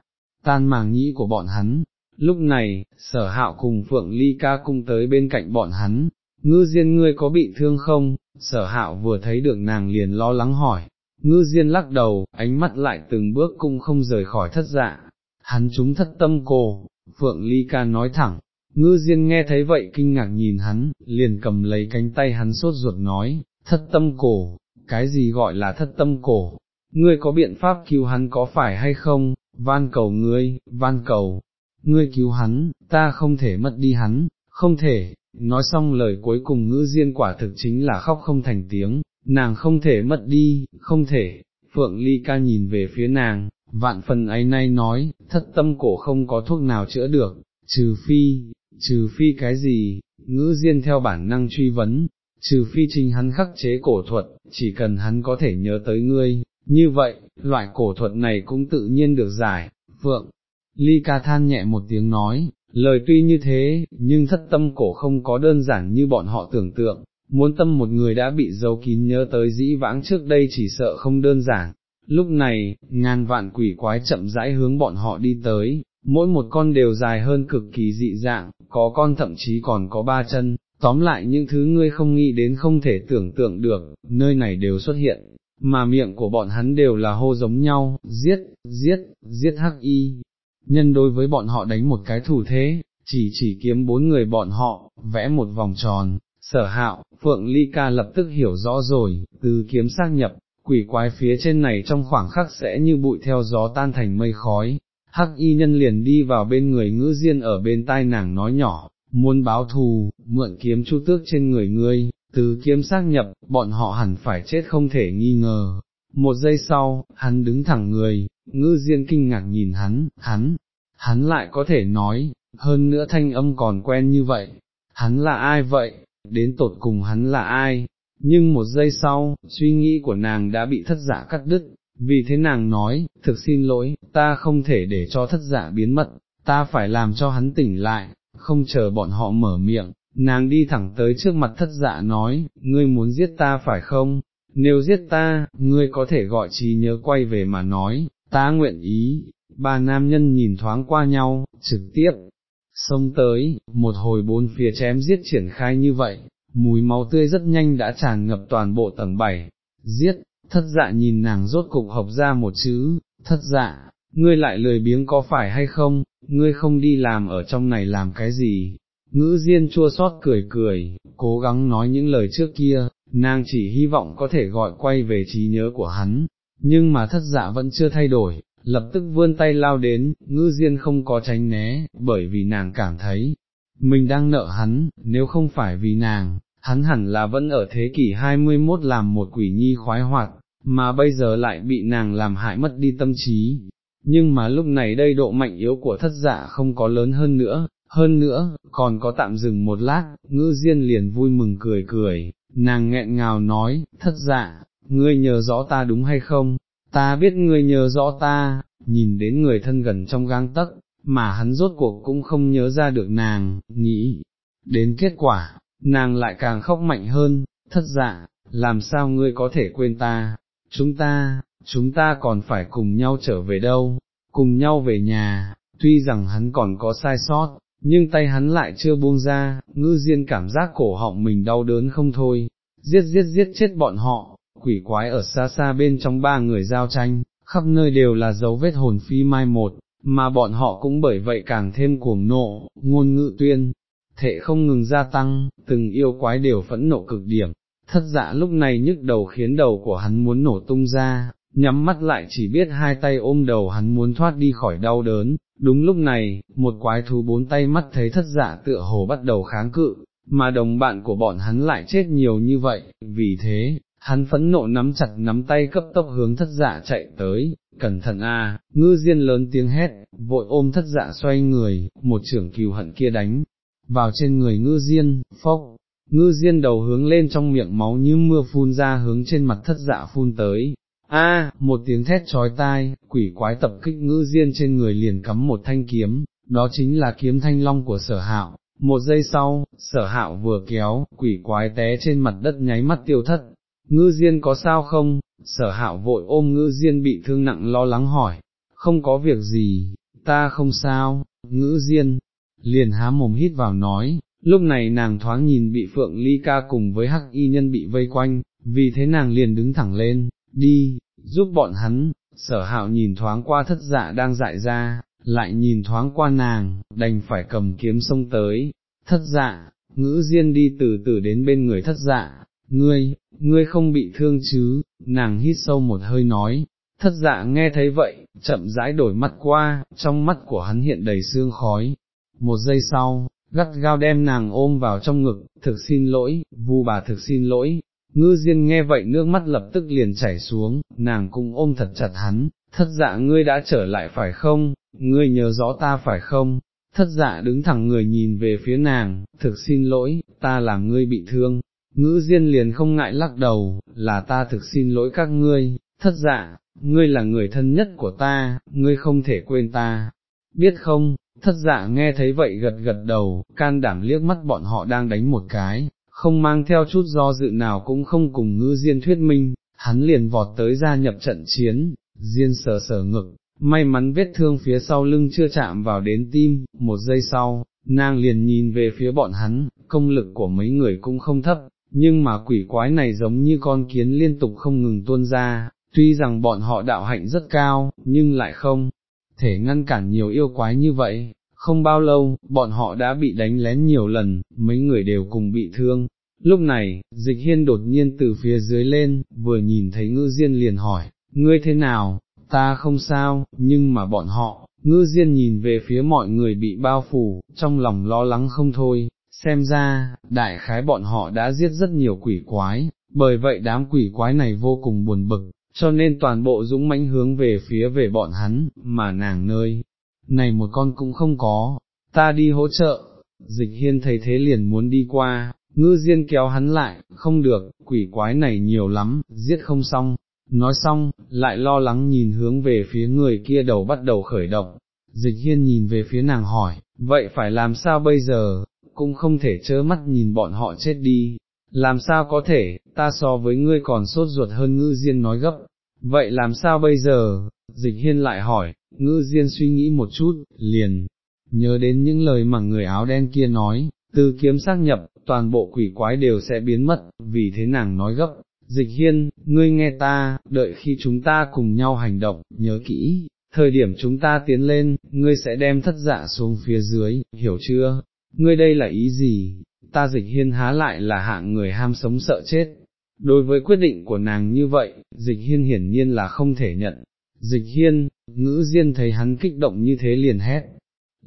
tan màng nhĩ của bọn hắn. Lúc này, sở hạo cùng Phượng Ly ca cung tới bên cạnh bọn hắn, ngư diên ngươi có bị thương không, sở hạo vừa thấy được nàng liền lo lắng hỏi, ngư diên lắc đầu, ánh mắt lại từng bước cung không rời khỏi thất dạ, hắn chúng thất tâm cổ, Phượng Ly ca nói thẳng, ngư diên nghe thấy vậy kinh ngạc nhìn hắn, liền cầm lấy cánh tay hắn sốt ruột nói, thất tâm cổ, cái gì gọi là thất tâm cổ, ngươi có biện pháp cứu hắn có phải hay không, van cầu ngươi, van cầu, ngươi cứu hắn, ta không thể mất đi hắn, không thể, nói xong lời cuối cùng ngữ diên quả thực chính là khóc không thành tiếng, nàng không thể mất đi, không thể, Phượng Ly ca nhìn về phía nàng, vạn phần ấy nay nói, thất tâm cổ không có thuốc nào chữa được, trừ phi, trừ phi cái gì, ngữ diên theo bản năng truy vấn, trừ phi trình hắn khắc chế cổ thuật, chỉ cần hắn có thể nhớ tới ngươi, như vậy, loại cổ thuật này cũng tự nhiên được giải, Vượng, Ly ca than nhẹ một tiếng nói, lời tuy như thế, nhưng thất tâm cổ không có đơn giản như bọn họ tưởng tượng, muốn tâm một người đã bị giấu kín nhớ tới dĩ vãng trước đây chỉ sợ không đơn giản. Lúc này, ngàn vạn quỷ quái chậm rãi hướng bọn họ đi tới, mỗi một con đều dài hơn cực kỳ dị dạng, có con thậm chí còn có ba chân, tóm lại những thứ ngươi không nghĩ đến không thể tưởng tượng được, nơi này đều xuất hiện, mà miệng của bọn hắn đều là hô giống nhau, giết, giết, giết hắc y. Nhân đối với bọn họ đánh một cái thủ thế, chỉ chỉ kiếm bốn người bọn họ, vẽ một vòng tròn, sở hạo, Phượng Ly Ca lập tức hiểu rõ rồi, từ kiếm xác nhập, quỷ quái phía trên này trong khoảng khắc sẽ như bụi theo gió tan thành mây khói. Hắc y nhân liền đi vào bên người ngữ diên ở bên tai nàng nói nhỏ, muốn báo thù, mượn kiếm chu tước trên người ngươi, từ kiếm xác nhập, bọn họ hẳn phải chết không thể nghi ngờ. Một giây sau, hắn đứng thẳng người, ngư diên kinh ngạc nhìn hắn, hắn, hắn lại có thể nói, hơn nữa thanh âm còn quen như vậy, hắn là ai vậy, đến tột cùng hắn là ai, nhưng một giây sau, suy nghĩ của nàng đã bị thất giả cắt đứt, vì thế nàng nói, thực xin lỗi, ta không thể để cho thất giả biến mất, ta phải làm cho hắn tỉnh lại, không chờ bọn họ mở miệng, nàng đi thẳng tới trước mặt thất dạ nói, ngươi muốn giết ta phải không, nếu giết ta, ngươi có thể gọi trí nhớ quay về mà nói, ta nguyện ý, ba nam nhân nhìn thoáng qua nhau, trực tiếp, xông tới, một hồi bốn phía chém giết triển khai như vậy, mùi máu tươi rất nhanh đã tràn ngập toàn bộ tầng bảy, giết, thất dạ nhìn nàng rốt cục học ra một chữ, thất dạ, ngươi lại lười biếng có phải hay không, ngươi không đi làm ở trong này làm cái gì, ngữ diên chua xót cười cười, cố gắng nói những lời trước kia, nàng chỉ hy vọng có thể gọi quay về trí nhớ của hắn, nhưng mà thất dạ vẫn chưa thay đổi, lập tức vươn tay lao đến, ngữ diên không có tránh né, bởi vì nàng cảm thấy, mình đang nợ hắn, nếu không phải vì nàng, hắn hẳn là vẫn ở thế kỷ 21 làm một quỷ nhi khoái hoạt, mà bây giờ lại bị nàng làm hại mất đi tâm trí. Nhưng mà lúc này đây độ mạnh yếu của thất dạ không có lớn hơn nữa, hơn nữa, còn có tạm dừng một lát, ngữ diên liền vui mừng cười cười, nàng nghẹn ngào nói, thất dạ, ngươi nhớ rõ ta đúng hay không, ta biết ngươi nhớ rõ ta, nhìn đến người thân gần trong gang tấc, mà hắn rốt cuộc cũng không nhớ ra được nàng, nghĩ, đến kết quả, nàng lại càng khóc mạnh hơn, thất dạ, làm sao ngươi có thể quên ta, chúng ta, chúng ta còn phải cùng nhau trở về đâu, cùng nhau về nhà, tuy rằng hắn còn có sai sót, nhưng tay hắn lại chưa buông ra, ngư diên cảm giác cổ họng mình đau đớn không thôi, giết giết giết chết bọn họ, quỷ quái ở xa xa bên trong ba người giao tranh, khắp nơi đều là dấu vết hồn phi mai một, mà bọn họ cũng bởi vậy càng thêm cuồng nộ, ngôn ngữ tuyên, thể không ngừng gia tăng, từng yêu quái đều phẫn nộ cực điểm, thất dạ lúc này nhức đầu khiến đầu của hắn muốn nổ tung ra, nhắm mắt lại chỉ biết hai tay ôm đầu hắn muốn thoát đi khỏi đau đớn, Đúng lúc này, một quái thú bốn tay mắt thấy thất dạ tựa hồ bắt đầu kháng cự, mà đồng bạn của bọn hắn lại chết nhiều như vậy, vì thế, hắn phẫn nộ nắm chặt nắm tay cấp tốc hướng thất dạ chạy tới, cẩn thận a, ngư diên lớn tiếng hét, vội ôm thất dạ xoay người, một trưởng cừu hận kia đánh, vào trên người ngư diên, phốc, ngư diên đầu hướng lên trong miệng máu như mưa phun ra hướng trên mặt thất dạ phun tới. A, một tiếng thét trói tai, quỷ quái tập kích ngư diên trên người liền cắm một thanh kiếm, đó chính là kiếm thanh long của sở hạo. Một giây sau, sở hạo vừa kéo, quỷ quái té trên mặt đất nháy mắt tiêu thất. Ngư diên có sao không? Sở hạo vội ôm ngư diên bị thương nặng lo lắng hỏi. Không có việc gì, ta không sao, ngữ diên, liền há mồm hít vào nói, lúc này nàng thoáng nhìn bị phượng ly ca cùng với hắc y nhân bị vây quanh, vì thế nàng liền đứng thẳng lên, đi, giúp bọn hắn, sở hạo nhìn thoáng qua thất dạ đang dại ra, lại nhìn thoáng qua nàng, đành phải cầm kiếm sông tới, thất dạ, ngữ diên đi từ từ đến bên người thất dạ, ngươi, ngươi không bị thương chứ, nàng hít sâu một hơi nói, thất dạ nghe thấy vậy, chậm rãi đổi mắt qua, trong mắt của hắn hiện đầy sương khói, một giây sau, gắt gao đem nàng ôm vào trong ngực, thực xin lỗi, vu bà thực xin lỗi, ngư diên nghe vậy nước mắt lập tức liền chảy xuống, nàng cũng ôm thật chặt hắn, thất dạ ngươi đã trở lại phải không, ngươi nhớ rõ ta phải không, thất dạ đứng thẳng người nhìn về phía nàng, thực xin lỗi, ta làm ngươi bị thương, ngữ diên liền không ngại lắc đầu, là ta thực xin lỗi các ngươi, thất dạ, ngươi là người thân nhất của ta, ngươi không thể quên ta, biết không, thất dạ nghe thấy vậy gật gật đầu, can đảm liếc mắt bọn họ đang đánh một cái, không mang theo chút do dự nào cũng không cùng ngư diên thuyết minh, hắn liền vọt tới gia nhập trận chiến, diên sờ sờ ngực, may mắn vết thương phía sau lưng chưa chạm vào đến tim, một giây sau, nàng liền nhìn về phía bọn hắn, công lực của mấy người cũng không thấp, nhưng mà quỷ quái này giống như con kiến liên tục không ngừng tuôn ra, tuy rằng bọn họ đạo hạnh rất cao, nhưng lại không thể ngăn cản nhiều yêu quái như vậy. Không bao lâu, bọn họ đã bị đánh lén nhiều lần, mấy người đều cùng bị thương. Lúc này, dịch hiên đột nhiên từ phía dưới lên, vừa nhìn thấy ngư diên liền hỏi, ngươi thế nào, ta không sao, nhưng mà bọn họ, ngư diên nhìn về phía mọi người bị bao phủ, trong lòng lo lắng không thôi, xem ra, đại khái bọn họ đã giết rất nhiều quỷ quái, bởi vậy đám quỷ quái này vô cùng buồn bực, cho nên toàn bộ dũng mãnh hướng về phía về bọn hắn, mà nàng nơi, này một con cũng không có, ta đi hỗ trợ, dịch hiên thấy thế liền muốn đi qua, ngư diên kéo hắn lại, không được, quỷ quái này nhiều lắm, giết không xong, nói xong, lại lo lắng nhìn hướng về phía người kia đầu bắt đầu khởi động, dịch hiên nhìn về phía nàng hỏi, vậy phải làm sao bây giờ, cũng không thể chớ mắt nhìn bọn họ chết đi, làm sao có thể, ta so với ngươi còn sốt ruột hơn ngư diên nói gấp, vậy làm sao bây giờ, dịch hiên lại hỏi, ngư diên suy nghĩ một chút, liền, nhớ đến những lời mà người áo đen kia nói, từ kiếm xác nhập, toàn bộ quỷ quái đều sẽ biến mất, vì thế nàng nói gấp, dịch hiên, ngươi nghe ta, đợi khi chúng ta cùng nhau hành động, nhớ kỹ, thời điểm chúng ta tiến lên, ngươi sẽ đem thất dạ xuống phía dưới, hiểu chưa, ngươi đây là ý gì, ta dịch hiên há lại là hạng người ham sống sợ chết. Đối với quyết định của nàng như vậy, dịch hiên hiển nhiên là không thể nhận. Dịch hiên, ngữ diên thấy hắn kích động như thế liền hét.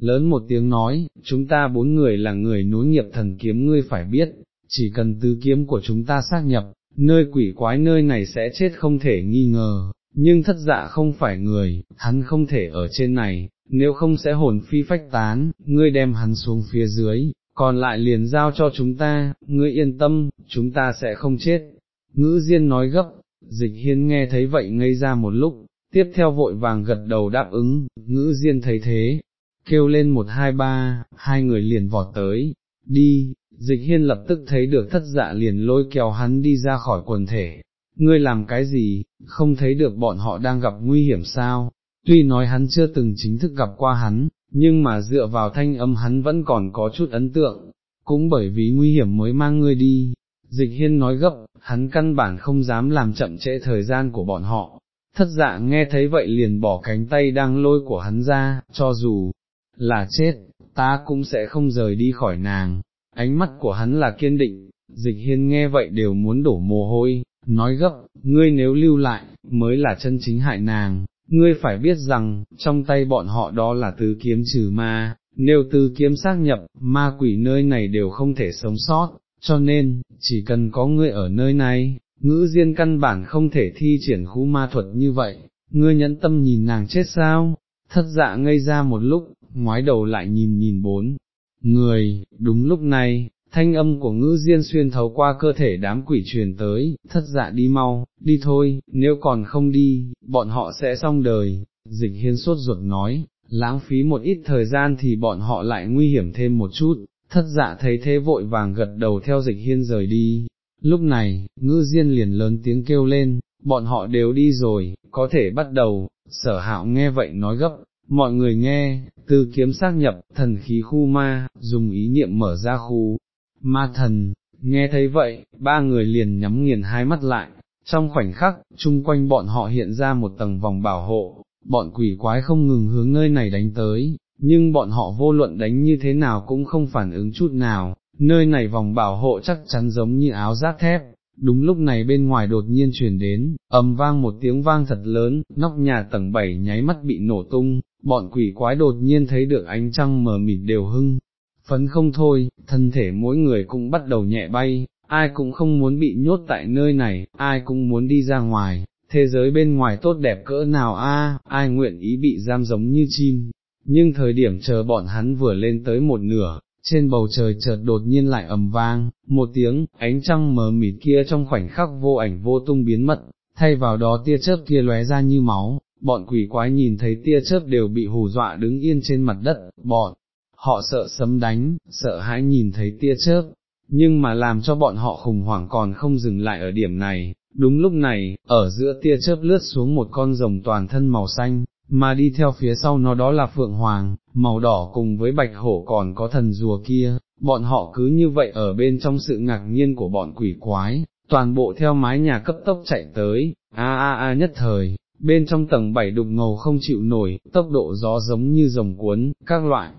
Lớn một tiếng nói, chúng ta bốn người là người nối nghiệp thần kiếm ngươi phải biết, chỉ cần tứ kiếm của chúng ta xác nhập, nơi quỷ quái nơi này sẽ chết không thể nghi ngờ, nhưng thất dạ không phải người, hắn không thể ở trên này, nếu không sẽ hồn phi phách tán, ngươi đem hắn xuống phía dưới, còn lại liền giao cho chúng ta, ngươi yên tâm, chúng ta sẽ không chết. Ngữ Diên nói gấp, dịch hiên nghe thấy vậy ngây ra một lúc, tiếp theo vội vàng gật đầu đáp ứng, ngữ Diên thấy thế, kêu lên một hai ba, hai người liền vọt tới, đi, dịch hiên lập tức thấy được thất dạ liền lôi kéo hắn đi ra khỏi quần thể. Ngươi làm cái gì, không thấy được bọn họ đang gặp nguy hiểm sao, tuy nói hắn chưa từng chính thức gặp qua hắn, nhưng mà dựa vào thanh âm hắn vẫn còn có chút ấn tượng, cũng bởi vì nguy hiểm mới mang ngươi đi. Dịch hiên nói gấp, hắn căn bản không dám làm chậm trễ thời gian của bọn họ, thất dạ nghe thấy vậy liền bỏ cánh tay đang lôi của hắn ra, cho dù là chết, ta cũng sẽ không rời đi khỏi nàng, ánh mắt của hắn là kiên định, dịch hiên nghe vậy đều muốn đổ mồ hôi, nói gấp, ngươi nếu lưu lại, mới là chân chính hại nàng, ngươi phải biết rằng, trong tay bọn họ đó là tứ kiếm trừ ma, nếu tứ kiếm xác nhập, ma quỷ nơi này đều không thể sống sót, cho nên, chỉ cần có ngươi ở nơi này, ngữ diên căn bản không thể thi triển khu ma thuật như vậy, ngươi nhẫn tâm nhìn nàng chết sao, thất dạ ngây ra một lúc, ngoái đầu lại nhìn nhìn bốn. Người, đúng lúc này, thanh âm của ngữ diên xuyên thấu qua cơ thể đám quỷ truyền tới, thất dạ đi mau, đi thôi, nếu còn không đi, bọn họ sẽ xong đời, dịch hiên suốt ruột nói, lãng phí một ít thời gian thì bọn họ lại nguy hiểm thêm một chút, thất dạ thấy thế vội vàng gật đầu theo dịch hiên rời đi, lúc này, ngư diên liền lớn tiếng kêu lên, bọn họ đều đi rồi, có thể bắt đầu, sở hạo nghe vậy nói gấp, mọi người nghe, từ kiếm xác nhập, thần khí khu ma, dùng ý niệm mở ra khu, ma thần, nghe thấy vậy, ba người liền nhắm nghiền hai mắt lại, trong khoảnh khắc, chung quanh bọn họ hiện ra một tầng vòng bảo hộ, bọn quỷ quái không ngừng hướng nơi này đánh tới, nhưng bọn họ vô luận đánh như thế nào cũng không phản ứng chút nào, nơi này vòng bảo hộ chắc chắn giống như áo giáp thép. Đúng lúc này bên ngoài đột nhiên truyền đến, ầm vang một tiếng vang thật lớn, nóc nhà tầng 7 nháy mắt bị nổ tung, bọn quỷ quái đột nhiên thấy được ánh trăng mờ mịt đều hưng, phấn không thôi, thân thể mỗi người cũng bắt đầu nhẹ bay, ai cũng không muốn bị nhốt tại nơi này, ai cũng muốn đi ra ngoài, thế giới bên ngoài tốt đẹp cỡ nào a, ai nguyện ý bị giam giống như chim, nhưng thời điểm chờ bọn hắn vừa lên tới một nửa, trên bầu trời chợt đột nhiên lại ầm vang, một tiếng, ánh trăng mờ mịt kia trong khoảnh khắc vô ảnh vô tung biến mất, thay vào đó tia chớp kia lóe ra như máu, bọn quỷ quái nhìn thấy tia chớp đều bị hù dọa đứng yên trên mặt đất, bọn họ sợ sấm đánh, sợ hãi nhìn thấy tia chớp, nhưng mà làm cho bọn họ khủng hoảng còn không dừng lại ở điểm này, đúng lúc này, ở giữa tia chớp lướt xuống một con rồng toàn thân màu xanh, mà đi theo phía sau nó đó là phượng hoàng, màu đỏ cùng với bạch hổ còn có thần rùa kia, bọn họ cứ như vậy ở bên trong sự ngạc nhiên của bọn quỷ quái, toàn bộ theo mái nhà cấp tốc chạy tới, a a a nhất thời, bên trong tầng bảy đục ngầu không chịu nổi, tốc độ gió giống như rồng cuốn, các loại,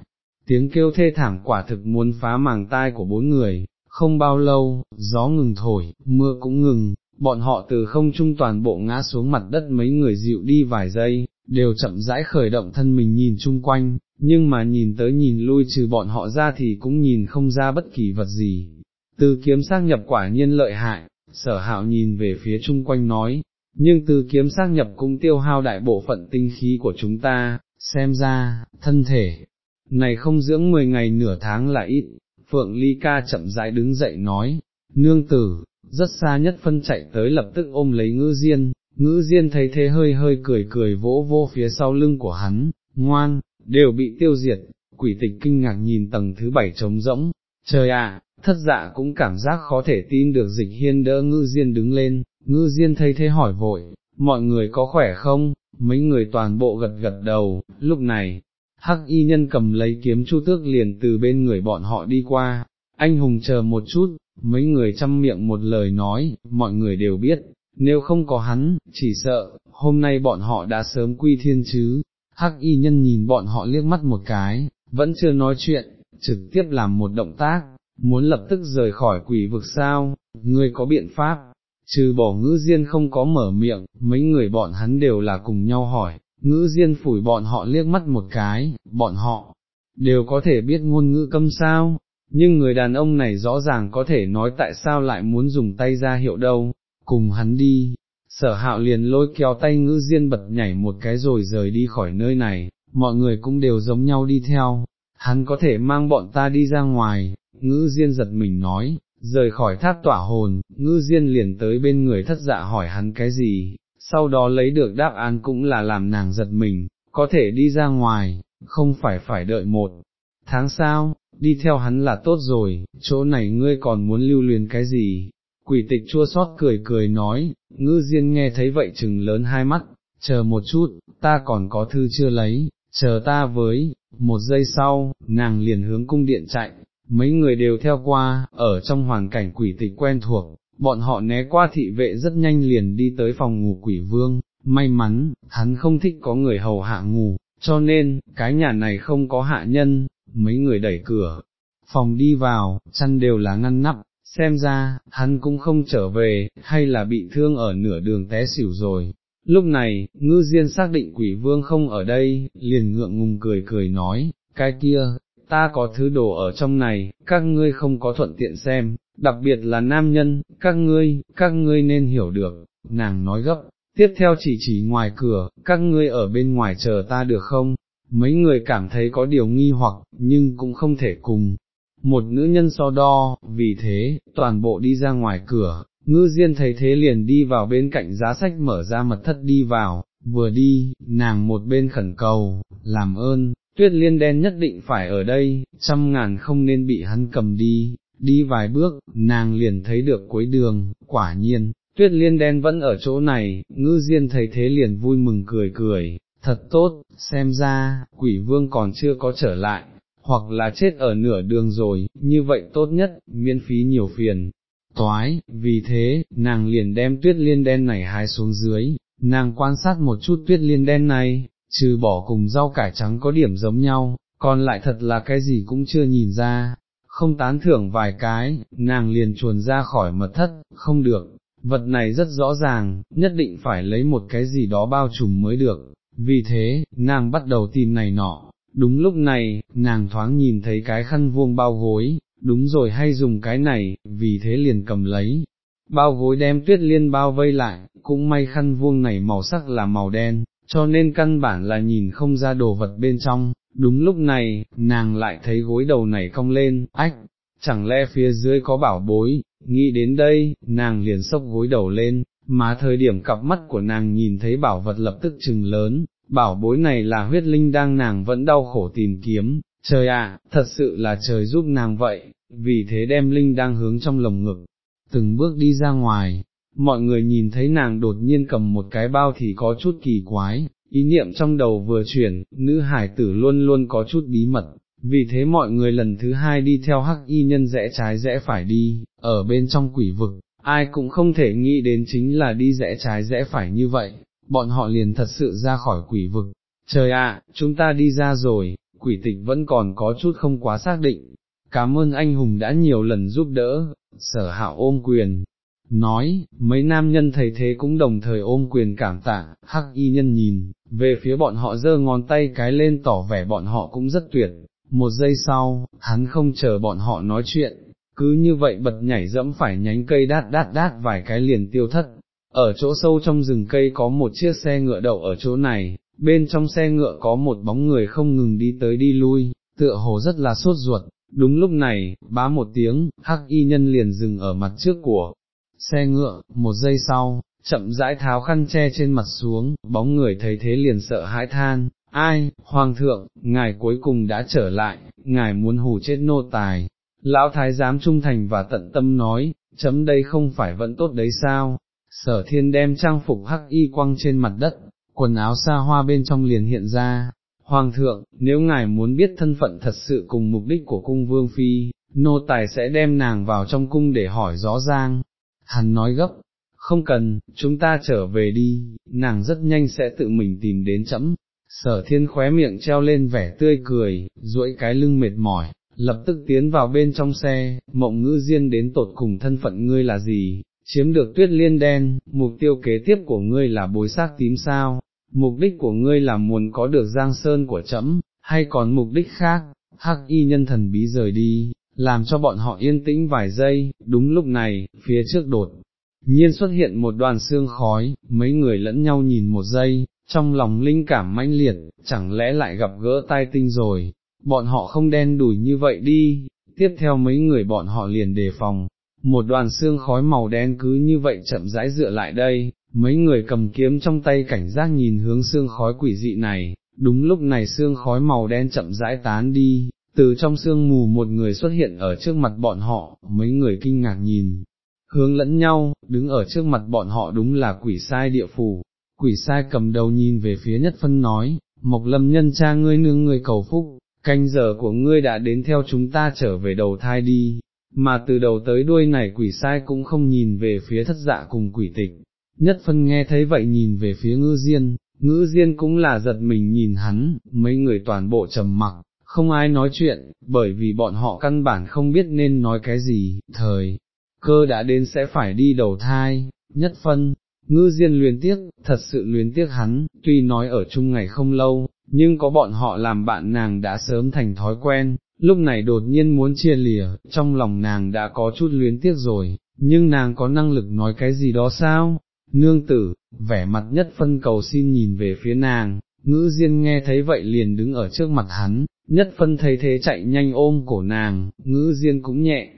tiếng kêu thê thảm quả thực muốn phá màng tai của bốn người, không bao lâu, gió ngừng thổi, mưa cũng ngừng, bọn họ từ không trung toàn bộ ngã xuống mặt đất mấy người dịu đi vài giây, đều chậm rãi khởi động thân mình nhìn chung quanh, nhưng mà nhìn tới nhìn lui trừ bọn họ ra thì cũng nhìn không ra bất kỳ vật gì. Từ kiếm xác nhập quả nhiên lợi hại, sở hạo nhìn về phía chung quanh nói, nhưng từ kiếm xác nhập cũng tiêu hao đại bộ phận tinh khí của chúng ta, xem ra, thân thể, này không dưỡng 10 ngày nửa tháng là ít, Phượng Ly Ca chậm rãi đứng dậy nói, nương tử, rất xa nhất phân chạy tới lập tức ôm lấy Ngư diên, ngữ diên thấy thế hơi hơi cười cười vỗ vô phía sau lưng của hắn, ngoan, đều bị tiêu diệt, quỷ tịch kinh ngạc nhìn tầng thứ bảy trống rỗng, trời ạ, thất dạ cũng cảm giác khó thể tin được dịch hiên đỡ ngư diên đứng lên, ngư diên thấy thế hỏi vội, mọi người có khỏe không, mấy người toàn bộ gật gật đầu, lúc này, hắc y nhân cầm lấy kiếm chu tước liền từ bên người bọn họ đi qua, anh hùng chờ một chút, mấy người chăm miệng một lời nói, mọi người đều biết, nếu không có hắn, chỉ sợ, hôm nay bọn họ đã sớm quy thiên chứ, hắc y nhân nhìn bọn họ liếc mắt một cái, vẫn chưa nói chuyện, trực tiếp làm một động tác, muốn lập tức rời khỏi quỷ vực sao, ngươi có biện pháp, trừ bỏ ngữ diên không có mở miệng, mấy người bọn hắn đều là cùng nhau hỏi, ngữ diên phủi bọn họ liếc mắt một cái, bọn họ, đều có thể biết ngôn ngữ câm sao, nhưng người đàn ông này rõ ràng có thể nói tại sao lại muốn dùng tay ra hiệu đâu, cùng hắn đi, sở hạo liền lôi kéo tay ngữ diên bật nhảy một cái rồi rời đi khỏi nơi này, mọi người cũng đều giống nhau đi theo, hắn có thể mang bọn ta đi ra ngoài, ngữ diên giật mình nói, rời khỏi tháp tỏa hồn, ngữ diên liền tới bên người thất dạ hỏi hắn cái gì, sau đó lấy được đáp án cũng là làm nàng giật mình, có thể đi ra ngoài, không phải phải đợi một tháng sao, đi theo hắn là tốt rồi, chỗ này ngươi còn muốn lưu luyến cái gì, quỷ tịch chua xót cười cười nói, ngư diên nghe thấy vậy chừng lớn hai mắt, chờ một chút, ta còn có thư chưa lấy, chờ ta với, một giây sau, nàng liền hướng cung điện chạy, mấy người đều theo qua, ở trong hoàn cảnh quỷ tịch quen thuộc, bọn họ né qua thị vệ rất nhanh liền đi tới phòng ngủ quỷ vương, may mắn, hắn không thích có người hầu hạ ngủ, cho nên, cái nhà này không có hạ nhân, mấy người đẩy cửa, phòng đi vào, chăn đều là ngăn nắp, xem ra, hắn cũng không trở về, hay là bị thương ở nửa đường té xỉu rồi. Lúc này, ngư diên xác định quỷ vương không ở đây, liền ngượng ngùng cười cười nói, cái kia, ta có thứ đồ ở trong này, các ngươi không có thuận tiện xem, đặc biệt là nam nhân, các ngươi, các ngươi nên hiểu được, nàng nói gấp, tiếp theo chỉ chỉ ngoài cửa, các ngươi ở bên ngoài chờ ta được không? Mấy người cảm thấy có điều nghi hoặc, nhưng cũng không thể cùng. Một nữ nhân so đo, vì thế, toàn bộ đi ra ngoài cửa, ngư diên thấy thế liền đi vào bên cạnh giá sách mở ra mật thất đi vào, vừa đi, nàng một bên khẩn cầu, làm ơn, tuyết liên đen nhất định phải ở đây, trăm ngàn không nên bị hắn cầm đi, đi vài bước, nàng liền thấy được cuối đường, quả nhiên, tuyết liên đen vẫn ở chỗ này, ngư diên thấy thế liền vui mừng cười cười, thật tốt, xem ra, quỷ vương còn chưa có trở lại, hoặc là chết ở nửa đường rồi, như vậy tốt nhất, miễn phí nhiều phiền. Toái, vì thế, nàng liền đem tuyết liên đen này hái xuống dưới, nàng quan sát một chút tuyết liên đen này, trừ bỏ cùng rau cải trắng có điểm giống nhau, còn lại thật là cái gì cũng chưa nhìn ra, không tán thưởng vài cái, nàng liền chuồn ra khỏi mật thất, không được, vật này rất rõ ràng, nhất định phải lấy một cái gì đó bao trùm mới được, vì thế, nàng bắt đầu tìm này nọ, đúng lúc này, nàng thoáng nhìn thấy cái khăn vuông bao gối, đúng rồi hay dùng cái này, vì thế liền cầm lấy, bao gối đem tuyết liên bao vây lại, cũng may khăn vuông này màu sắc là màu đen, cho nên căn bản là nhìn không ra đồ vật bên trong, đúng lúc này, nàng lại thấy gối đầu này cong lên, ách, chẳng lẽ phía dưới có bảo bối, nghĩ đến đây, nàng liền sốc gối đầu lên, mà thời điểm cặp mắt của nàng nhìn thấy bảo vật lập tức trừng lớn, bảo bối này là huyết linh đang nàng vẫn đau khổ tìm kiếm, trời ạ, thật sự là trời giúp nàng vậy, vì thế đem linh đang hướng trong lồng ngực, từng bước đi ra ngoài, mọi người nhìn thấy nàng đột nhiên cầm một cái bao thì có chút kỳ quái, ý niệm trong đầu vừa chuyển, nữ hải tử luôn luôn có chút bí mật, vì thế mọi người lần thứ hai đi theo hắc y nhân rẽ trái rẽ phải đi, ở bên trong quỷ vực, ai cũng không thể nghĩ đến chính là đi rẽ trái rẽ phải như vậy, bọn họ liền thật sự ra khỏi quỷ vực. Trời ạ, chúng ta đi ra rồi, quỷ tịch vẫn còn có chút không quá xác định. Cảm ơn anh hùng đã nhiều lần giúp đỡ, sở hạo ôm quyền, nói, mấy nam nhân thầy thế cũng đồng thời ôm quyền cảm tạ, hắc y nhân nhìn, về phía bọn họ giơ ngón tay cái lên tỏ vẻ bọn họ cũng rất tuyệt, một giây sau, hắn không chờ bọn họ nói chuyện, cứ như vậy bật nhảy dẫm phải nhánh cây đát đát đát vài cái liền tiêu thất. Ở chỗ sâu trong rừng cây có một chiếc xe ngựa đậu ở chỗ này, bên trong xe ngựa có một bóng người không ngừng đi tới đi lui, tựa hồ rất là sốt ruột, đúng lúc này, bá một tiếng, hắc y nhân liền dừng ở mặt trước của xe ngựa, một giây sau, chậm rãi tháo khăn che trên mặt xuống, bóng người thấy thế liền sợ hãi than, ai, hoàng thượng, ngài cuối cùng đã trở lại, ngài muốn hù chết nô tài, lão thái giám trung thành và tận tâm nói, chấm đây không phải vẫn tốt đấy sao, sở thiên đem trang phục hắc y quăng trên mặt đất, quần áo xa hoa bên trong liền hiện ra, hoàng thượng, nếu ngài muốn biết thân phận thật sự cùng mục đích của cung vương phi, nô tài sẽ đem nàng vào trong cung để hỏi rõ ràng, hắn nói gấp, không cần, chúng ta trở về đi, nàng rất nhanh sẽ tự mình tìm đến chấm. Sở thiên khóe miệng treo lên vẻ tươi cười, duỗi cái lưng mệt mỏi, lập tức tiến vào bên trong xe, mộng ngữ diên đến tột cùng thân phận ngươi là gì, chiếm được tuyết liên đen, mục tiêu kế tiếp của ngươi là bối xác tím sao, mục đích của ngươi là muốn có được giang sơn của trẫm, hay còn mục đích khác, hắc y nhân thần bí rời đi, làm cho bọn họ yên tĩnh vài giây, đúng lúc này, phía trước đột, nhiên xuất hiện một đoàn xương khói, mấy người lẫn nhau nhìn một giây, trong lòng linh cảm mãnh liệt, chẳng lẽ lại gặp gỡ tai tinh rồi, bọn họ không đen đủi như vậy đi, tiếp theo mấy người bọn họ liền đề phòng, một đoàn xương khói màu đen cứ như vậy chậm rãi dựa lại đây, mấy người cầm kiếm trong tay cảnh giác nhìn hướng xương khói quỷ dị này, đúng lúc này xương khói màu đen chậm rãi tán đi, từ trong xương mù một người xuất hiện ở trước mặt bọn họ, mấy người kinh ngạc nhìn, hướng lẫn nhau, đứng ở trước mặt bọn họ đúng là quỷ sai địa phủ, quỷ sai cầm đầu nhìn về phía nhất phân nói, Mộc lâm nhân cha ngươi nương ngươi cầu phúc, canh giờ của ngươi đã đến theo chúng ta trở về đầu thai đi, mà từ đầu tới đuôi này quỷ sai cũng không nhìn về phía thất dạ cùng quỷ tịch, nhất phân nghe thấy vậy nhìn về phía ngư diên, ngữ diên cũng là giật mình nhìn hắn, mấy người toàn bộ trầm mặc, không ai nói chuyện, bởi vì bọn họ căn bản không biết nên nói cái gì, thời, cơ đã đến sẽ phải đi đầu thai, nhất phân, ngư diên luyến tiếc, thật sự luyến tiếc hắn, tuy nói ở chung ngày không lâu, nhưng có bọn họ làm bạn nàng đã sớm thành thói quen, lúc này đột nhiên muốn chia lìa, trong lòng nàng đã có chút luyến tiếc rồi, nhưng nàng có năng lực nói cái gì đó sao? Nương tử, vẻ mặt nhất phân cầu xin nhìn về phía nàng, ngữ diên nghe thấy vậy liền đứng ở trước mặt hắn, nhất phân thấy thế chạy nhanh ôm cổ nàng, ngữ diên cũng nhẹ,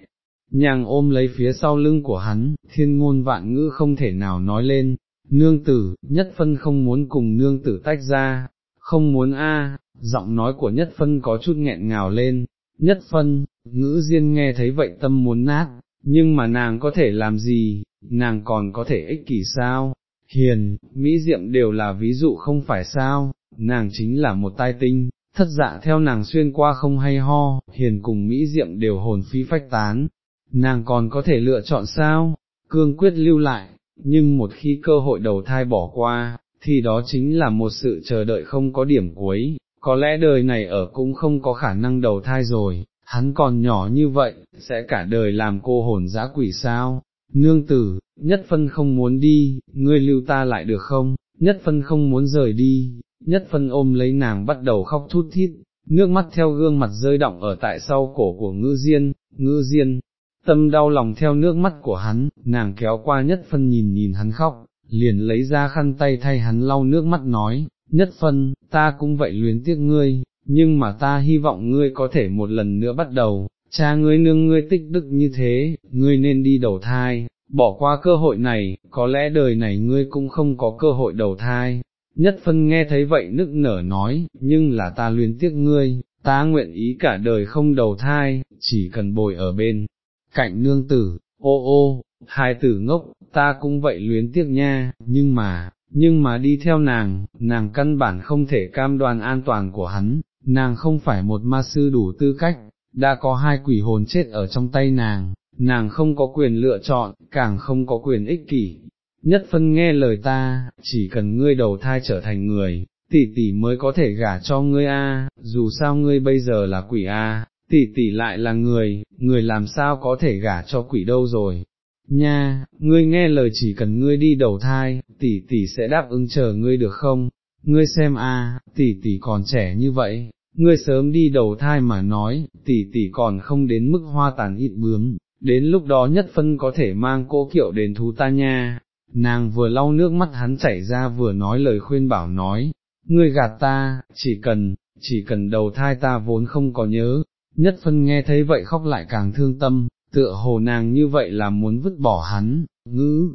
nhàng ôm lấy phía sau lưng của hắn, thiên ngôn vạn ngữ không thể nào nói lên, nương tử, nhất phân không muốn cùng nương tử tách ra, không muốn a giọng nói của nhất phân có chút nghẹn ngào lên, nhất phân, ngữ diên nghe thấy vậy tâm muốn nát, nhưng mà nàng có thể làm gì, nàng còn có thể ích kỷ sao, hiền, mỹ diệm đều là ví dụ không phải sao, nàng chính là một tai tinh, thất dạ theo nàng xuyên qua không hay ho, hiền cùng mỹ diệm đều hồn phi phách tán, nàng còn có thể lựa chọn sao, cương quyết lưu lại, nhưng một khi cơ hội đầu thai bỏ qua, thì đó chính là một sự chờ đợi không có điểm cuối, có lẽ đời này ở cũng không có khả năng đầu thai rồi, hắn còn nhỏ như vậy, sẽ cả đời làm cô hồn giã quỷ sao, nương tử, nhất phân không muốn đi, ngươi lưu ta lại được không, nhất phân không muốn rời đi, nhất phân ôm lấy nàng bắt đầu khóc thút thít, nước mắt theo gương mặt rơi động ở tại sau cổ của ngư diên, ngư diên, tâm đau lòng theo nước mắt của hắn, nàng kéo qua nhất phân nhìn nhìn hắn khóc, liền lấy ra khăn tay thay hắn lau nước mắt nói, nhất phân, ta cũng vậy luyến tiếc ngươi, nhưng mà ta hy vọng ngươi có thể một lần nữa bắt đầu, cha ngươi nương ngươi tích đức như thế, ngươi nên đi đầu thai, bỏ qua cơ hội này, có lẽ đời này ngươi cũng không có cơ hội đầu thai. Nhất phân nghe thấy vậy nức nở nói, nhưng là ta luyến tiếc ngươi, ta nguyện ý cả đời không đầu thai, chỉ cần bồi ở bên, cạnh nương tử, ô ô, hai tử ngốc, ta cũng vậy luyến tiếc nha, nhưng mà, nhưng mà đi theo nàng, nàng căn bản không thể cam đoan an toàn của hắn, nàng không phải một ma sư đủ tư cách, đã có hai quỷ hồn chết ở trong tay nàng, nàng không có quyền lựa chọn, càng không có quyền ích kỷ. Nhất phân nghe lời ta, chỉ cần ngươi đầu thai trở thành người, tỷ tỷ mới có thể gả cho ngươi a, dù sao ngươi bây giờ là quỷ a, tỷ tỷ lại là người, người làm sao có thể gả cho quỷ đâu rồi. Nha, ngươi nghe lời chỉ cần ngươi đi đầu thai, tỷ tỷ sẽ đáp ứng chờ ngươi được không? Ngươi xem a, tỷ tỷ còn trẻ như vậy, ngươi sớm đi đầu thai mà nói, tỷ tỷ còn không đến mức hoa tàn ít bướm, đến lúc đó nhất phân có thể mang cô kiệu đến thú ta nha. Nàng vừa lau nước mắt hắn chảy ra vừa nói lời khuyên bảo nói, ngươi gạt ta, chỉ cần, chỉ cần đầu thai ta vốn không có nhớ, nhất phân nghe thấy vậy khóc lại càng thương tâm, tựa hồ nàng như vậy là muốn vứt bỏ hắn, ngữ,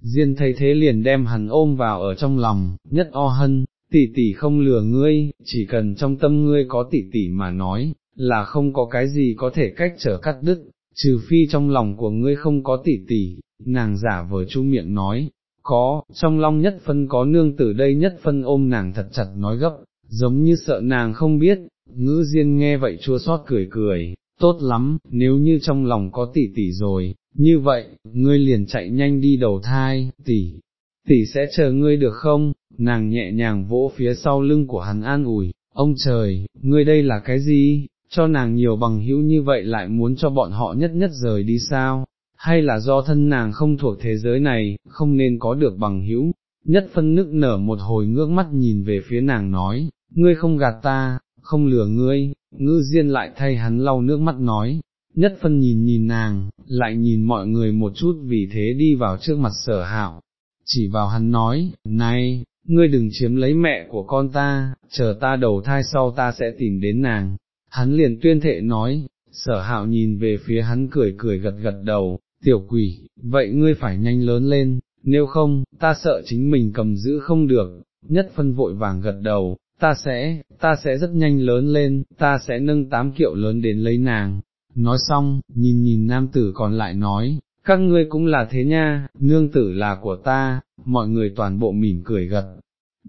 Diên thấy thế liền đem hắn ôm vào ở trong lòng, nhất o hân, tỷ tỷ không lừa ngươi, chỉ cần trong tâm ngươi có tỷ tỷ mà nói, là không có cái gì có thể cách trở cắt đứt, trừ phi trong lòng của ngươi không có tỷ tỷ, nàng giả vờ chu miệng nói, có, trong lòng nhất phân có nương tử đây nhất phân ôm nàng thật chặt nói gấp, giống như sợ nàng không biết, ngữ diên nghe vậy chua xót cười cười, tốt lắm, nếu như trong lòng có tỷ tỷ rồi, như vậy, ngươi liền chạy nhanh đi đầu thai, tỷ, tỷ sẽ chờ ngươi được không, nàng nhẹ nhàng vỗ phía sau lưng của hắn an ủi, ông trời, ngươi đây là cái gì, cho nàng nhiều bằng hữu như vậy lại muốn cho bọn họ nhất nhất rời đi sao, hay là do thân nàng không thuộc thế giới này, không nên có được bằng hữu, nhất phân nức nở một hồi ngước mắt nhìn về phía nàng nói, ngươi không gạt ta, không lừa ngươi, ngư diên lại thay hắn lau nước mắt nói, nhất phân nhìn nhìn nàng, lại nhìn mọi người một chút vì thế đi vào trước mặt sở hạo, chỉ vào hắn nói, này, ngươi đừng chiếm lấy mẹ của con ta, chờ ta đầu thai sau ta sẽ tìm đến nàng. Hắn liền tuyên thệ nói, sở hạo nhìn về phía hắn cười cười gật gật đầu, tiểu quỷ, vậy ngươi phải nhanh lớn lên, nếu không, ta sợ chính mình cầm giữ không được, nhất phân vội vàng gật đầu, ta sẽ, ta sẽ rất nhanh lớn lên, ta sẽ nâng tám kiệu lớn đến lấy nàng. Nói xong, nhìn nhìn nam tử còn lại nói, các ngươi cũng là thế nha, nương tử là của ta, mọi người toàn bộ mỉm cười gật.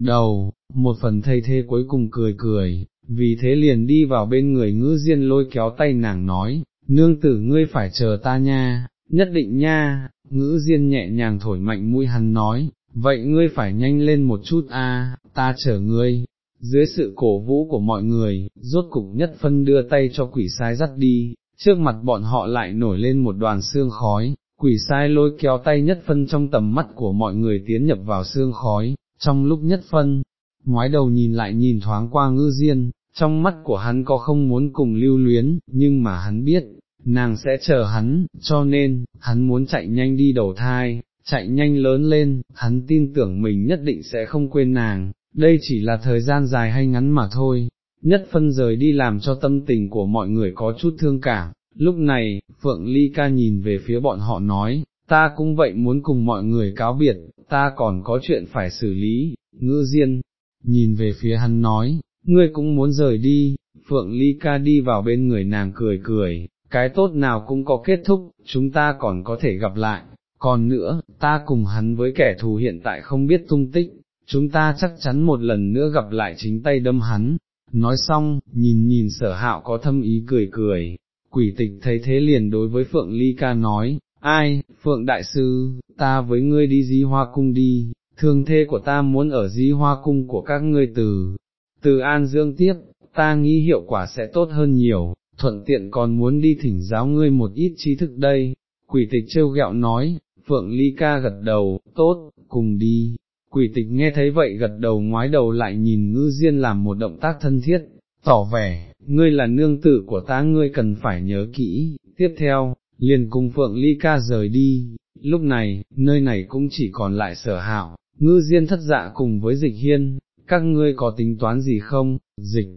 Đầu, một phần thay thê cuối cùng cười cười, vì thế liền đi vào bên người ngữ diên lôi kéo tay nàng nói, nương tử ngươi phải chờ ta nha, nhất định nha, ngữ diên nhẹ nhàng thổi mạnh mũi hắn nói, vậy ngươi phải nhanh lên một chút a, ta chờ ngươi. Dưới sự cổ vũ của mọi người, rốt cục nhất phân đưa tay cho quỷ sai dắt đi, trước mặt bọn họ lại nổi lên một đoàn xương khói, quỷ sai lôi kéo tay nhất phân trong tầm mắt của mọi người tiến nhập vào xương khói, trong lúc nhất phân, ngoái đầu nhìn lại nhìn thoáng qua ngư diên, trong mắt của hắn có không muốn cùng lưu luyến, nhưng mà hắn biết, nàng sẽ chờ hắn, cho nên, hắn muốn chạy nhanh đi đầu thai, chạy nhanh lớn lên, hắn tin tưởng mình nhất định sẽ không quên nàng, đây chỉ là thời gian dài hay ngắn mà thôi, nhất phân rời đi làm cho tâm tình của mọi người có chút thương cảm. Lúc này, Phượng Ly ca nhìn về phía bọn họ nói, ta cũng vậy muốn cùng mọi người cáo biệt, ta còn có chuyện phải xử lý, ngữ diên, nhìn về phía hắn nói, ngươi cũng muốn rời đi, Phượng Ly ca đi vào bên người nàng cười cười, cái tốt nào cũng có kết thúc, chúng ta còn có thể gặp lại, còn nữa, ta cùng hắn với kẻ thù hiện tại không biết tung tích, chúng ta chắc chắn một lần nữa gặp lại chính tay đâm hắn, nói xong, nhìn nhìn sở hạo có thâm ý cười cười, quỷ tịch thấy thế liền đối với Phượng Ly ca nói, ai, Phượng Đại Sư, ta với ngươi đi di hoa cung đi, thương thê của ta muốn ở di hoa cung của các ngươi từ, từ An Dương tiếp, ta nghĩ hiệu quả sẽ tốt hơn nhiều, thuận tiện còn muốn đi thỉnh giáo ngươi một ít trí thức đây, quỷ tịch trêu ghẹo nói, Phượng Ly ca gật đầu, tốt, cùng đi. Quỷ tịch nghe thấy vậy gật đầu ngoái đầu lại nhìn ngư diên làm một động tác thân thiết, tỏ vẻ, ngươi là nương tử của ta ngươi cần phải nhớ kỹ, tiếp theo, liền cùng Phượng Ly ca rời đi, lúc này, nơi này cũng chỉ còn lại sở hạo, ngư diên thất dạ cùng với dịch hiên, các ngươi có tính toán gì không, dịch.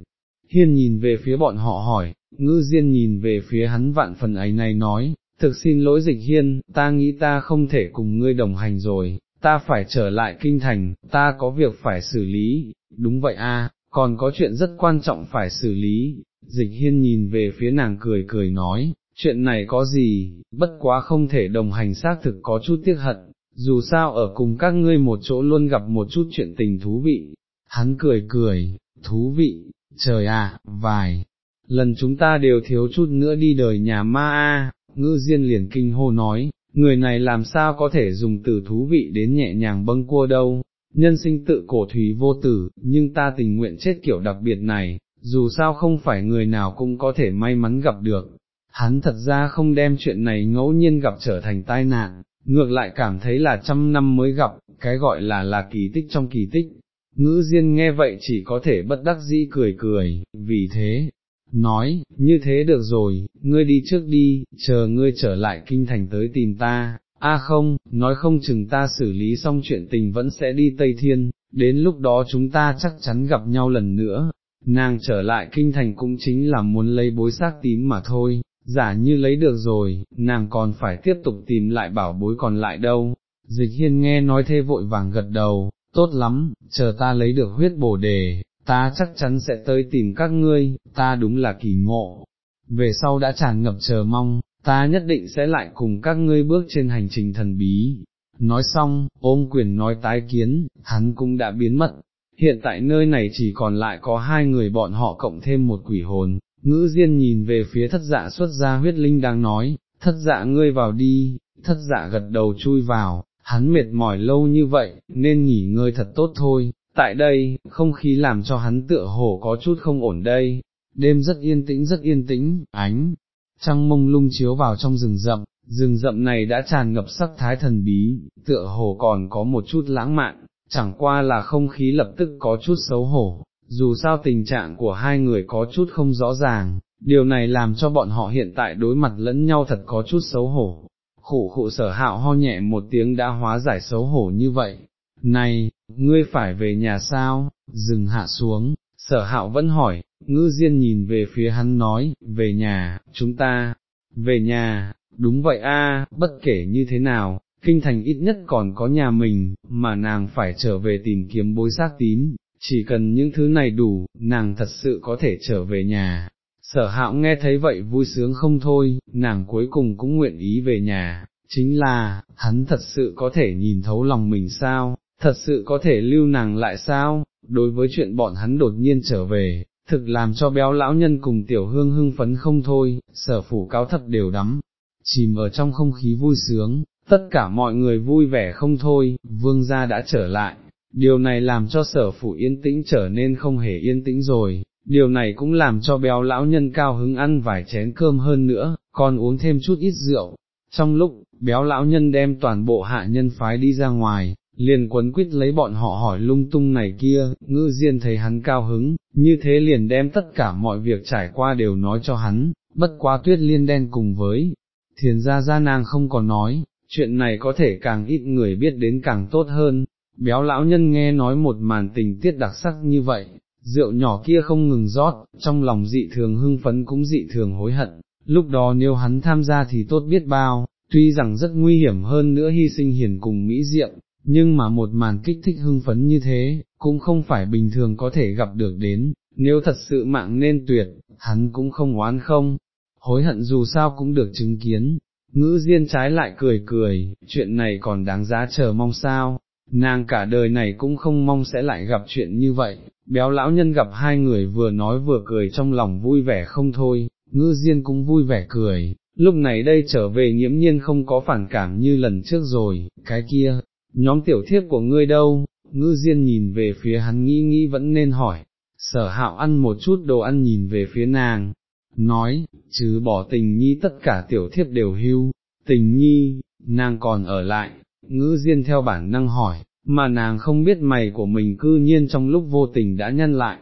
Hiên nhìn về phía bọn họ hỏi, ngư diên nhìn về phía hắn vạn phần ấy này nói, thực xin lỗi dịch hiên, ta nghĩ ta không thể cùng ngươi đồng hành rồi, ta phải trở lại kinh thành, ta có việc phải xử lý, đúng vậy a, còn có chuyện rất quan trọng phải xử lý, dịch hiên nhìn về phía nàng cười cười nói, chuyện này có gì, bất quá không thể đồng hành xác thực có chút tiếc hận, dù sao ở cùng các ngươi một chỗ luôn gặp một chút chuyện tình thú vị, hắn cười cười, thú vị, trời à, vài, lần chúng ta đều thiếu chút nữa đi đời nhà ma a, ngư diên liền kinh hô nói, người này làm sao có thể dùng từ thú vị đến nhẹ nhàng bâng cua đâu, nhân sinh tự cổ thủy vô tử, nhưng ta tình nguyện chết kiểu đặc biệt này, dù sao không phải người nào cũng có thể may mắn gặp được. Hắn thật ra không đem chuyện này ngẫu nhiên gặp trở thành tai nạn, ngược lại cảm thấy là trăm năm mới gặp, cái gọi là là kỳ tích trong kỳ tích. Ngữ Diên nghe vậy chỉ có thể bất đắc dĩ cười cười, vì thế, nói, như thế được rồi, ngươi đi trước đi, chờ ngươi trở lại kinh thành tới tìm ta, a không, nói không chừng ta xử lý xong chuyện tình vẫn sẽ đi Tây Thiên, đến lúc đó chúng ta chắc chắn gặp nhau lần nữa, nàng trở lại kinh thành cũng chính là muốn lấy bối xác tím mà thôi, giả như lấy được rồi, nàng còn phải tiếp tục tìm lại bảo bối còn lại đâu. Dịch hiên nghe nói thế vội vàng gật đầu, tốt lắm, chờ ta lấy được huyết bổ đề, ta chắc chắn sẽ tới tìm các ngươi, ta đúng là kỳ ngộ. Về sau đã tràn ngập chờ mong, ta nhất định sẽ lại cùng các ngươi bước trên hành trình thần bí. Nói xong, ôm quyền nói tái kiến, hắn cũng đã biến mất. Hiện tại nơi này chỉ còn lại có hai người bọn họ cộng thêm một quỷ hồn, ngữ diên nhìn về phía thất dạ xuất ra huyết linh đang nói, thất dạ ngươi vào đi, thất dạ gật đầu chui vào, hắn mệt mỏi lâu như vậy, nên nghỉ ngơi thật tốt thôi, tại đây, không khí làm cho hắn tựa hồ có chút không ổn đây, đêm rất yên tĩnh rất yên tĩnh, ánh, trăng mông lung chiếu vào trong rừng rậm, rừng rậm này đã tràn ngập sắc thái thần bí, tựa hồ còn có một chút lãng mạn, chẳng qua là không khí lập tức có chút xấu hổ, dù sao tình trạng của hai người có chút không rõ ràng, điều này làm cho bọn họ hiện tại đối mặt lẫn nhau thật có chút xấu hổ. Khủ khụ sở hạo ho nhẹ một tiếng đã hóa giải xấu hổ như vậy, này, ngươi phải về nhà sao, dừng hạ xuống, sở hạo vẫn hỏi, ngư diên nhìn về phía hắn nói, về nhà, chúng ta, về nhà, đúng vậy a, bất kể như thế nào, kinh thành ít nhất còn có nhà mình, mà nàng phải trở về tìm kiếm bối xác tím, chỉ cần những thứ này đủ, nàng thật sự có thể trở về nhà. Sở hạo nghe thấy vậy vui sướng không thôi, nàng cuối cùng cũng nguyện ý về nhà, chính là, hắn thật sự có thể nhìn thấu lòng mình sao, thật sự có thể lưu nàng lại sao, đối với chuyện bọn hắn đột nhiên trở về, thực làm cho béo lão nhân cùng tiểu hương hưng phấn không thôi, sở phủ cáo thật đều đắm, chìm ở trong không khí vui sướng, tất cả mọi người vui vẻ không thôi, vương gia đã trở lại, điều này làm cho sở phủ yên tĩnh trở nên không hề yên tĩnh rồi, điều này cũng làm cho béo lão nhân cao hứng ăn vài chén cơm hơn nữa, còn uống thêm chút ít rượu. Trong lúc, béo lão nhân đem toàn bộ hạ nhân phái đi ra ngoài, liền quấn quýt lấy bọn họ hỏi lung tung này kia, ngư diên thấy hắn cao hứng, như thế liền đem tất cả mọi việc trải qua đều nói cho hắn, bất quá tuyết liên đen cùng với, thiền gia gia nàng không có nói, chuyện này có thể càng ít người biết đến càng tốt hơn, béo lão nhân nghe nói một màn tình tiết đặc sắc như vậy, rượu nhỏ kia không ngừng rót, trong lòng dị thường hưng phấn cũng dị thường hối hận, lúc đó nếu hắn tham gia thì tốt biết bao, tuy rằng rất nguy hiểm hơn nữa hy sinh hiền cùng Mỹ Diệm, nhưng mà một màn kích thích hưng phấn như thế, cũng không phải bình thường có thể gặp được đến, nếu thật sự mạng nên tuyệt, hắn cũng không oán không, hối hận dù sao cũng được chứng kiến, ngữ diên trái lại cười cười, chuyện này còn đáng giá chờ mong sao, nàng cả đời này cũng không mong sẽ lại gặp chuyện như vậy, béo lão nhân gặp hai người vừa nói vừa cười trong lòng vui vẻ không thôi, ngữ diên cũng vui vẻ cười, lúc này đây trở về nhiễm nhiên không có phản cảm như lần trước rồi, cái kia, nhóm tiểu thiếp của ngươi đâu, ngư diên nhìn về phía hắn nghĩ nghĩ vẫn nên hỏi, sở hạo ăn một chút đồ ăn nhìn về phía nàng, nói, chứ bỏ tình nhi tất cả tiểu thiếp đều hưu, tình nhi, nàng còn ở lại, ngư diên theo bản năng hỏi, mà nàng không biết mày của mình cư nhiên trong lúc vô tình đã nhân lại.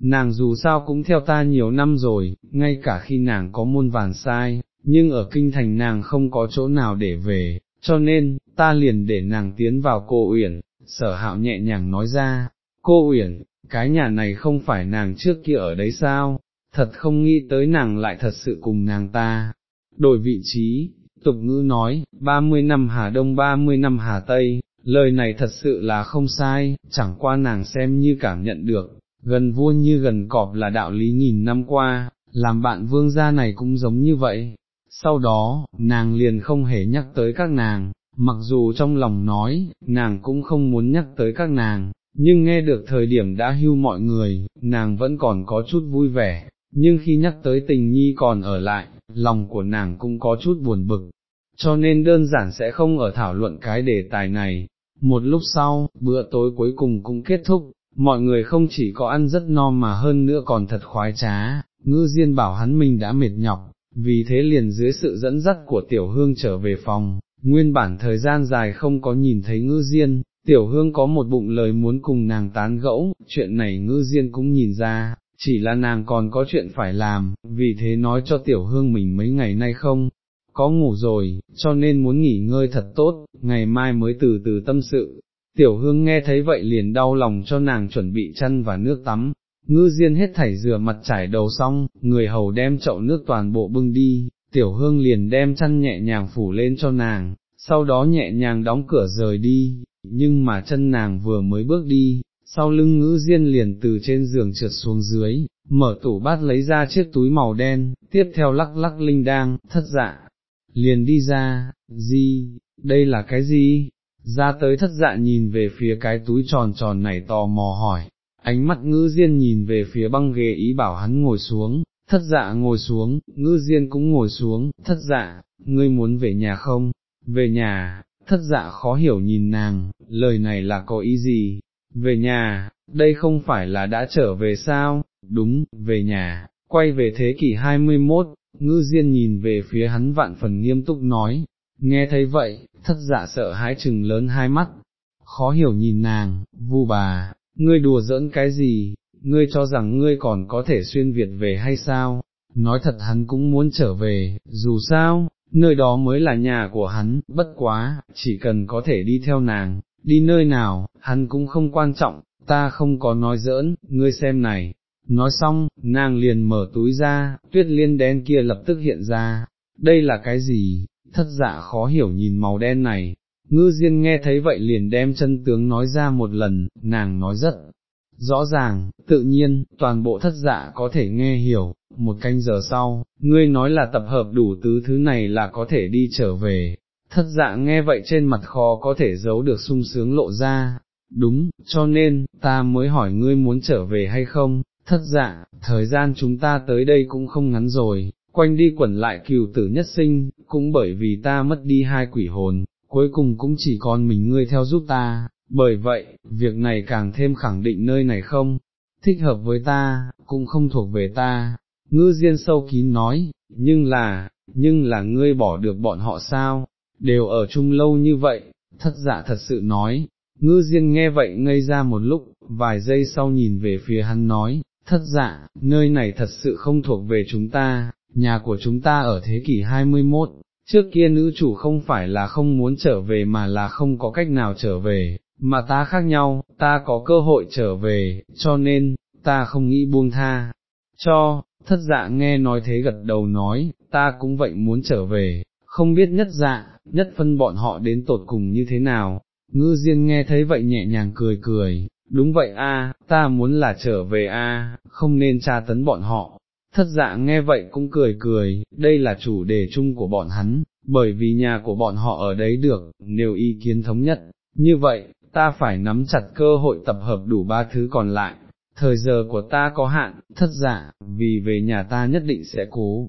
Nàng dù sao cũng theo ta nhiều năm rồi, ngay cả khi nàng có muôn vàn sai, nhưng ở kinh thành nàng không có chỗ nào để về, cho nên, ta liền để nàng tiến vào cô Uyển, sở hạo nhẹ nhàng nói ra, cô Uyển, cái nhà này không phải nàng trước kia ở đấy sao, thật không nghĩ tới nàng lại thật sự cùng nàng ta, đổi vị trí, tục ngữ nói, 30 năm Hà Đông 30 năm Hà Tây, lời này thật sự là không sai, chẳng qua nàng xem như cảm nhận được, gần vua như gần cọp là đạo lý nghìn năm qua, làm bạn vương gia này cũng giống như vậy, sau đó, nàng liền không hề nhắc tới các nàng, mặc dù trong lòng nói, nàng cũng không muốn nhắc tới các nàng, nhưng nghe được thời điểm đã hưu mọi người, nàng vẫn còn có chút vui vẻ, nhưng khi nhắc tới tình nhi còn ở lại, lòng của nàng cũng có chút buồn bực, cho nên đơn giản sẽ không ở thảo luận cái đề tài này. Một lúc sau, bữa tối cuối cùng cũng kết thúc, mọi người không chỉ có ăn rất no mà hơn nữa còn thật khoái trá, ngư diên bảo hắn mình đã mệt nhọc, vì thế liền dưới sự dẫn dắt của tiểu hương trở về phòng, nguyên bản thời gian dài không có nhìn thấy ngư diên, tiểu hương có một bụng lời muốn cùng nàng tán gẫu, chuyện này ngư diên cũng nhìn ra, chỉ là nàng còn có chuyện phải làm, vì thế nói cho tiểu hương mình mấy ngày nay không, có ngủ rồi, cho nên muốn nghỉ ngơi thật tốt, ngày mai mới từ từ tâm sự. Tiểu hương nghe thấy vậy liền đau lòng cho nàng chuẩn bị chăn và nước tắm, ngư diên hết thảy rửa mặt trải đầu xong, người hầu đem chậu nước toàn bộ bưng đi, tiểu hương liền đem chăn nhẹ nhàng phủ lên cho nàng, sau đó nhẹ nhàng đóng cửa rời đi, nhưng mà chân nàng vừa mới bước đi, sau lưng ngữ diên liền từ trên giường trượt xuống dưới, mở tủ bát lấy ra chiếc túi màu đen, tiếp theo lắc lắc linh đang, thất dạ, liền đi ra, gì, đây là cái gì? Ra tới thất dạ nhìn về phía cái túi tròn tròn này tò mò hỏi, ánh mắt ngữ diên nhìn về phía băng ghế ý bảo hắn ngồi xuống, thất dạ ngồi xuống, ngữ diên cũng ngồi xuống, thất dạ, ngươi muốn về nhà không, về nhà, thất dạ khó hiểu nhìn nàng, lời này là có ý gì, về nhà, đây không phải là đã trở về sao, đúng, về nhà, quay về thế kỷ 21, ngư diên nhìn về phía hắn vạn phần nghiêm túc nói, nghe thấy vậy, thất dạ sợ hãi chừng lớn hai mắt, khó hiểu nhìn nàng, vu bà, ngươi đùa giỡn cái gì, ngươi cho rằng ngươi còn có thể xuyên Việt về hay sao, nói thật hắn cũng muốn trở về, dù sao, nơi đó mới là nhà của hắn, bất quá, chỉ cần có thể đi theo nàng, đi nơi nào, hắn cũng không quan trọng, ta không có nói giỡn, ngươi xem này. Nói xong, nàng liền mở túi ra, tuyết liên đen kia lập tức hiện ra, đây là cái gì, thất dạ khó hiểu nhìn màu đen này, ngư diên nghe thấy vậy liền đem chân tướng nói ra một lần, nàng nói rất rõ ràng, tự nhiên, toàn bộ thất dạ có thể nghe hiểu, một canh giờ sau, ngươi nói là tập hợp đủ tứ thứ này là có thể đi trở về, thất dạ nghe vậy trên mặt khó có thể giấu được sung sướng lộ ra, đúng, cho nên, ta mới hỏi ngươi muốn trở về hay không, thất dạ, thời gian chúng ta tới đây cũng không ngắn rồi, quanh đi quẩn lại cừu tử nhất sinh, cũng bởi vì ta mất đi hai quỷ hồn, cuối cùng cũng chỉ còn mình ngươi theo giúp ta, bởi vậy, việc này càng thêm khẳng định nơi này không, thích hợp với ta, cũng không thuộc về ta, ngư diên sâu kín nói, nhưng là, nhưng là ngươi bỏ được bọn họ sao, đều ở chung lâu như vậy, thất dạ thật sự nói, ngư diên nghe vậy ngây ra một lúc, vài giây sau nhìn về phía hắn nói, thất dạ, nơi này thật sự không thuộc về chúng ta, nhà của chúng ta ở thế kỷ 21, trước kia nữ chủ không phải là không muốn trở về mà là không có cách nào trở về, mà ta khác nhau, ta có cơ hội trở về, cho nên, ta không nghĩ buông tha, cho, thất dạ nghe nói thế gật đầu nói, ta cũng vậy muốn trở về, không biết nhất dạ, nhất phân bọn họ đến tột cùng như thế nào, ngư diên nghe thấy vậy nhẹ nhàng cười cười, đúng vậy a, ta muốn là trở về a, không nên tra tấn bọn họ. Thất dạ nghe vậy cũng cười cười, đây là chủ đề chung của bọn hắn, bởi vì nhà của bọn họ ở đấy được, nếu ý kiến thống nhất, như vậy, ta phải nắm chặt cơ hội tập hợp đủ ba thứ còn lại, thời giờ của ta có hạn, thất dạ, vì về nhà ta nhất định sẽ cố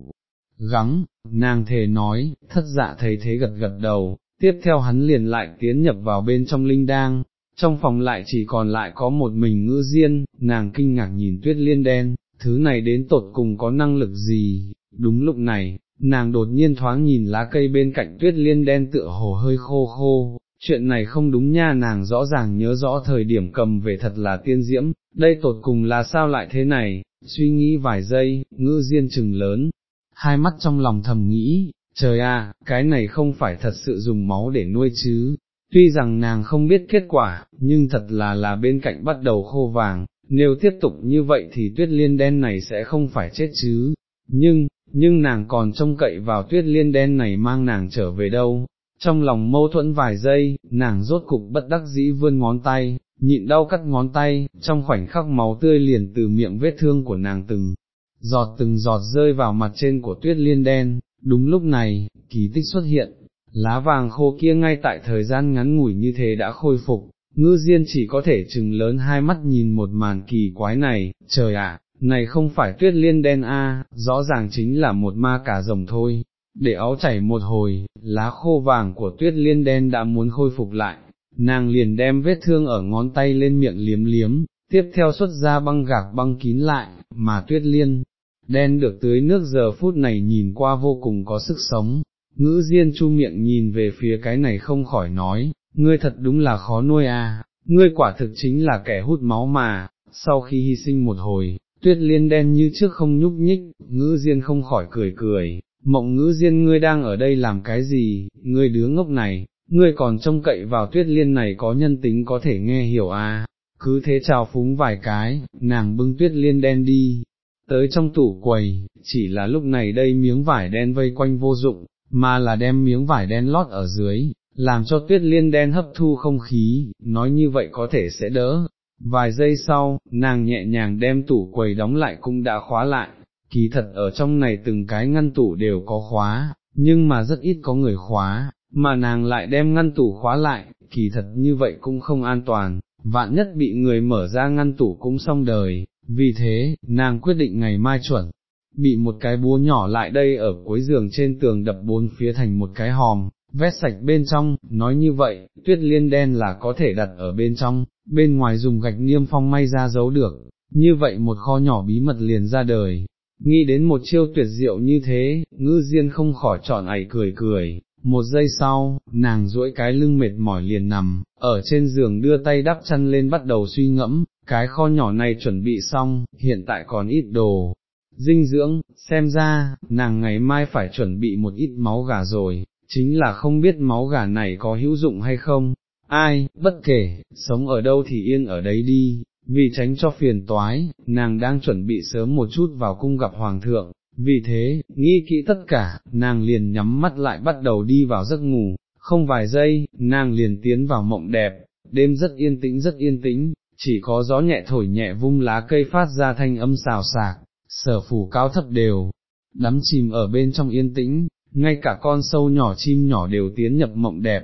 gắng, nàng thề nói, thất dạ thấy thế gật gật đầu, tiếp theo hắn liền lại tiến nhập vào bên trong linh đang, trong phòng lại chỉ còn lại có một mình ngữ diên, nàng kinh ngạc nhìn tuyết liên đen, thứ này đến tột cùng có năng lực gì, đúng lúc này, nàng đột nhiên thoáng nhìn lá cây bên cạnh tuyết liên đen tựa hồ hơi khô khô, chuyện này không đúng nha nàng rõ ràng nhớ rõ thời điểm cầm về thật là tiên diễm, đây tột cùng là sao lại thế này, suy nghĩ vài giây, ngữ diên chừng lớn, hai mắt trong lòng thầm nghĩ, trời à, cái này không phải thật sự dùng máu để nuôi chứ, tuy rằng nàng không biết kết quả, nhưng thật là là bên cạnh bắt đầu khô vàng, nếu tiếp tục như vậy thì tuyết liên đen này sẽ không phải chết chứ, nhưng, nhưng nàng còn trông cậy vào tuyết liên đen này mang nàng trở về đâu. Trong lòng mâu thuẫn vài giây, nàng rốt cục bất đắc dĩ vươn ngón tay, nhịn đau cắt ngón tay, trong khoảnh khắc máu tươi liền từ miệng vết thương của nàng từng, giọt từng giọt rơi vào mặt trên của tuyết liên đen, đúng lúc này, kỳ tích xuất hiện, lá vàng khô kia ngay tại thời gian ngắn ngủi như thế đã khôi phục, ngư diên chỉ có thể chừng lớn hai mắt nhìn một màn kỳ quái này, trời ạ, này không phải tuyết liên đen a, rõ ràng chính là một ma cả rồng thôi. Để áo chảy một hồi, lá khô vàng của tuyết liên đen đã muốn khôi phục lại, nàng liền đem vết thương ở ngón tay lên miệng liếm liếm, tiếp theo xuất ra băng gạc băng kín lại, mà tuyết liên, đen được tưới nước giờ phút này nhìn qua vô cùng có sức sống, ngữ diên chu miệng nhìn về phía cái này không khỏi nói, ngươi thật đúng là khó nuôi à, ngươi quả thực chính là kẻ hút máu mà, sau khi hy sinh một hồi, tuyết liên đen như trước không nhúc nhích, ngữ diên không khỏi cười cười, mộng ngữ diên ngươi đang ở đây làm cái gì, ngươi đứa ngốc này, ngươi còn trông cậy vào tuyết liên này có nhân tính có thể nghe hiểu à, cứ thế chào phúng vài cái, nàng bưng tuyết liên đen đi, tới trong tủ quầy, chỉ là lúc này đây miếng vải đen vây quanh vô dụng, mà là đem miếng vải đen lót ở dưới, làm cho tuyết liên đen hấp thu không khí, nói như vậy có thể sẽ đỡ. Vài giây sau, nàng nhẹ nhàng đem tủ quầy đóng lại cũng đã khóa lại, kỳ thật ở trong này từng cái ngăn tủ đều có khóa, nhưng mà rất ít có người khóa, mà nàng lại đem ngăn tủ khóa lại, kỳ thật như vậy cũng không an toàn, vạn nhất bị người mở ra ngăn tủ cũng xong đời, vì thế, nàng quyết định ngày mai chuẩn, bị một cái búa nhỏ lại đây ở cuối giường trên tường đập bốn phía thành một cái hòm, vét sạch bên trong, nói như vậy, tuyết liên đen là có thể đặt ở bên trong, bên ngoài dùng gạch niêm phong may ra giấu được, như vậy một kho nhỏ bí mật liền ra đời. Nghĩ đến một chiêu tuyệt diệu như thế, ngư diên không khỏi chọn ảy cười cười, một giây sau, nàng duỗi cái lưng mệt mỏi liền nằm, ở trên giường đưa tay đắp chân lên bắt đầu suy ngẫm, cái kho nhỏ này chuẩn bị xong, hiện tại còn ít đồ, dinh dưỡng, xem ra, nàng ngày mai phải chuẩn bị một ít máu gà rồi, chính là không biết máu gà này có hữu dụng hay không, ai, bất kể, sống ở đâu thì yên ở đấy đi, vì tránh cho phiền toái, nàng đang chuẩn bị sớm một chút vào cung gặp hoàng thượng, vì thế, nghĩ kỹ tất cả, nàng liền nhắm mắt lại bắt đầu đi vào giấc ngủ, không vài giây, nàng liền tiến vào mộng đẹp, đêm rất yên tĩnh rất yên tĩnh, chỉ có gió nhẹ thổi nhẹ vung lá cây phát ra thanh âm xào xạc, sở phủ cao thấp đều, đắm chìm ở bên trong yên tĩnh, ngay cả con sâu nhỏ chim nhỏ đều tiến nhập mộng đẹp,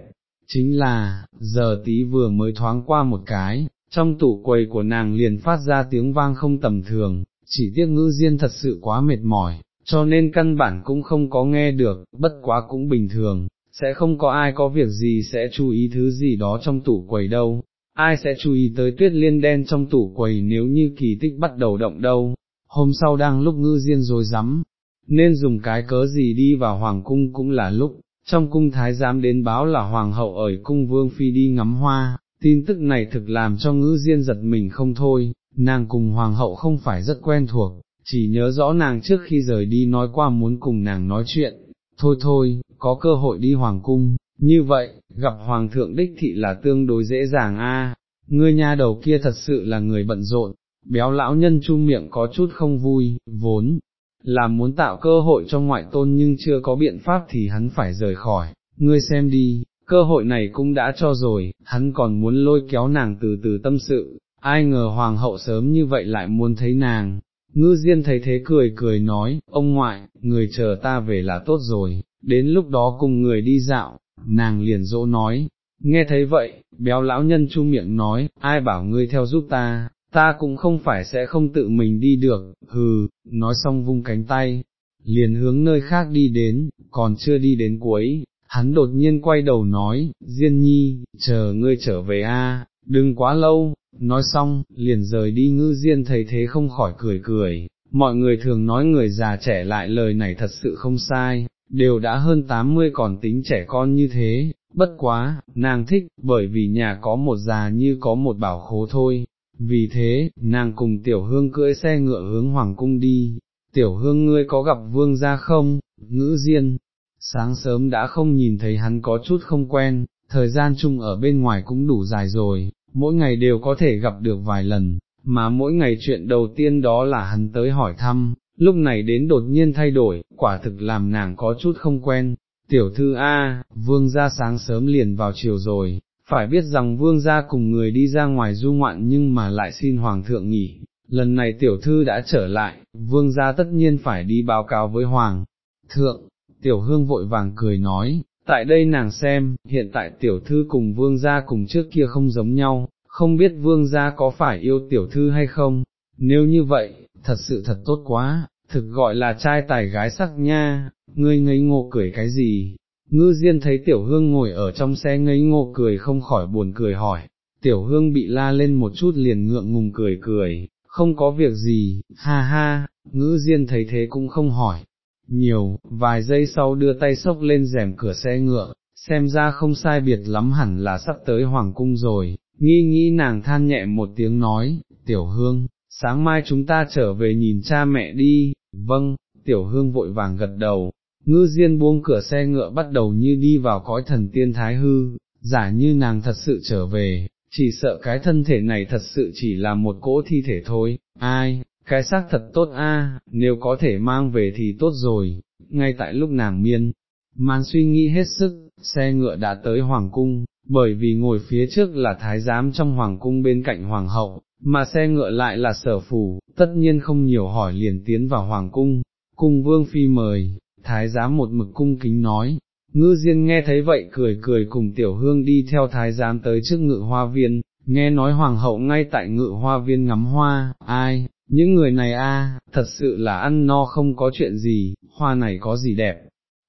chính là, giờ tí vừa mới thoáng qua một cái, trong tủ quầy của nàng liền phát ra tiếng vang không tầm thường, chỉ tiếc ngữ diên thật sự quá mệt mỏi, cho nên căn bản cũng không có nghe được, bất quá cũng bình thường, sẽ không có ai có việc gì sẽ chú ý thứ gì đó trong tủ quầy đâu, ai sẽ chú ý tới tuyết liên đen trong tủ quầy nếu như kỳ tích bắt đầu động đâu, hôm sau đang lúc ngư diên rồi rắm nên dùng cái cớ gì đi vào hoàng cung cũng là lúc, trong cung thái giám đến báo là hoàng hậu ở cung vương phi đi ngắm hoa, tin tức này thực làm cho ngữ diên giật mình không thôi, nàng cùng hoàng hậu không phải rất quen thuộc, chỉ nhớ rõ nàng trước khi rời đi nói qua muốn cùng nàng nói chuyện, thôi thôi, có cơ hội đi hoàng cung, như vậy, gặp hoàng thượng đích thị là tương đối dễ dàng a. ngươi nha đầu kia thật sự là người bận rộn, béo lão nhân chu miệng có chút không vui, vốn, là muốn tạo cơ hội cho ngoại tôn nhưng chưa có biện pháp thì hắn phải rời khỏi, ngươi xem đi, cơ hội này cũng đã cho rồi, hắn còn muốn lôi kéo nàng từ từ tâm sự, ai ngờ hoàng hậu sớm như vậy lại muốn thấy nàng, ngư diên thấy thế cười cười nói, ông ngoại, người chờ ta về là tốt rồi, đến lúc đó cùng người đi dạo, nàng liền dỗ nói, nghe thấy vậy, béo lão nhân chu miệng nói, ai bảo ngươi theo giúp ta, ta cũng không phải sẽ không tự mình đi được, hừ, nói xong vung cánh tay, liền hướng nơi khác đi đến, còn chưa đi đến cuối, hắn đột nhiên quay đầu nói, Diên nhi, chờ ngươi trở về a, đừng quá lâu, nói xong, liền rời đi. Ngư Diên thấy thế không khỏi cười cười, mọi người thường nói người già trẻ lại lời này thật sự không sai, đều đã hơn 80 còn tính trẻ con như thế, bất quá, nàng thích, bởi vì nhà có một già như có một bảo khố thôi, vì thế, nàng cùng tiểu hương cưỡi xe ngựa hướng hoàng cung đi, tiểu hương ngươi có gặp vương gia không, ngữ diên, sáng sớm đã không nhìn thấy hắn có chút không quen, thời gian chung ở bên ngoài cũng đủ dài rồi, mỗi ngày đều có thể gặp được vài lần, mà mỗi ngày chuyện đầu tiên đó là hắn tới hỏi thăm, lúc này đến đột nhiên thay đổi, quả thực làm nàng có chút không quen. Tiểu thư A, vương gia sáng sớm liền vào chiều rồi, phải biết rằng vương gia cùng người đi ra ngoài du ngoạn nhưng mà lại xin hoàng thượng nghỉ, lần này tiểu thư đã trở lại, vương gia tất nhiên phải đi báo cáo với hoàng thượng, tiểu hương vội vàng cười nói, tại đây nàng xem, hiện tại tiểu thư cùng vương gia cùng trước kia không giống nhau, không biết vương gia có phải yêu tiểu thư hay không, nếu như vậy, thật sự thật tốt quá, thực gọi là trai tài gái sắc nha, ngươi ngây ngô cười cái gì, ngư diên thấy tiểu hương ngồi ở trong xe ngây ngô cười không khỏi buồn cười hỏi, tiểu hương bị la lên một chút liền ngượng ngùng cười cười, không có việc gì, ha ha, Ngư diên thấy thế cũng không hỏi, nhiều, vài giây sau đưa tay sốc lên rèm cửa xe ngựa, xem ra không sai biệt lắm hẳn là sắp tới hoàng cung rồi, nghi nghĩ nàng than nhẹ một tiếng nói, tiểu hương, sáng mai chúng ta trở về nhìn cha mẹ đi, vâng, tiểu hương vội vàng gật đầu, ngư diên buông cửa xe ngựa bắt đầu như đi vào cõi thần tiên thái hư, giả như nàng thật sự trở về, chỉ sợ cái thân thể này thật sự chỉ là một cỗ thi thể thôi, ai, cái xác thật tốt a, nếu có thể mang về thì tốt rồi, ngay tại lúc nàng miên, man suy nghĩ hết sức, xe ngựa đã tới hoàng cung, bởi vì ngồi phía trước là thái giám trong hoàng cung bên cạnh hoàng hậu, mà xe ngựa lại là sở phủ, tất nhiên không nhiều hỏi liền tiến vào hoàng cung, cung vương phi mời, thái giám một mực cung kính nói, ngư diên nghe thấy vậy cười cười cùng tiểu hương đi theo thái giám tới trước ngự hoa viên, nghe nói hoàng hậu ngay tại ngự hoa viên ngắm hoa, ai, những người này a, thật sự là ăn no không có chuyện gì, hoa này có gì đẹp,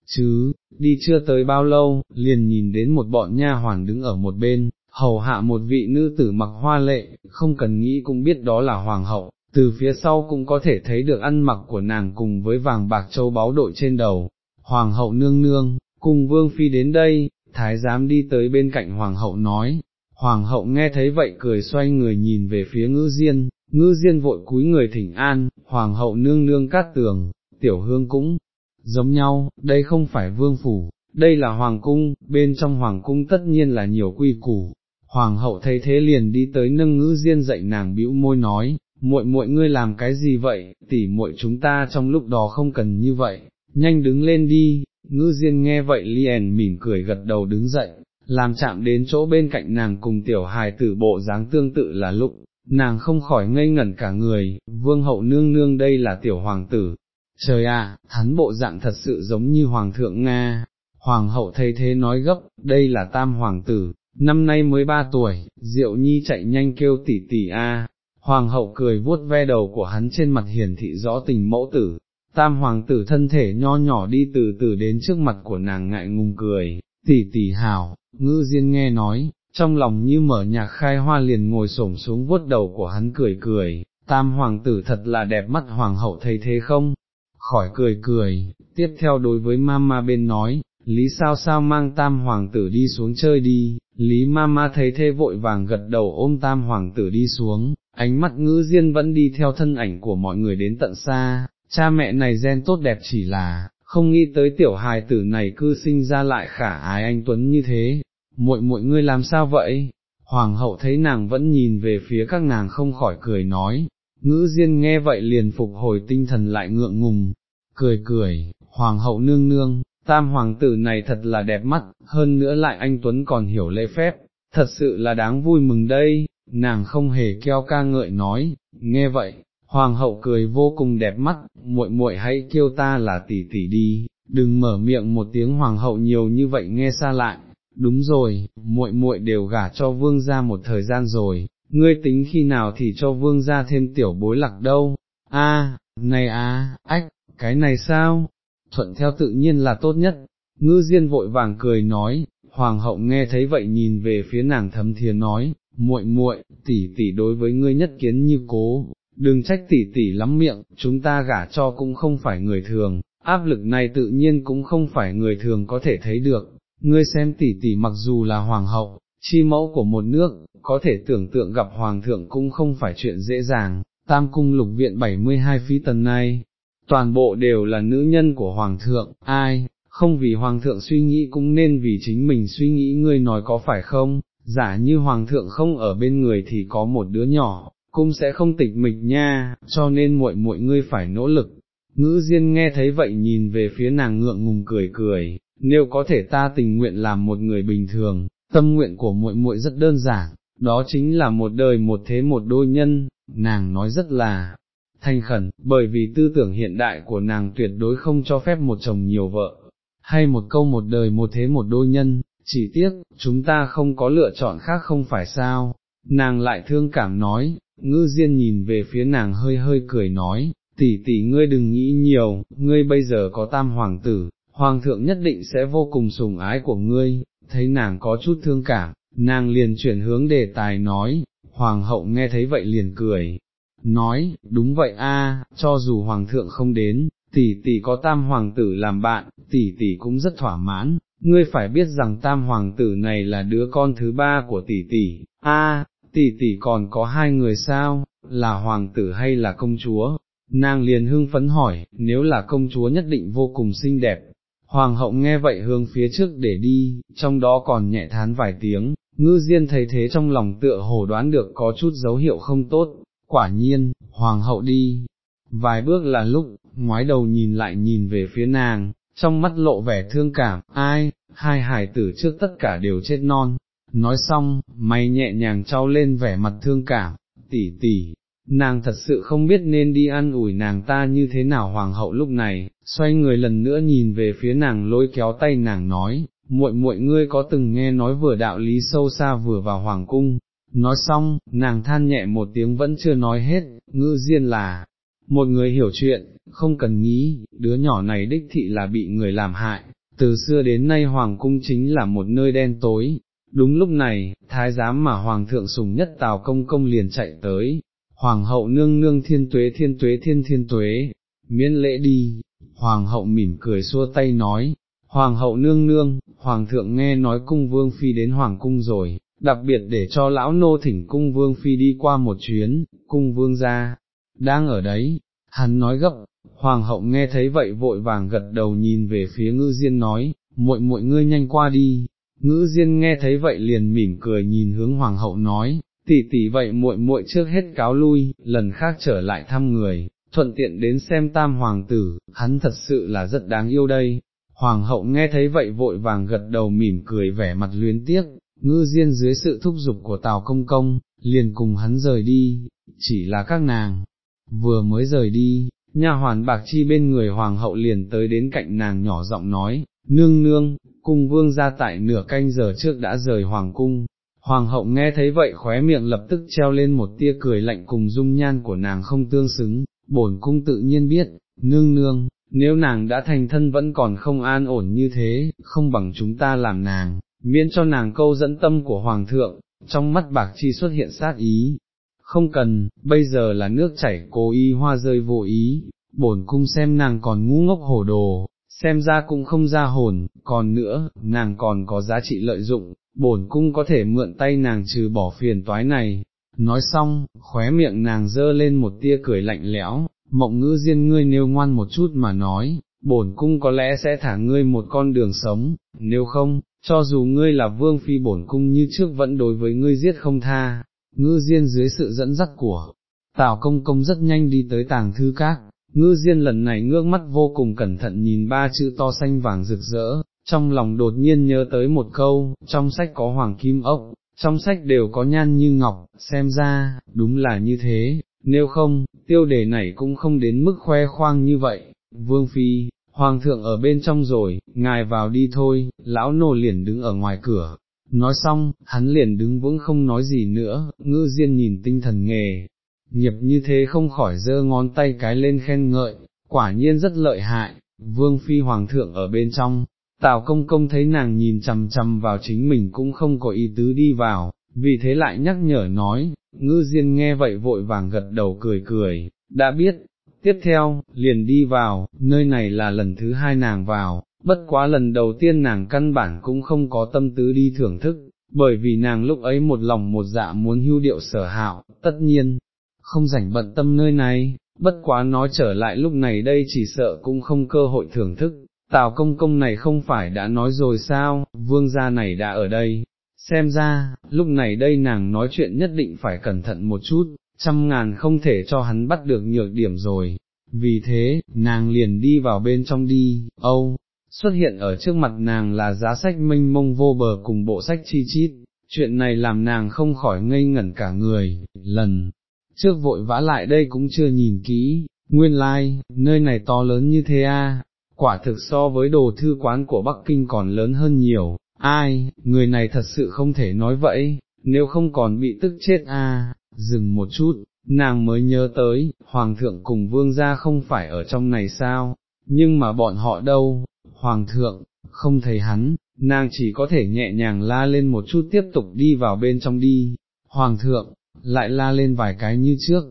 chứ, đi chưa tới bao lâu, liền nhìn đến một bọn nha hoàn đứng ở một bên, hầu hạ một vị nữ tử mặc hoa lệ, không cần nghĩ cũng biết đó là hoàng hậu, từ phía sau cũng có thể thấy được ăn mặc của nàng cùng với vàng bạc châu báu đội trên đầu, hoàng hậu nương nương, cùng vương phi đến đây, thái giám đi tới bên cạnh hoàng hậu nói, hoàng hậu nghe thấy vậy cười xoay người nhìn về phía ngư diên, ngư diên vội cúi người thỉnh an, hoàng hậu nương nương cát tường, tiểu hương cũng giống nhau, đây không phải vương phủ, đây là hoàng cung, bên trong hoàng cung tất nhiên là nhiều quy củ. Hoàng hậu thấy thế liền đi tới nâng ngữ diên dạy nàng bĩu môi nói, muội muội ngươi làm cái gì vậy, tỉ muội chúng ta trong lúc đó không cần như vậy, nhanh đứng lên đi, ngư diên nghe vậy liền mỉm cười gật đầu đứng dậy, làm chạm đến chỗ bên cạnh nàng cùng tiểu hài tử bộ dáng tương tự là lúc, nàng không khỏi ngây ngẩn cả người, vương hậu nương nương đây là tiểu hoàng tử, trời ạ, hắn bộ dạng thật sự giống như hoàng thượng Nga, hoàng hậu thấy thế nói gấp, đây là tam hoàng tử, năm nay mới ba tuổi, diệu nhi chạy nhanh kêu tỷ tỷ a. Hoàng hậu cười vuốt ve đầu của hắn trên mặt hiển thị rõ tình mẫu tử, tam hoàng tử thân thể nho nhỏ đi từ từ đến trước mặt của nàng ngại ngùng cười, tỷ tỷ hào, ngư diên nghe nói, trong lòng như mở nhạc khai hoa liền ngồi xổm xuống vuốt đầu của hắn cười cười, tam hoàng tử thật là đẹp mắt hoàng hậu thấy thế không, khỏi cười cười, tiếp theo đối với mama bên nói, lý sao sao mang tam hoàng tử đi xuống chơi đi, Lý Mama thấy thế vội vàng gật đầu ôm tam hoàng tử đi xuống, ánh mắt ngữ diên vẫn đi theo thân ảnh của mọi người đến tận xa, cha mẹ này gen tốt đẹp chỉ là, không nghĩ tới tiểu hài tử này cư sinh ra lại khả ái anh Tuấn như thế, muội muội ngươi làm sao vậy? Hoàng hậu thấy nàng vẫn nhìn về phía các nàng không khỏi cười nói, ngữ diên nghe vậy liền phục hồi tinh thần lại ngượng ngùng, cười cười, hoàng hậu nương nương, tam hoàng tử này thật là đẹp mắt, hơn nữa lại anh Tuấn còn hiểu lễ phép, thật sự là đáng vui mừng đây, nàng không hề keo ca ngợi nói, nghe vậy, hoàng hậu cười vô cùng đẹp mắt, muội muội hãy kêu ta là tỷ tỷ đi, đừng mở miệng một tiếng hoàng hậu nhiều như vậy nghe xa lại, đúng rồi, muội muội đều gả cho vương gia một thời gian rồi, ngươi tính khi nào thì cho vương gia thêm tiểu bối lạc đâu, a, này a, ách, cái này sao, thuận theo tự nhiên là tốt nhất, ngư diên vội vàng cười nói, hoàng hậu nghe thấy vậy nhìn về phía nàng thấm thiền nói, muội muội, tỷ tỷ đối với ngươi nhất kiến như cố, đừng trách tỷ tỷ lắm miệng, chúng ta gả cho cũng không phải người thường, áp lực này tự nhiên cũng không phải người thường có thể thấy được, ngươi xem tỷ tỷ mặc dù là hoàng hậu, chi mẫu của một nước, có thể tưởng tượng gặp hoàng thượng cũng không phải chuyện dễ dàng, tam cung lục viện 72 phí tần này, toàn bộ đều là nữ nhân của hoàng thượng, ai, không vì hoàng thượng suy nghĩ cũng nên vì chính mình suy nghĩ ngươi nói có phải không, giả như hoàng thượng không ở bên người thì có một đứa nhỏ, cũng sẽ không tịch mịch nha, cho nên muội muội ngươi phải nỗ lực. Ngữ Diên nghe thấy vậy nhìn về phía nàng ngượng ngùng cười cười, nếu có thể ta tình nguyện làm một người bình thường, tâm nguyện của muội muội rất đơn giản, đó chính là một đời một thế một đôi nhân, nàng nói rất là thanh khẩn, bởi vì tư tưởng hiện đại của nàng tuyệt đối không cho phép một chồng nhiều vợ, hay một câu một đời một thế một đôi nhân, chỉ tiếc, chúng ta không có lựa chọn khác không phải sao, nàng lại thương cảm nói, ngư diên nhìn về phía nàng hơi hơi cười nói, tỷ tỷ ngươi đừng nghĩ nhiều, ngươi bây giờ có tam hoàng tử, hoàng thượng nhất định sẽ vô cùng sùng ái của ngươi, thấy nàng có chút thương cảm, nàng liền chuyển hướng đề tài nói, hoàng hậu nghe thấy vậy liền cười, nói, đúng vậy a, cho dù hoàng thượng không đến, tỷ tỷ có tam hoàng tử làm bạn, tỷ tỷ cũng rất thỏa mãn, ngươi phải biết rằng tam hoàng tử này là đứa con thứ ba của tỷ tỷ, a, tỷ tỷ còn có hai người sao, là hoàng tử hay là công chúa, nàng liền hưng phấn hỏi, nếu là công chúa nhất định vô cùng xinh đẹp. Hoàng hậu nghe vậy hướng phía trước để đi, trong đó còn nhẹ thán vài tiếng, ngư diên thấy thế trong lòng tựa hồ đoán được có chút dấu hiệu không tốt, quả nhiên, hoàng hậu đi, vài bước là lúc, ngoái đầu nhìn lại nhìn về phía nàng, trong mắt lộ vẻ thương cảm, ai, hai hải tử trước tất cả đều chết non, nói xong, mày nhẹ nhàng trao lên vẻ mặt thương cảm, tỷ tỷ, nàng thật sự không biết nên đi ăn ủi nàng ta như thế nào hoàng hậu lúc này, xoay người lần nữa nhìn về phía nàng lôi kéo tay nàng nói, muội muội ngươi có từng nghe nói vừa đạo lý sâu xa vừa vào hoàng cung, nói xong, nàng than nhẹ một tiếng vẫn chưa nói hết, ngữ diên là, một người hiểu chuyện, không cần nghĩ, đứa nhỏ này đích thị là bị người làm hại, từ xưa đến nay hoàng cung chính là một nơi đen tối. Đúng lúc này, thái giám mà hoàng thượng sùng nhất tào công công liền chạy tới, hoàng hậu nương nương thiên tuế thiên tuế thiên thiên tuế, miễn lễ đi, hoàng hậu mỉm cười xua tay nói, hoàng hậu nương nương, hoàng thượng nghe nói cung vương phi đến hoàng cung rồi, đặc biệt để cho lão nô thỉnh cung vương phi đi qua một chuyến, cung vương ra, đang ở đấy, hắn nói gấp, hoàng hậu nghe thấy vậy vội vàng gật đầu nhìn về phía ngư diên nói, muội muội ngươi nhanh qua đi, ngư diên nghe thấy vậy liền mỉm cười nhìn hướng hoàng hậu nói, tỷ tỷ vậy muội muội trước hết cáo lui, lần khác trở lại thăm người, thuận tiện đến xem tam hoàng tử, hắn thật sự là rất đáng yêu đây. Hoàng hậu nghe thấy vậy vội vàng gật đầu mỉm cười vẻ mặt luyến tiếc, ngư diên dưới sự thúc giục của Tào Công Công, liền cùng hắn rời đi, chỉ là các nàng, vừa mới rời đi, nha hoàn bạc chi bên người hoàng hậu liền tới đến cạnh nàng nhỏ giọng nói, nương nương, cung vương ra tại nửa canh giờ trước đã rời hoàng cung. Hoàng hậu nghe thấy vậy khóe miệng lập tức treo lên một tia cười lạnh cùng dung nhan của nàng không tương xứng, bổn cung tự nhiên biết, nương nương, nếu nàng đã thành thân vẫn còn không an ổn như thế, không bằng chúng ta làm nàng, miễn cho nàng câu dẫn tâm của Hoàng thượng, trong mắt bạc chi xuất hiện sát ý. Không cần, bây giờ là nước chảy cố ý hoa rơi vô ý, bổn cung xem nàng còn ngu ngốc hổ đồ, xem ra cũng không ra hồn, còn nữa, nàng còn có giá trị lợi dụng, bổn cung có thể mượn tay nàng trừ bỏ phiền toái này. Nói xong, khóe miệng nàng dơ lên một tia cười lạnh lẽo, mộng ngữ diên ngươi nêu ngoan một chút mà nói, bổn cung có lẽ sẽ thả ngươi một con đường sống, nếu không, cho dù ngươi là vương phi bổn cung như trước vẫn đối với ngươi giết không tha, ngư diên dưới sự dẫn dắt của, tào công công rất nhanh đi tới tàng thư các, ngư diên lần này ngước mắt vô cùng cẩn thận nhìn ba chữ to xanh vàng rực rỡ, trong lòng đột nhiên nhớ tới một câu, trong sách có hoàng kim ốc, trong sách đều có nhan như ngọc, xem ra, đúng là như thế, nếu không, tiêu đề này cũng không đến mức khoe khoang như vậy, vương phi, hoàng thượng ở bên trong rồi, ngài vào đi thôi, lão nô liền đứng ở ngoài cửa. Nói xong, hắn liền đứng vững không nói gì nữa, ngư diên nhìn tinh thần nghề, nghiệp như thế không khỏi giơ ngón tay cái lên khen ngợi, quả nhiên rất lợi hại, vương phi hoàng thượng ở bên trong, tào công công thấy nàng nhìn chằm chằm vào chính mình cũng không có ý tứ đi vào, vì thế lại nhắc nhở nói, ngư diên nghe vậy vội vàng gật đầu cười cười, đã biết, tiếp theo, liền đi vào, nơi này là lần thứ hai nàng vào, bất quá lần đầu tiên nàng căn bản cũng không có tâm tứ đi thưởng thức, bởi vì nàng lúc ấy một lòng một dạ muốn hưu điệu sở hạo, tất nhiên, không rảnh bận tâm nơi này, bất quá nói trở lại lúc này đây chỉ sợ cũng không cơ hội thưởng thức, tào công công này không phải đã nói rồi sao, vương gia này đã ở đây, xem ra, lúc này đây nàng nói chuyện nhất định phải cẩn thận một chút, trăm ngàn không thể cho hắn bắt được nhược điểm rồi, vì thế, nàng liền đi vào bên trong đi, âu, xuất hiện ở trước mặt nàng là giá sách mênh mông vô bờ cùng bộ sách chi chít, chuyện này làm nàng không khỏi ngây ngẩn cả người, lần trước vội vã lại đây cũng chưa nhìn kỹ, nguyên lai, like, nơi này to lớn như thế a, quả thực so với đồ thư quán của Bắc Kinh còn lớn hơn nhiều, ai, người này thật sự không thể nói vậy, nếu không còn bị tức chết a. dừng một chút, nàng mới nhớ tới, Hoàng thượng cùng vương gia không phải ở trong này sao, nhưng mà bọn họ đâu, Hoàng thượng, không thấy hắn, nàng chỉ có thể nhẹ nhàng la lên một chút tiếp tục đi vào bên trong đi, Hoàng thượng, lại la lên vài cái như trước,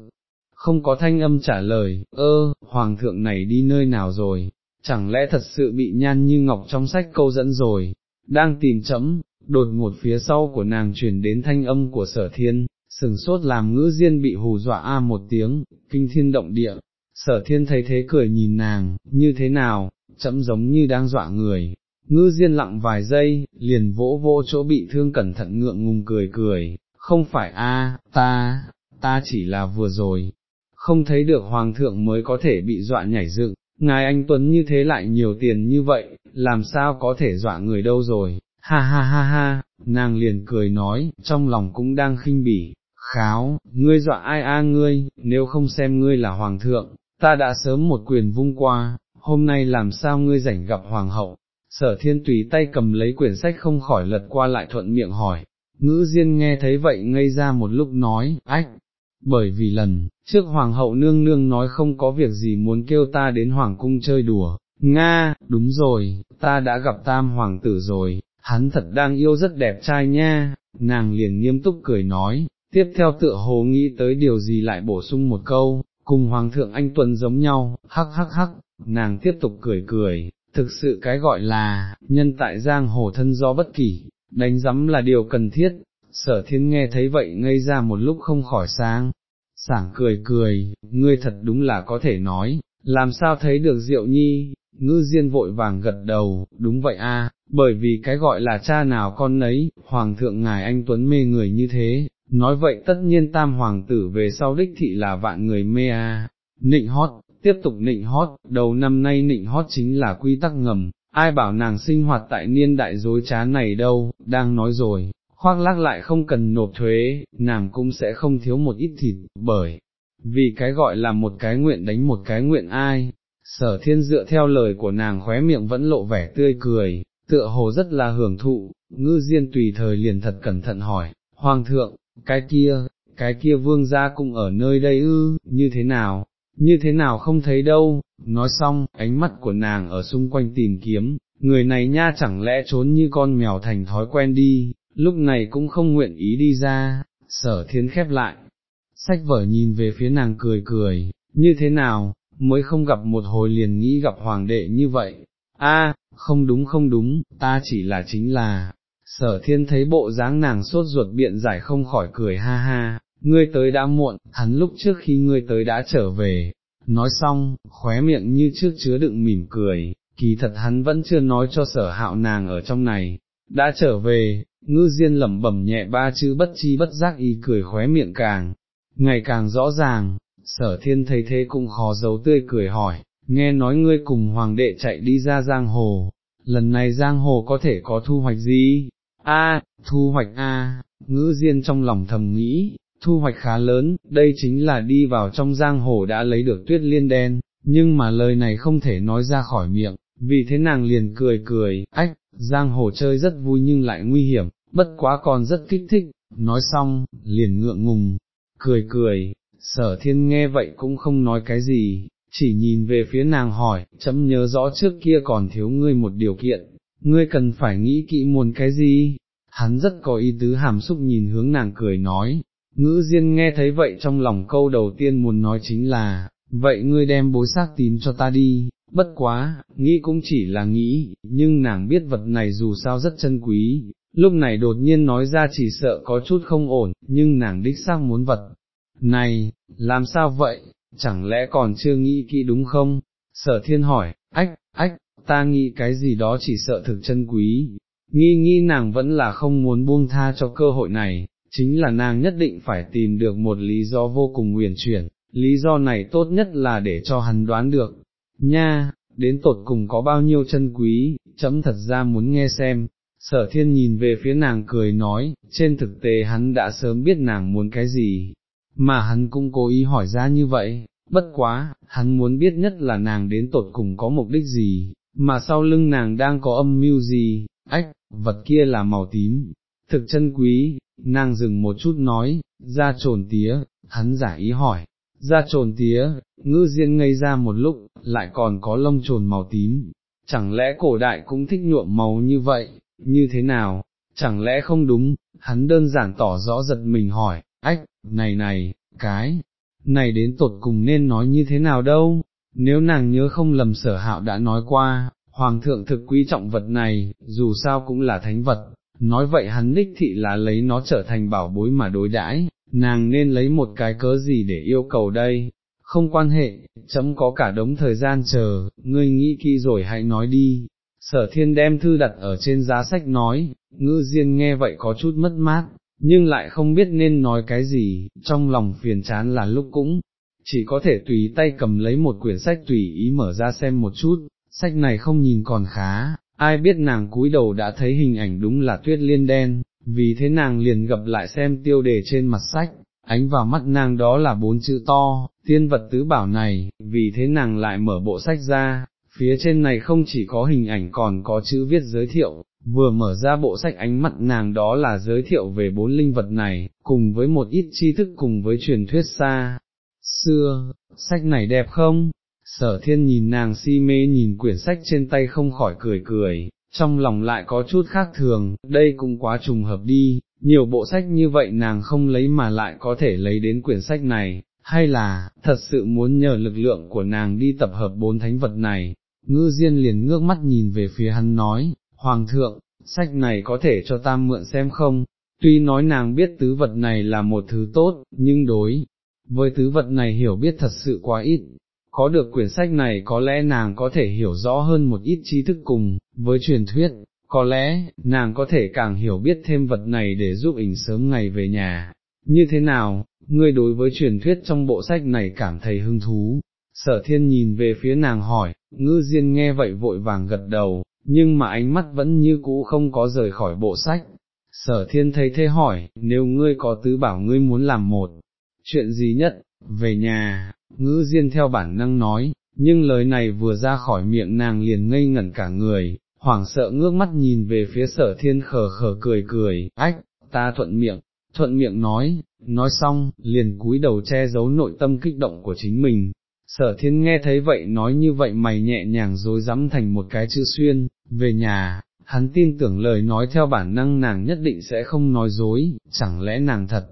không có thanh âm trả lời, ơ, Hoàng thượng này đi nơi nào rồi, chẳng lẽ thật sự bị nhan như ngọc trong sách câu dẫn rồi, đang tìm chấm, đột ngột phía sau của nàng truyền đến thanh âm của sở thiên, sừng sốt làm ngữ diên bị hù dọa a một tiếng, kinh thiên động địa, sở thiên thấy thế cười nhìn nàng, như thế nào, chấm giống như đang dọa người, ngư diên lặng vài giây, liền vỗ vỗ chỗ bị thương cẩn thận ngượng ngùng cười cười, không phải a, ta, ta chỉ là vừa rồi, không thấy được hoàng thượng mới có thể bị dọa nhảy dựng, ngài anh Tuấn như thế lại nhiều tiền như vậy, làm sao có thể dọa người đâu rồi, ha ha ha ha, nàng liền cười nói, trong lòng cũng đang khinh bỉ, kháo, ngươi dọa ai a ngươi, nếu không xem ngươi là hoàng thượng, ta đã sớm một quyền vung qua, hôm nay làm sao ngươi rảnh gặp hoàng hậu, sở thiên tùy tay cầm lấy quyển sách không khỏi lật qua lại thuận miệng hỏi, ngữ diên nghe thấy vậy ngây ra một lúc nói, ách, bởi vì lần, trước hoàng hậu nương nương nói không có việc gì muốn kêu ta đến hoàng cung chơi đùa, Nga, đúng rồi, ta đã gặp tam hoàng tử rồi, hắn thật đang yêu rất đẹp trai nha, nàng liền nghiêm túc cười nói, tiếp theo tựa hồ nghĩ tới điều gì lại bổ sung một câu, cùng Hoàng thượng anh Tuấn giống nhau, hắc hắc hắc, nàng tiếp tục cười cười, thực sự cái gọi là, nhân tại giang hồ thân do bất kỷ, đánh giấm là điều cần thiết, sở thiên nghe thấy vậy ngây ra một lúc không khỏi sang, sảng cười cười, ngươi thật đúng là có thể nói, làm sao thấy được diệu nhi, ngư diên vội vàng gật đầu, đúng vậy a, bởi vì cái gọi là cha nào con nấy, hoàng thượng ngài anh Tuấn mê người như thế, nói vậy tất nhiên tam hoàng tử về sau đích thị là vạn người mê a. Nịnh hót, tiếp tục nịnh hót, đầu năm nay nịnh hót chính là quy tắc ngầm, ai bảo nàng sinh hoạt tại niên đại dối trá này đâu, đang nói rồi, khoác lác lại không cần nộp thuế, nàng cũng sẽ không thiếu một ít thịt, bởi, vì cái gọi là một cái nguyện đánh một cái nguyện ai, sở thiên dựa theo lời của nàng khóe miệng vẫn lộ vẻ tươi cười, tựa hồ rất là hưởng thụ, ngư diên tùy thời liền thật cẩn thận hỏi, Hoàng thượng, cái kia, cái kia vương gia cũng ở nơi đây ư, như thế nào, như thế nào không thấy đâu, nói xong, ánh mắt của nàng ở xung quanh tìm kiếm, người này nha chẳng lẽ trốn như con mèo thành thói quen đi, lúc này cũng không nguyện ý đi ra, sở thiên khép lại, sách vở nhìn về phía nàng cười cười, như thế nào, mới không gặp một hồi liền nghĩ gặp hoàng đệ như vậy, a, không đúng không đúng, ta chỉ là chính là, sở thiên thấy bộ dáng nàng sốt ruột biện giải không khỏi cười ha ha, ngươi tới đã muộn, hắn lúc trước khi ngươi tới đã trở về, nói xong, khóe miệng như trước chứa đựng mỉm cười, kỳ thật hắn vẫn chưa nói cho sở hạo nàng ở trong này, đã trở về, ngư diên lẩm bẩm nhẹ ba chữ bất chi bất giác y cười khóe miệng càng, ngày càng rõ ràng, sở thiên thấy thế cũng khó giấu tươi cười hỏi, nghe nói ngươi cùng hoàng đệ chạy đi ra giang hồ, lần này giang hồ có thể có thu hoạch gì? A, thu hoạch A, ngữ diên trong lòng thầm nghĩ, thu hoạch khá lớn, đây chính là đi vào trong giang hồ đã lấy được tuyết liên đen, nhưng mà lời này không thể nói ra khỏi miệng, vì thế nàng liền cười cười, ách, giang hồ chơi rất vui nhưng lại nguy hiểm, bất quá còn rất kích thích, nói xong, liền ngượng ngùng, cười cười, sở thiên nghe vậy cũng không nói cái gì, chỉ nhìn về phía nàng hỏi, chấm nhớ rõ trước kia còn thiếu ngươi một điều kiện, ngươi cần phải nghĩ kỹ muốn cái gì, hắn rất có ý tứ hàm xúc nhìn hướng nàng cười nói, ngữ diên nghe thấy vậy trong lòng câu đầu tiên muốn nói chính là, vậy ngươi đem bối xác tím cho ta đi, bất quá, nghĩ cũng chỉ là nghĩ, nhưng nàng biết vật này dù sao rất chân quý, lúc này đột nhiên nói ra chỉ sợ có chút không ổn, nhưng nàng đích xác muốn vật. Này, làm sao vậy, chẳng lẽ còn chưa nghĩ kỹ đúng không? Sở thiên hỏi, ách, ách, ta nghĩ cái gì đó chỉ sợ thực chân quý, nghi nghi nàng vẫn là không muốn buông tha cho cơ hội này, chính là nàng nhất định phải tìm được một lý do vô cùng uyển chuyển, lý do này tốt nhất là để cho hắn đoán được, nha, đến tột cùng có bao nhiêu chân quý, chấm thật ra muốn nghe xem. Sở thiên nhìn về phía nàng cười nói, trên thực tế hắn đã sớm biết nàng muốn cái gì, mà hắn cũng cố ý hỏi ra như vậy, bất quá, hắn muốn biết nhất là nàng đến tột cùng có mục đích gì, mà sau lưng nàng đang có âm mưu gì, ách, vật kia là màu tím, thực chân quý, nàng dừng một chút nói, ra trồn tía, hắn giả ý hỏi, ra trồn tía, ngữ diên ngây ra một lúc, lại còn có lông trồn màu tím, chẳng lẽ cổ đại cũng thích nhuộm màu như vậy, như thế nào, chẳng lẽ không đúng, hắn đơn giản tỏ rõ giật mình hỏi, ách, này này, cái, này đến tột cùng nên nói như thế nào đâu, nếu nàng nhớ không lầm sở hạo đã nói qua, hoàng thượng thực quý trọng vật này, dù sao cũng là thánh vật, nói vậy hắn đích thị là lấy nó trở thành bảo bối mà đối đãi, nàng nên lấy một cái cớ gì để yêu cầu đây, không quan hệ, chấm có cả đống thời gian chờ, ngươi nghĩ kỹ rồi hãy nói đi. Sở thiên đem thư đặt ở trên giá sách nói, ngư diên nghe vậy có chút mất mát, nhưng lại không biết nên nói cái gì, trong lòng phiền chán là lúc cũng, chỉ có thể tùy tay cầm lấy một quyển sách tùy ý mở ra xem một chút, sách này không nhìn còn khá, ai biết nàng cúi đầu đã thấy hình ảnh đúng là tuyết liên đen, vì thế nàng liền gặp lại xem tiêu đề trên mặt sách, ánh vào mắt nàng đó là bốn chữ to, tiên vật tứ bảo này, vì thế nàng lại mở bộ sách ra, phía trên này không chỉ có hình ảnh còn có chữ viết giới thiệu, vừa mở ra bộ sách ánh mắt nàng đó là giới thiệu về bốn linh vật này, cùng với một ít tri thức cùng với truyền thuyết xa. Xưa, sách này đẹp không? Sở thiên nhìn nàng si mê nhìn quyển sách trên tay không khỏi cười cười, trong lòng lại có chút khác thường, đây cũng quá trùng hợp đi, nhiều bộ sách như vậy nàng không lấy mà lại có thể lấy đến quyển sách này, hay là, thật sự muốn nhờ lực lượng của nàng đi tập hợp bốn thánh vật này, ngư diên liền ngước mắt nhìn về phía hắn nói, Hoàng thượng, sách này có thể cho ta mượn xem không, tuy nói nàng biết tứ vật này là một thứ tốt, nhưng đối, với tứ vật này hiểu biết thật sự quá ít, có được quyển sách này có lẽ nàng có thể hiểu rõ hơn một ít tri thức cùng, với truyền thuyết, có lẽ, nàng có thể càng hiểu biết thêm vật này để giúp ỉnh sớm ngày về nhà. Như thế nào, ngươi đối với truyền thuyết trong bộ sách này cảm thấy hứng thú? Sở thiên nhìn về phía nàng hỏi, ngư diên nghe vậy vội vàng gật đầu, nhưng mà ánh mắt vẫn như cũ không có rời khỏi bộ sách. Sở thiên thấy thế hỏi, nếu ngươi có tứ bảo ngươi muốn làm một, chuyện gì nhất, về nhà, ngữ diên theo bản năng nói, nhưng lời này vừa ra khỏi miệng nàng liền ngây ngẩn cả người, hoảng sợ ngước mắt nhìn về phía sở thiên khờ khờ cười cười, ách, ta thuận miệng, thuận miệng nói, nói xong, liền cúi đầu che giấu nội tâm kích động của chính mình. Sở thiên nghe thấy vậy nói như vậy mày nhẹ nhàng dối rắm thành một cái chữ xuyên, về nhà, hắn tin tưởng lời nói theo bản năng nàng nhất định sẽ không nói dối, chẳng lẽ nàng thật,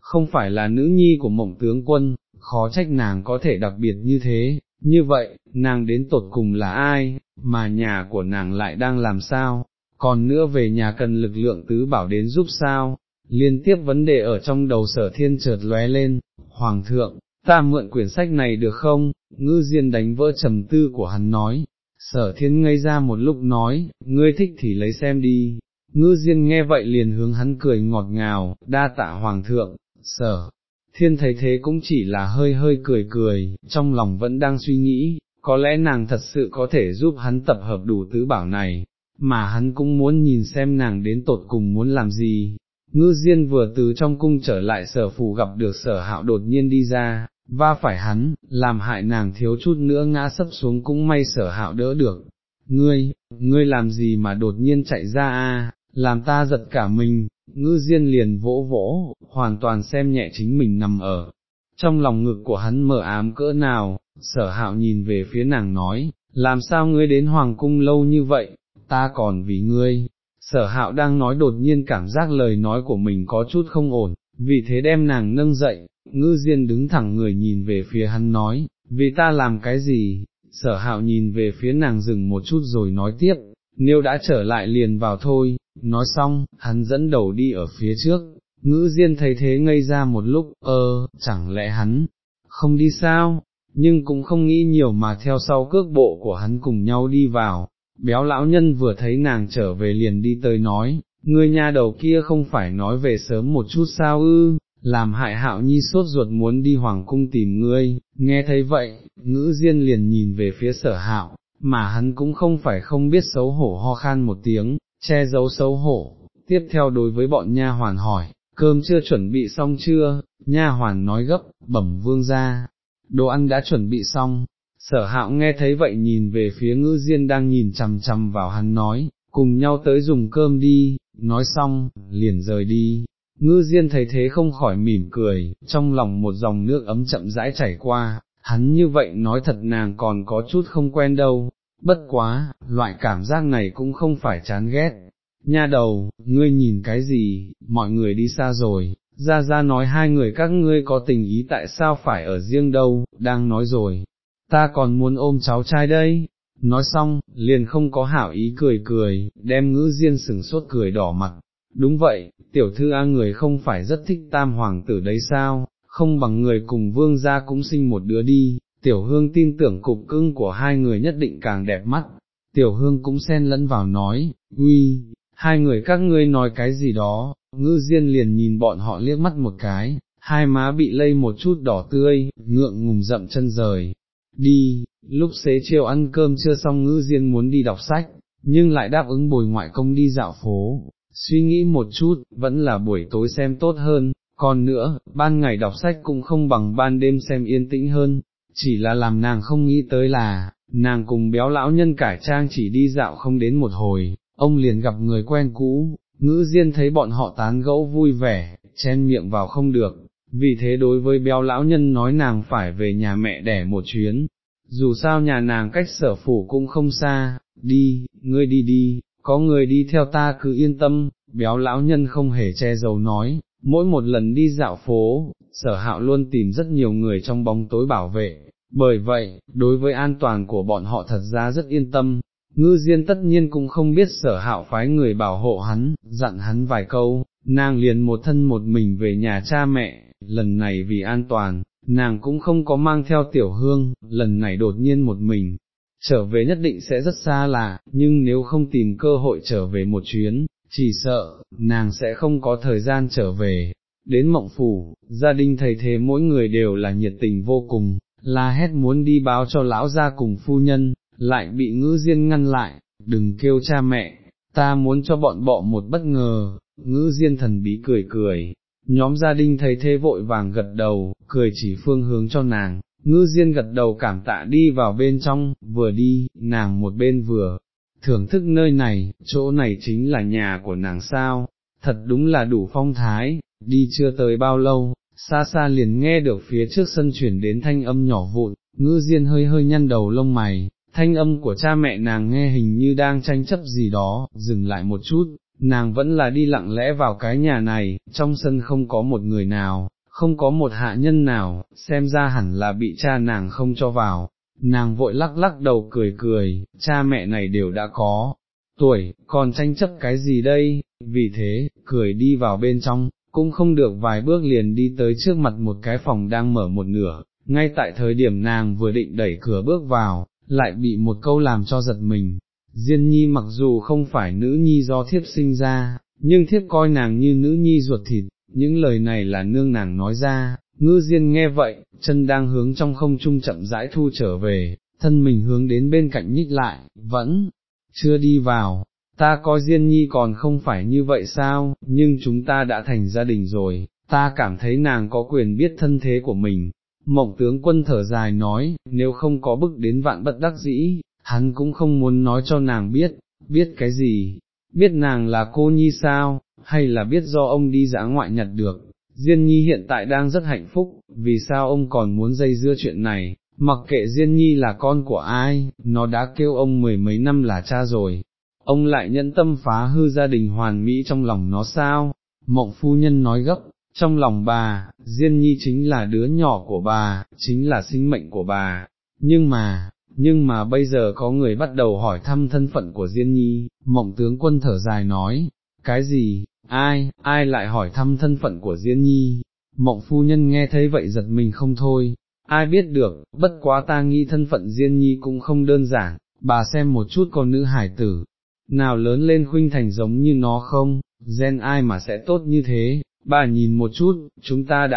không phải là nữ nhi của mộng tướng quân, khó trách nàng có thể đặc biệt như thế, như vậy, nàng đến tột cùng là ai, mà nhà của nàng lại đang làm sao, còn nữa về nhà cần lực lượng tứ bảo đến giúp sao, liên tiếp vấn đề ở trong đầu sở thiên chợt lóe lên, Hoàng thượng, ta mượn quyển sách này được không, ngư diên đánh vỡ trầm tư của hắn nói, sở thiên ngây ra một lúc nói, ngươi thích thì lấy xem đi, ngư diên nghe vậy liền hướng hắn cười ngọt ngào, đa tạ Hoàng thượng, sở. Thiên thấy thế cũng chỉ là hơi hơi cười cười, trong lòng vẫn đang suy nghĩ, có lẽ nàng thật sự có thể giúp hắn tập hợp đủ tứ bảo này, mà hắn cũng muốn nhìn xem nàng đến tột cùng muốn làm gì. Ngư Diên vừa từ trong cung trở lại sở phủ gặp được sở hạo đột nhiên đi ra, va phải hắn, làm hại nàng thiếu chút nữa ngã sấp xuống cũng may sở hạo đỡ được. Ngươi, ngươi làm gì mà đột nhiên chạy ra a? làm ta giật cả mình, ngư diên liền vỗ vỗ, hoàn toàn xem nhẹ chính mình nằm ở. Trong lòng ngực của hắn mở ám cỡ nào, sở hạo nhìn về phía nàng nói, làm sao ngươi đến hoàng cung lâu như vậy, ta còn vì ngươi, sở hạo đang nói đột nhiên cảm giác lời nói của mình có chút không ổn, vì thế đem nàng nâng dậy, ngư diên đứng thẳng người nhìn về phía hắn nói, vì ta làm cái gì, sở hạo nhìn về phía nàng dừng một chút rồi nói tiếp, nếu đã trở lại liền vào thôi, nói xong, hắn dẫn đầu đi ở phía trước, ngữ diên thấy thế ngây ra một lúc, ơ, chẳng lẽ hắn, không đi sao, nhưng cũng không nghĩ nhiều mà theo sau cước bộ của hắn cùng nhau đi vào, béo lão nhân vừa thấy nàng trở về liền đi tới nói, ngươi nha đầu kia không phải nói về sớm một chút sao ư, làm hại hạo nhi sốt ruột muốn đi hoàng cung tìm ngươi, nghe thấy vậy, ngữ diên liền nhìn về phía sở hạo, mà hắn cũng không phải không biết xấu hổ ho khan một tiếng, che giấu xấu hổ, tiếp theo đối với bọn nha hoàn hỏi, cơm chưa chuẩn bị xong chưa, nha hoàn nói gấp, bẩm vương ra, đồ ăn đã chuẩn bị xong, sở hạo nghe thấy vậy nhìn về phía ngữ diên đang nhìn chằm chằm vào hắn nói, cùng nhau tới dùng cơm đi, nói xong, liền rời đi. Ngư Diên thấy thế không khỏi mỉm cười, trong lòng một dòng nước ấm chậm rãi chảy qua, hắn như vậy nói thật nàng còn có chút không quen đâu, bất quá, loại cảm giác này cũng không phải chán ghét. Nha đầu, ngươi nhìn cái gì, mọi người đi xa rồi, ra ra nói hai người các ngươi có tình ý tại sao phải ở riêng đâu, đang nói rồi, ta còn muốn ôm cháu trai đây, nói xong, liền không có hảo ý cười cười, đem ngữ diên sừng sốt cười đỏ mặt, đúng vậy, tiểu thư A người không phải rất thích tam hoàng tử đấy sao, không bằng người cùng vương gia cũng sinh một đứa đi, tiểu hương tin tưởng cục cưng của hai người nhất định càng đẹp mắt, tiểu hương cũng xen lẫn vào nói, uy, hai người các ngươi nói cái gì đó, ngư diên liền nhìn bọn họ liếc mắt một cái, hai má bị lây một chút đỏ tươi, ngượng ngùng rậm chân rời, đi, lúc xế chiều ăn cơm chưa xong ngư diên muốn đi đọc sách, nhưng lại đáp ứng bồi ngoại công đi dạo phố, suy nghĩ một chút, vẫn là buổi tối xem tốt hơn, còn nữa, ban ngày đọc sách cũng không bằng ban đêm xem yên tĩnh hơn, chỉ là làm nàng không nghĩ tới là, nàng cùng béo lão nhân cải trang chỉ đi dạo không đến một hồi, ông liền gặp người quen cũ, ngữ diên thấy bọn họ tán gẫu vui vẻ, chen miệng vào không được, vì thế đối với béo lão nhân nói nàng phải về nhà mẹ đẻ một chuyến, dù sao nhà nàng cách sở phủ cũng không xa, đi, ngươi đi đi, có người đi theo ta cứ yên tâm, béo lão nhân không hề che giấu nói, mỗi một lần đi dạo phố, sở hạo luôn tìm rất nhiều người trong bóng tối bảo vệ, bởi vậy, đối với an toàn của bọn họ thật ra rất yên tâm, ngư diên tất nhiên cũng không biết sở hạo phái người bảo hộ hắn, dặn hắn vài câu, nàng liền một thân một mình về nhà cha mẹ, lần này vì an toàn, nàng cũng không có mang theo tiểu hương, lần này đột nhiên một mình, trở về nhất định sẽ rất xa lạ, nhưng nếu không tìm cơ hội trở về một chuyến, chỉ sợ, nàng sẽ không có thời gian trở về. Đến mộng phủ, gia đình thầy thế mỗi người đều là nhiệt tình vô cùng, la hét muốn đi báo cho lão gia cùng phu nhân, lại bị ngữ diên ngăn lại, đừng kêu cha mẹ, ta muốn cho bọn bọ một bất ngờ, ngữ diên thần bí cười cười, nhóm gia đình thấy thế vội vàng gật đầu, cười chỉ phương hướng cho nàng, ngư diên gật đầu cảm tạ đi vào bên trong, vừa đi, nàng một bên vừa, thưởng thức nơi này, chỗ này chính là nhà của nàng sao, thật đúng là đủ phong thái, đi chưa tới bao lâu, xa xa liền nghe được phía trước sân chuyển đến thanh âm nhỏ vụn, ngư diên hơi hơi nhăn đầu lông mày, thanh âm của cha mẹ nàng nghe hình như đang tranh chấp gì đó, dừng lại một chút, nàng vẫn là đi lặng lẽ vào cái nhà này, trong sân không có một người nào, không có một hạ nhân nào, xem ra hẳn là bị cha nàng không cho vào, nàng vội lắc lắc đầu cười cười, cha mẹ này đều đã có, tuổi, còn tranh chấp cái gì đây, vì thế, cười đi vào bên trong, cũng không được vài bước liền đi tới trước mặt một cái phòng đang mở một nửa, ngay tại thời điểm nàng vừa định đẩy cửa bước vào, lại bị một câu làm cho giật mình. Diên nhi mặc dù không phải nữ nhi do thiếp sinh ra, nhưng thiếp coi nàng như nữ nhi ruột thịt, những lời này là nương nàng nói ra, ngư diên nghe vậy, chân đang hướng trong không trung chậm rãi thu trở về, thân mình hướng đến bên cạnh nhích lại, vẫn, chưa đi vào, ta coi Diên Nhi còn không phải như vậy sao, nhưng chúng ta đã thành gia đình rồi, ta cảm thấy nàng có quyền biết thân thế của mình. Mộng tướng quân thở dài nói, nếu không có bức đến vạn bất đắc dĩ, hắn cũng không muốn nói cho nàng biết, biết cái gì, biết nàng là cô nhi sao, hay là biết do ông đi dã ngoại nhặt được, Diên Nhi hiện tại đang rất hạnh phúc, vì sao ông còn muốn dây dưa chuyện này, mặc kệ Diên Nhi là con của ai, nó đã kêu ông mười mấy năm là cha rồi, ông lại nhẫn tâm phá hư gia đình hoàn mỹ trong lòng nó sao, mộng phu nhân nói gấp, trong lòng bà, Diên Nhi chính là đứa nhỏ của bà, chính là sinh mệnh của bà, nhưng mà, nhưng mà bây giờ có người bắt đầu hỏi thăm thân phận của Diên Nhi, mộng tướng quân thở dài nói, cái gì, ai, ai lại hỏi thăm thân phận của Diên Nhi, mộng phu nhân nghe thấy vậy giật mình không thôi, ai biết được, bất quá ta nghĩ thân phận Diên Nhi cũng không đơn giản, bà xem một chút con nữ hải tử, nào lớn lên khuynh thành giống như nó không, gen ai mà sẽ tốt như thế, bà nhìn một chút, chúng ta đã